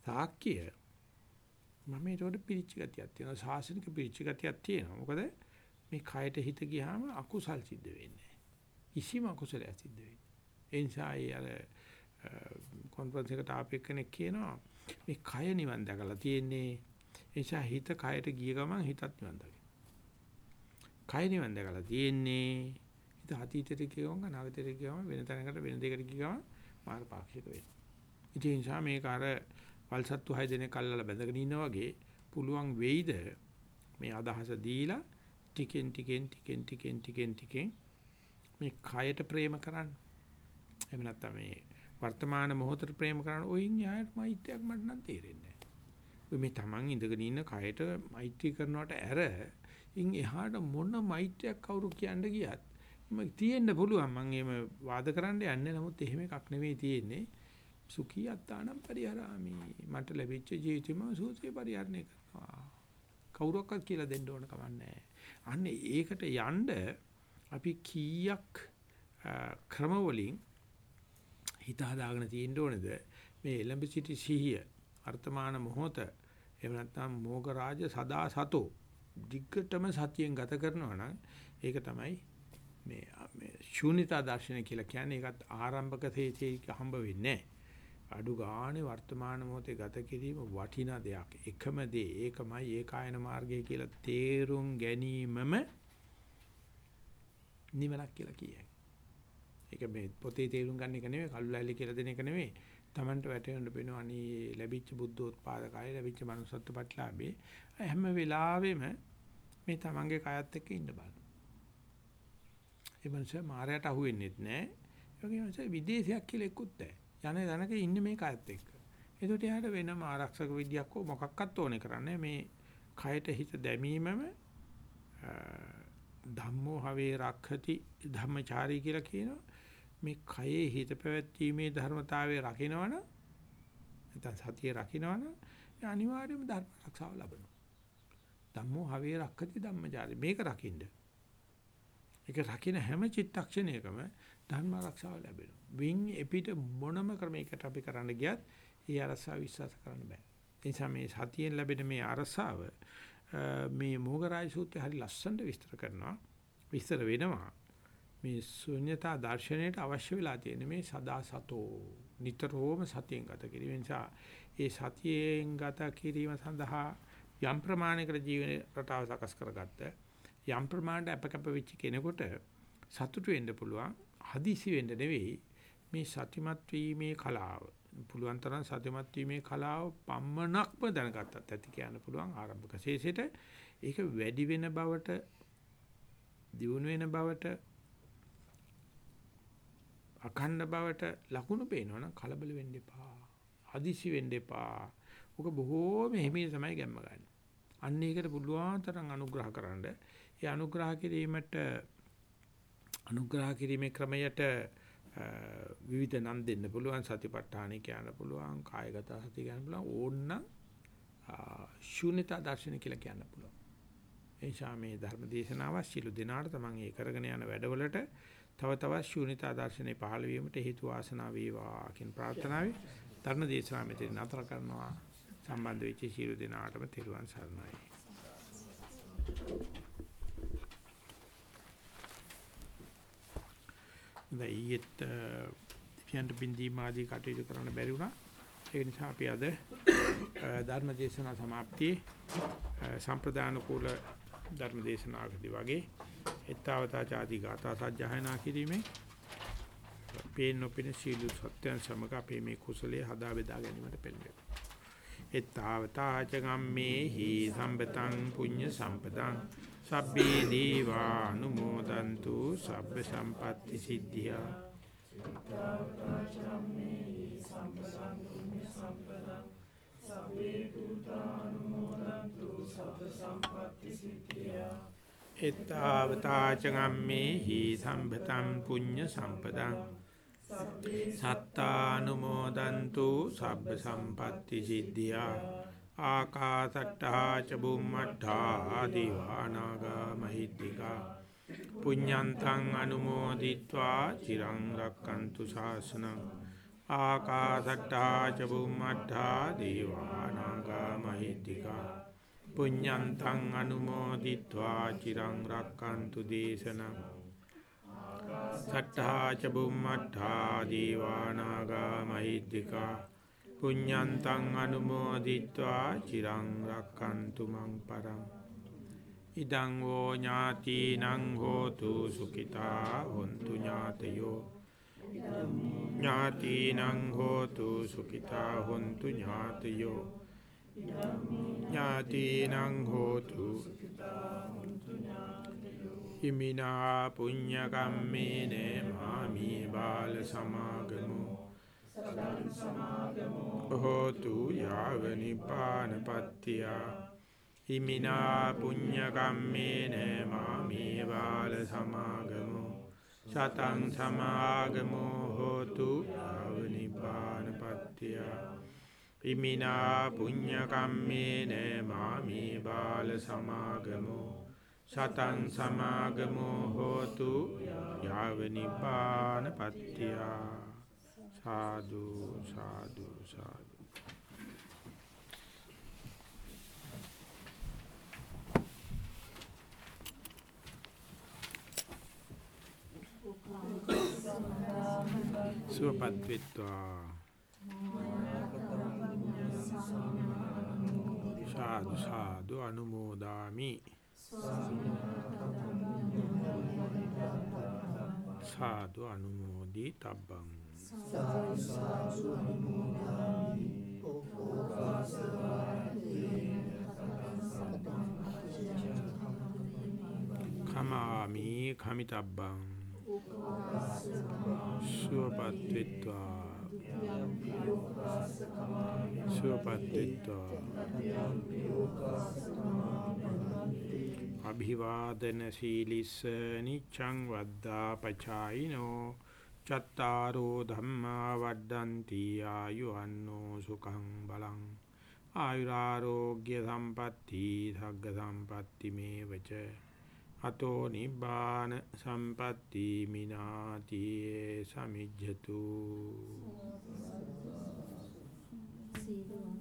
සාක්කිය මම ඒකට පිරිච්ච ගතියක් තියෙනවා. සාසනික පිරිච්ච ගතියක් තියෙනවා. මොකද මේ කයට හිත ගියාම අකුසල් සිද්ධ වෙන්නේ කිසිම අකුසලයක් සිද්ධ වෙන්නේ. ඒ නිසා අර කොන්ෆරන්ස් එකට ආපෙ කෙනෙක් කියනවා මේ කය නිවන් දැකලා තියෙන්නේ ඒ නිසා හිත කයට ගිය ගමන් හිතත් නිවන් දකින්න. කය නිවන් දැකලා තියෙන්නේ හිත අතීතයට ගියවම අනාගතයට ගියවම වෙන තැනකට වෙන දෙයකට ගියවම මාර්ගපාක්ෂික වෙනවා. ඒ නිසා මේක අර වල්සත්තු 6 දෙනෙක් අල්ලලා බැඳගෙන ඉන්නා වගේ පුළුවන් වෙයිද මේ අදහස දීලා ටිකෙන් ටිකෙන් ටිකෙන් ටිකෙන් ටිකෙන් ටිකෙන් මේ කයට ප්‍රේම කරන්න. එහෙම නැත්නම් මේ වර්තමාන මොහොතට ප්‍රේම කරන ඔයින් යායට මෛත්‍රියක් මට නම් තේරෙන්නේ නැහැ. මේ Taman ඉඳගෙන ඉන්න කයට මෛත්‍රී කරනවට ඇර ඉන් එහාට මොන මෛත්‍රියක් කවුරු කියන්න ගියත් මම තියෙන්න පුළුවන් මම එහෙම වාද කරන්න යන්නේ නමුත් එහෙම එකක් නෙවෙයි තියෙන්නේ සුඛී අත්තානම් පරිහරාමි. මට ලැබිච්ච ජීවිතේම සූත්‍රේ පරිහරණය කරනවා. කවුරක්වත් කියලා දෙන්න ඕන කමන්නේ අන්න ඒකට යන්න අපි කීයක් ක්‍රම වලින් හිත හදාගෙන තියෙන්න ඕනේද? මේ එලඹ සිටි සිහිය වර්තමාන මොහොත එහෙම නැත්නම් මෝග රාජ සදා සතෝ දිග්ගටම සතියෙන් ගත කරනවා නම් ඒක තමයි මේ මේ ශූන්‍යතා දර්ශනය කියලා කියන්නේ. ඒකත් ආරම්භක තේචේක හම්බ වෙන්නේ අඩු ගානේ වර්තමාන මොහොතේ ගත කිරීම වටිනා දෙයක් එකම දේ ඒකමයි ඒකායන මාර්ගය කියලා තේරුම් ගැනීමම නිවනක් කියලා කියයි ඒක මේ පොතේ තේරුම් ගන්න එක නෙවෙයි කල්ු ලැලි කියලා දෙන එක නෙවෙයි. Tamanට වැටෙන්න පේනවා අනී ලැබිච්ච බුද්ධෝත්පාද කාය ලැබිච්ච manussත්ව ප්‍රතිලාභේ හැම වෙලාවෙම මේ Tamanගේ කයත් එක්ක ඉන්න බලන්න. ඒ මනුස්සයා මායයට අහු වෙන්නෙත් නෑ. ඒ වගේම විදේශයක් කියලා එක්කුත් නැහැ. යන්නේ දනක ඉන්නේ මේ කයත් එක්ක. ඒකට එයාට වෙනම ආරක්ෂක විද්‍යාවක් හෝ මොකක්වත් ඕනේ කරන්නේ මේ කයට හිත දැමීමම ධම්මෝ හවේ රක්ඛති ධම්මචාරී කියලා කියනවා. මේ කයේ හිත පැවැත්ීමේ ධර්මතාවය රකින්නවනම් නැත්නම් සතිය රකින්නවනම් ඒ අනිවාර්යයෙන්ම ධර්ම රක්ෂාව ලබනවා. ධම්මෝ හවේ රක්කති ධම්මජාති මේක රකින්න. ඒක රකින්න හැම චිත්තක්ෂණයකම ධර්ම රක්ෂාව ලැබෙනවා. වින් එපිට මොනම ක්‍රමයකට අපි කරන්න ගියත් ඒ අරසාව විශ්වාස කරන්න බෑ. ඒ නිසා මේ සතියෙන් ලැබෙන මේ අරසාව මේ මොගරාය සූත්‍රය හරි ලස්සනට විස්තර කරනවා. විස්තර වෙනවා. මේ ශුන්‍යතා දර්ශනයට අවශ්‍ය වෙලා තියෙන මේ සදා සතෝ නිතරම සතියෙන් ගත කිරීම නිසා ඒ සතියෙන් ගත කිරීම සඳහා යම් ප්‍රමාණයකට ජීවන රටාව සකස් කරගත්ත යම් ප්‍රමාණයට අපකප වෙච්ච කෙනෙකුට සතුටු වෙන්න පුළුවන් හදිසි වෙන්න නෙවෙයි මේ සතිමත් වීමේ කලාව පුළුවන් තරම් සතිමත් වීමේ කලාව පම්මනක්ම දැනගත්තත් ඇති කියන්න පුළුවන් ආරම්භක ශේෂෙට ඒක වැඩි වෙන බවට දියුණු වෙන බවට අඛණ්ඩ බවට ලකුණු පේනවනම් කලබල වෙන්න එපා. හදිසි වෙන්න එපා. ඔක බොහෝම හිමීට තමයි ගැම්ම ගන්න. අන්න ඒකට පුළුවන් තරම් අනුග්‍රහ කරන්න. ඒ අනුග්‍රහ කිරීමට අනුග්‍රහ කිරීමේ ක්‍රමයට විවිධ නම් දෙන්න පුළුවන් සතිපට්ඨානෙ කියන්න පුළුවන් කායගත සතිය කියන්න පුළුවන් ඕන්න ශූන්‍යතා දර්ශන කියලා කියන්න පුළුවන්. එනිසා මේ ධර්ම දේශනාව ශිළු දිනාට තමන් ඒ කරගෙන යන වැඩවලට තව තවත් ශූන්‍යතා දර්ශනේ පහළ වීමට හේතු වාසනා වේවා කියන ප්‍රාර්ථනාවයි ධර්ම දේශනාව මෙතන නතර කරනවා සම්බන්ධ වෙච්ච සියලු දෙනාටම තෙරුවන් සරණයි. දැන් ඊයේත් පියන්ට බින්දීම ආදී කටයුතු කරන්න බැරි වුණා. ඒ නිසා අපි අද ධර්ම දේශනා સમાප්තියේ සම්ප්‍රදාන කුල ධර්ම දේශනාවකදී වගේ ettavata chati gata සජ්ජායනා කිරීමේ පේන නොපෙන සීල සත්‍යයන් සමග අපේ මේ කුසලයේ හදා බෙදා ගැනීමට පෙළඹෙමු. ettavata cha gammehi sambandang punya sampadan සබ්බේ දීවානුමෝදන්තු සබ්බ සම්පatti සිද්ධියා. එත්තාවතා චගම්මේ හි සම්පතං පුඤ්ඤ සම්පතං සබ්බේ දුතානුමෝදන්තු සබ්බ සම්පatti සිද්ධියා. එත්තාවතාචගම්මේ හි සම්පතං පුඤ්ඤ සම්පදං සත්තානුමෝදන්තු සබ්බ සම්පatti සිද්ධියා ආකාසට්ටා ච බුම්මට්ටා දීවානාගා මහිද්దికා පුඤ්ඤන්තං අනුමෝදිත්වා චිරං රක්칸තු ශාසනං ආකාසට්ටා ච බුම්මට්ටා දීවානාගා මහිද්దికා පුඤ්ඤන්තං අනුමෝදිත්වා චිරං රක්칸තු දේශනං සට්ඨා ච බුම්මට්ඨා දීවානාගා මහිද්దికා පුඤ්ඤන්තං අනුමෝදිත්වා චිරං රක්칸තු මං පරං. ඉදං වෝ ඥාතිනං හෝතු සුඛිතා හොන්තු ඥාතයෝ. ඥාතිනං හෝතු සුඛිතා හොන්තු ඥාතයෝ. ඥාතිනං හෝතු ඉමිනා පුඤ්ඤ කම්මේන මාමි බාල සමාගමෝ. හෝතු යාව නිපානපත්තියා හිමිනා පුඤ්ඤ කම්මේන මාමේ බාල සමාගමෝ සතං සමාගමෝ හෝතු යාව නිපානපත්තිය හිමිනා පුඤ්ඤ කම්මේන මාමේ බාල සමාගමෝ සතං සමාගමෝ හෝතු යාව නිපානපත්තිය සාදු සාදු සාදු සුවපත් වෙත්වා සාදු සාදු අනුමෝදාමි සාදු අනුමෝදි තබ්බං සාදු සාදු අනුමෝදාමි කමාමි කමිතබ්බං සුවපත් වෙත්වා සුවපත් වෙත්වා අභිවාදන සීලිස්ස නිච්ඡං වද්දා පචායිනෝ චත්තාරෝ ධම්මා වඩ්ඩಂತಿ ආයුවන්නෝ සුඛං බලං ආයුරාෝග්‍ය සම්පatti සග්ග සම්පatti මේවච අතෝ නිබ්බාන සම්පatti මිනාති සමිජ්ජතු සුපත්තිත්වා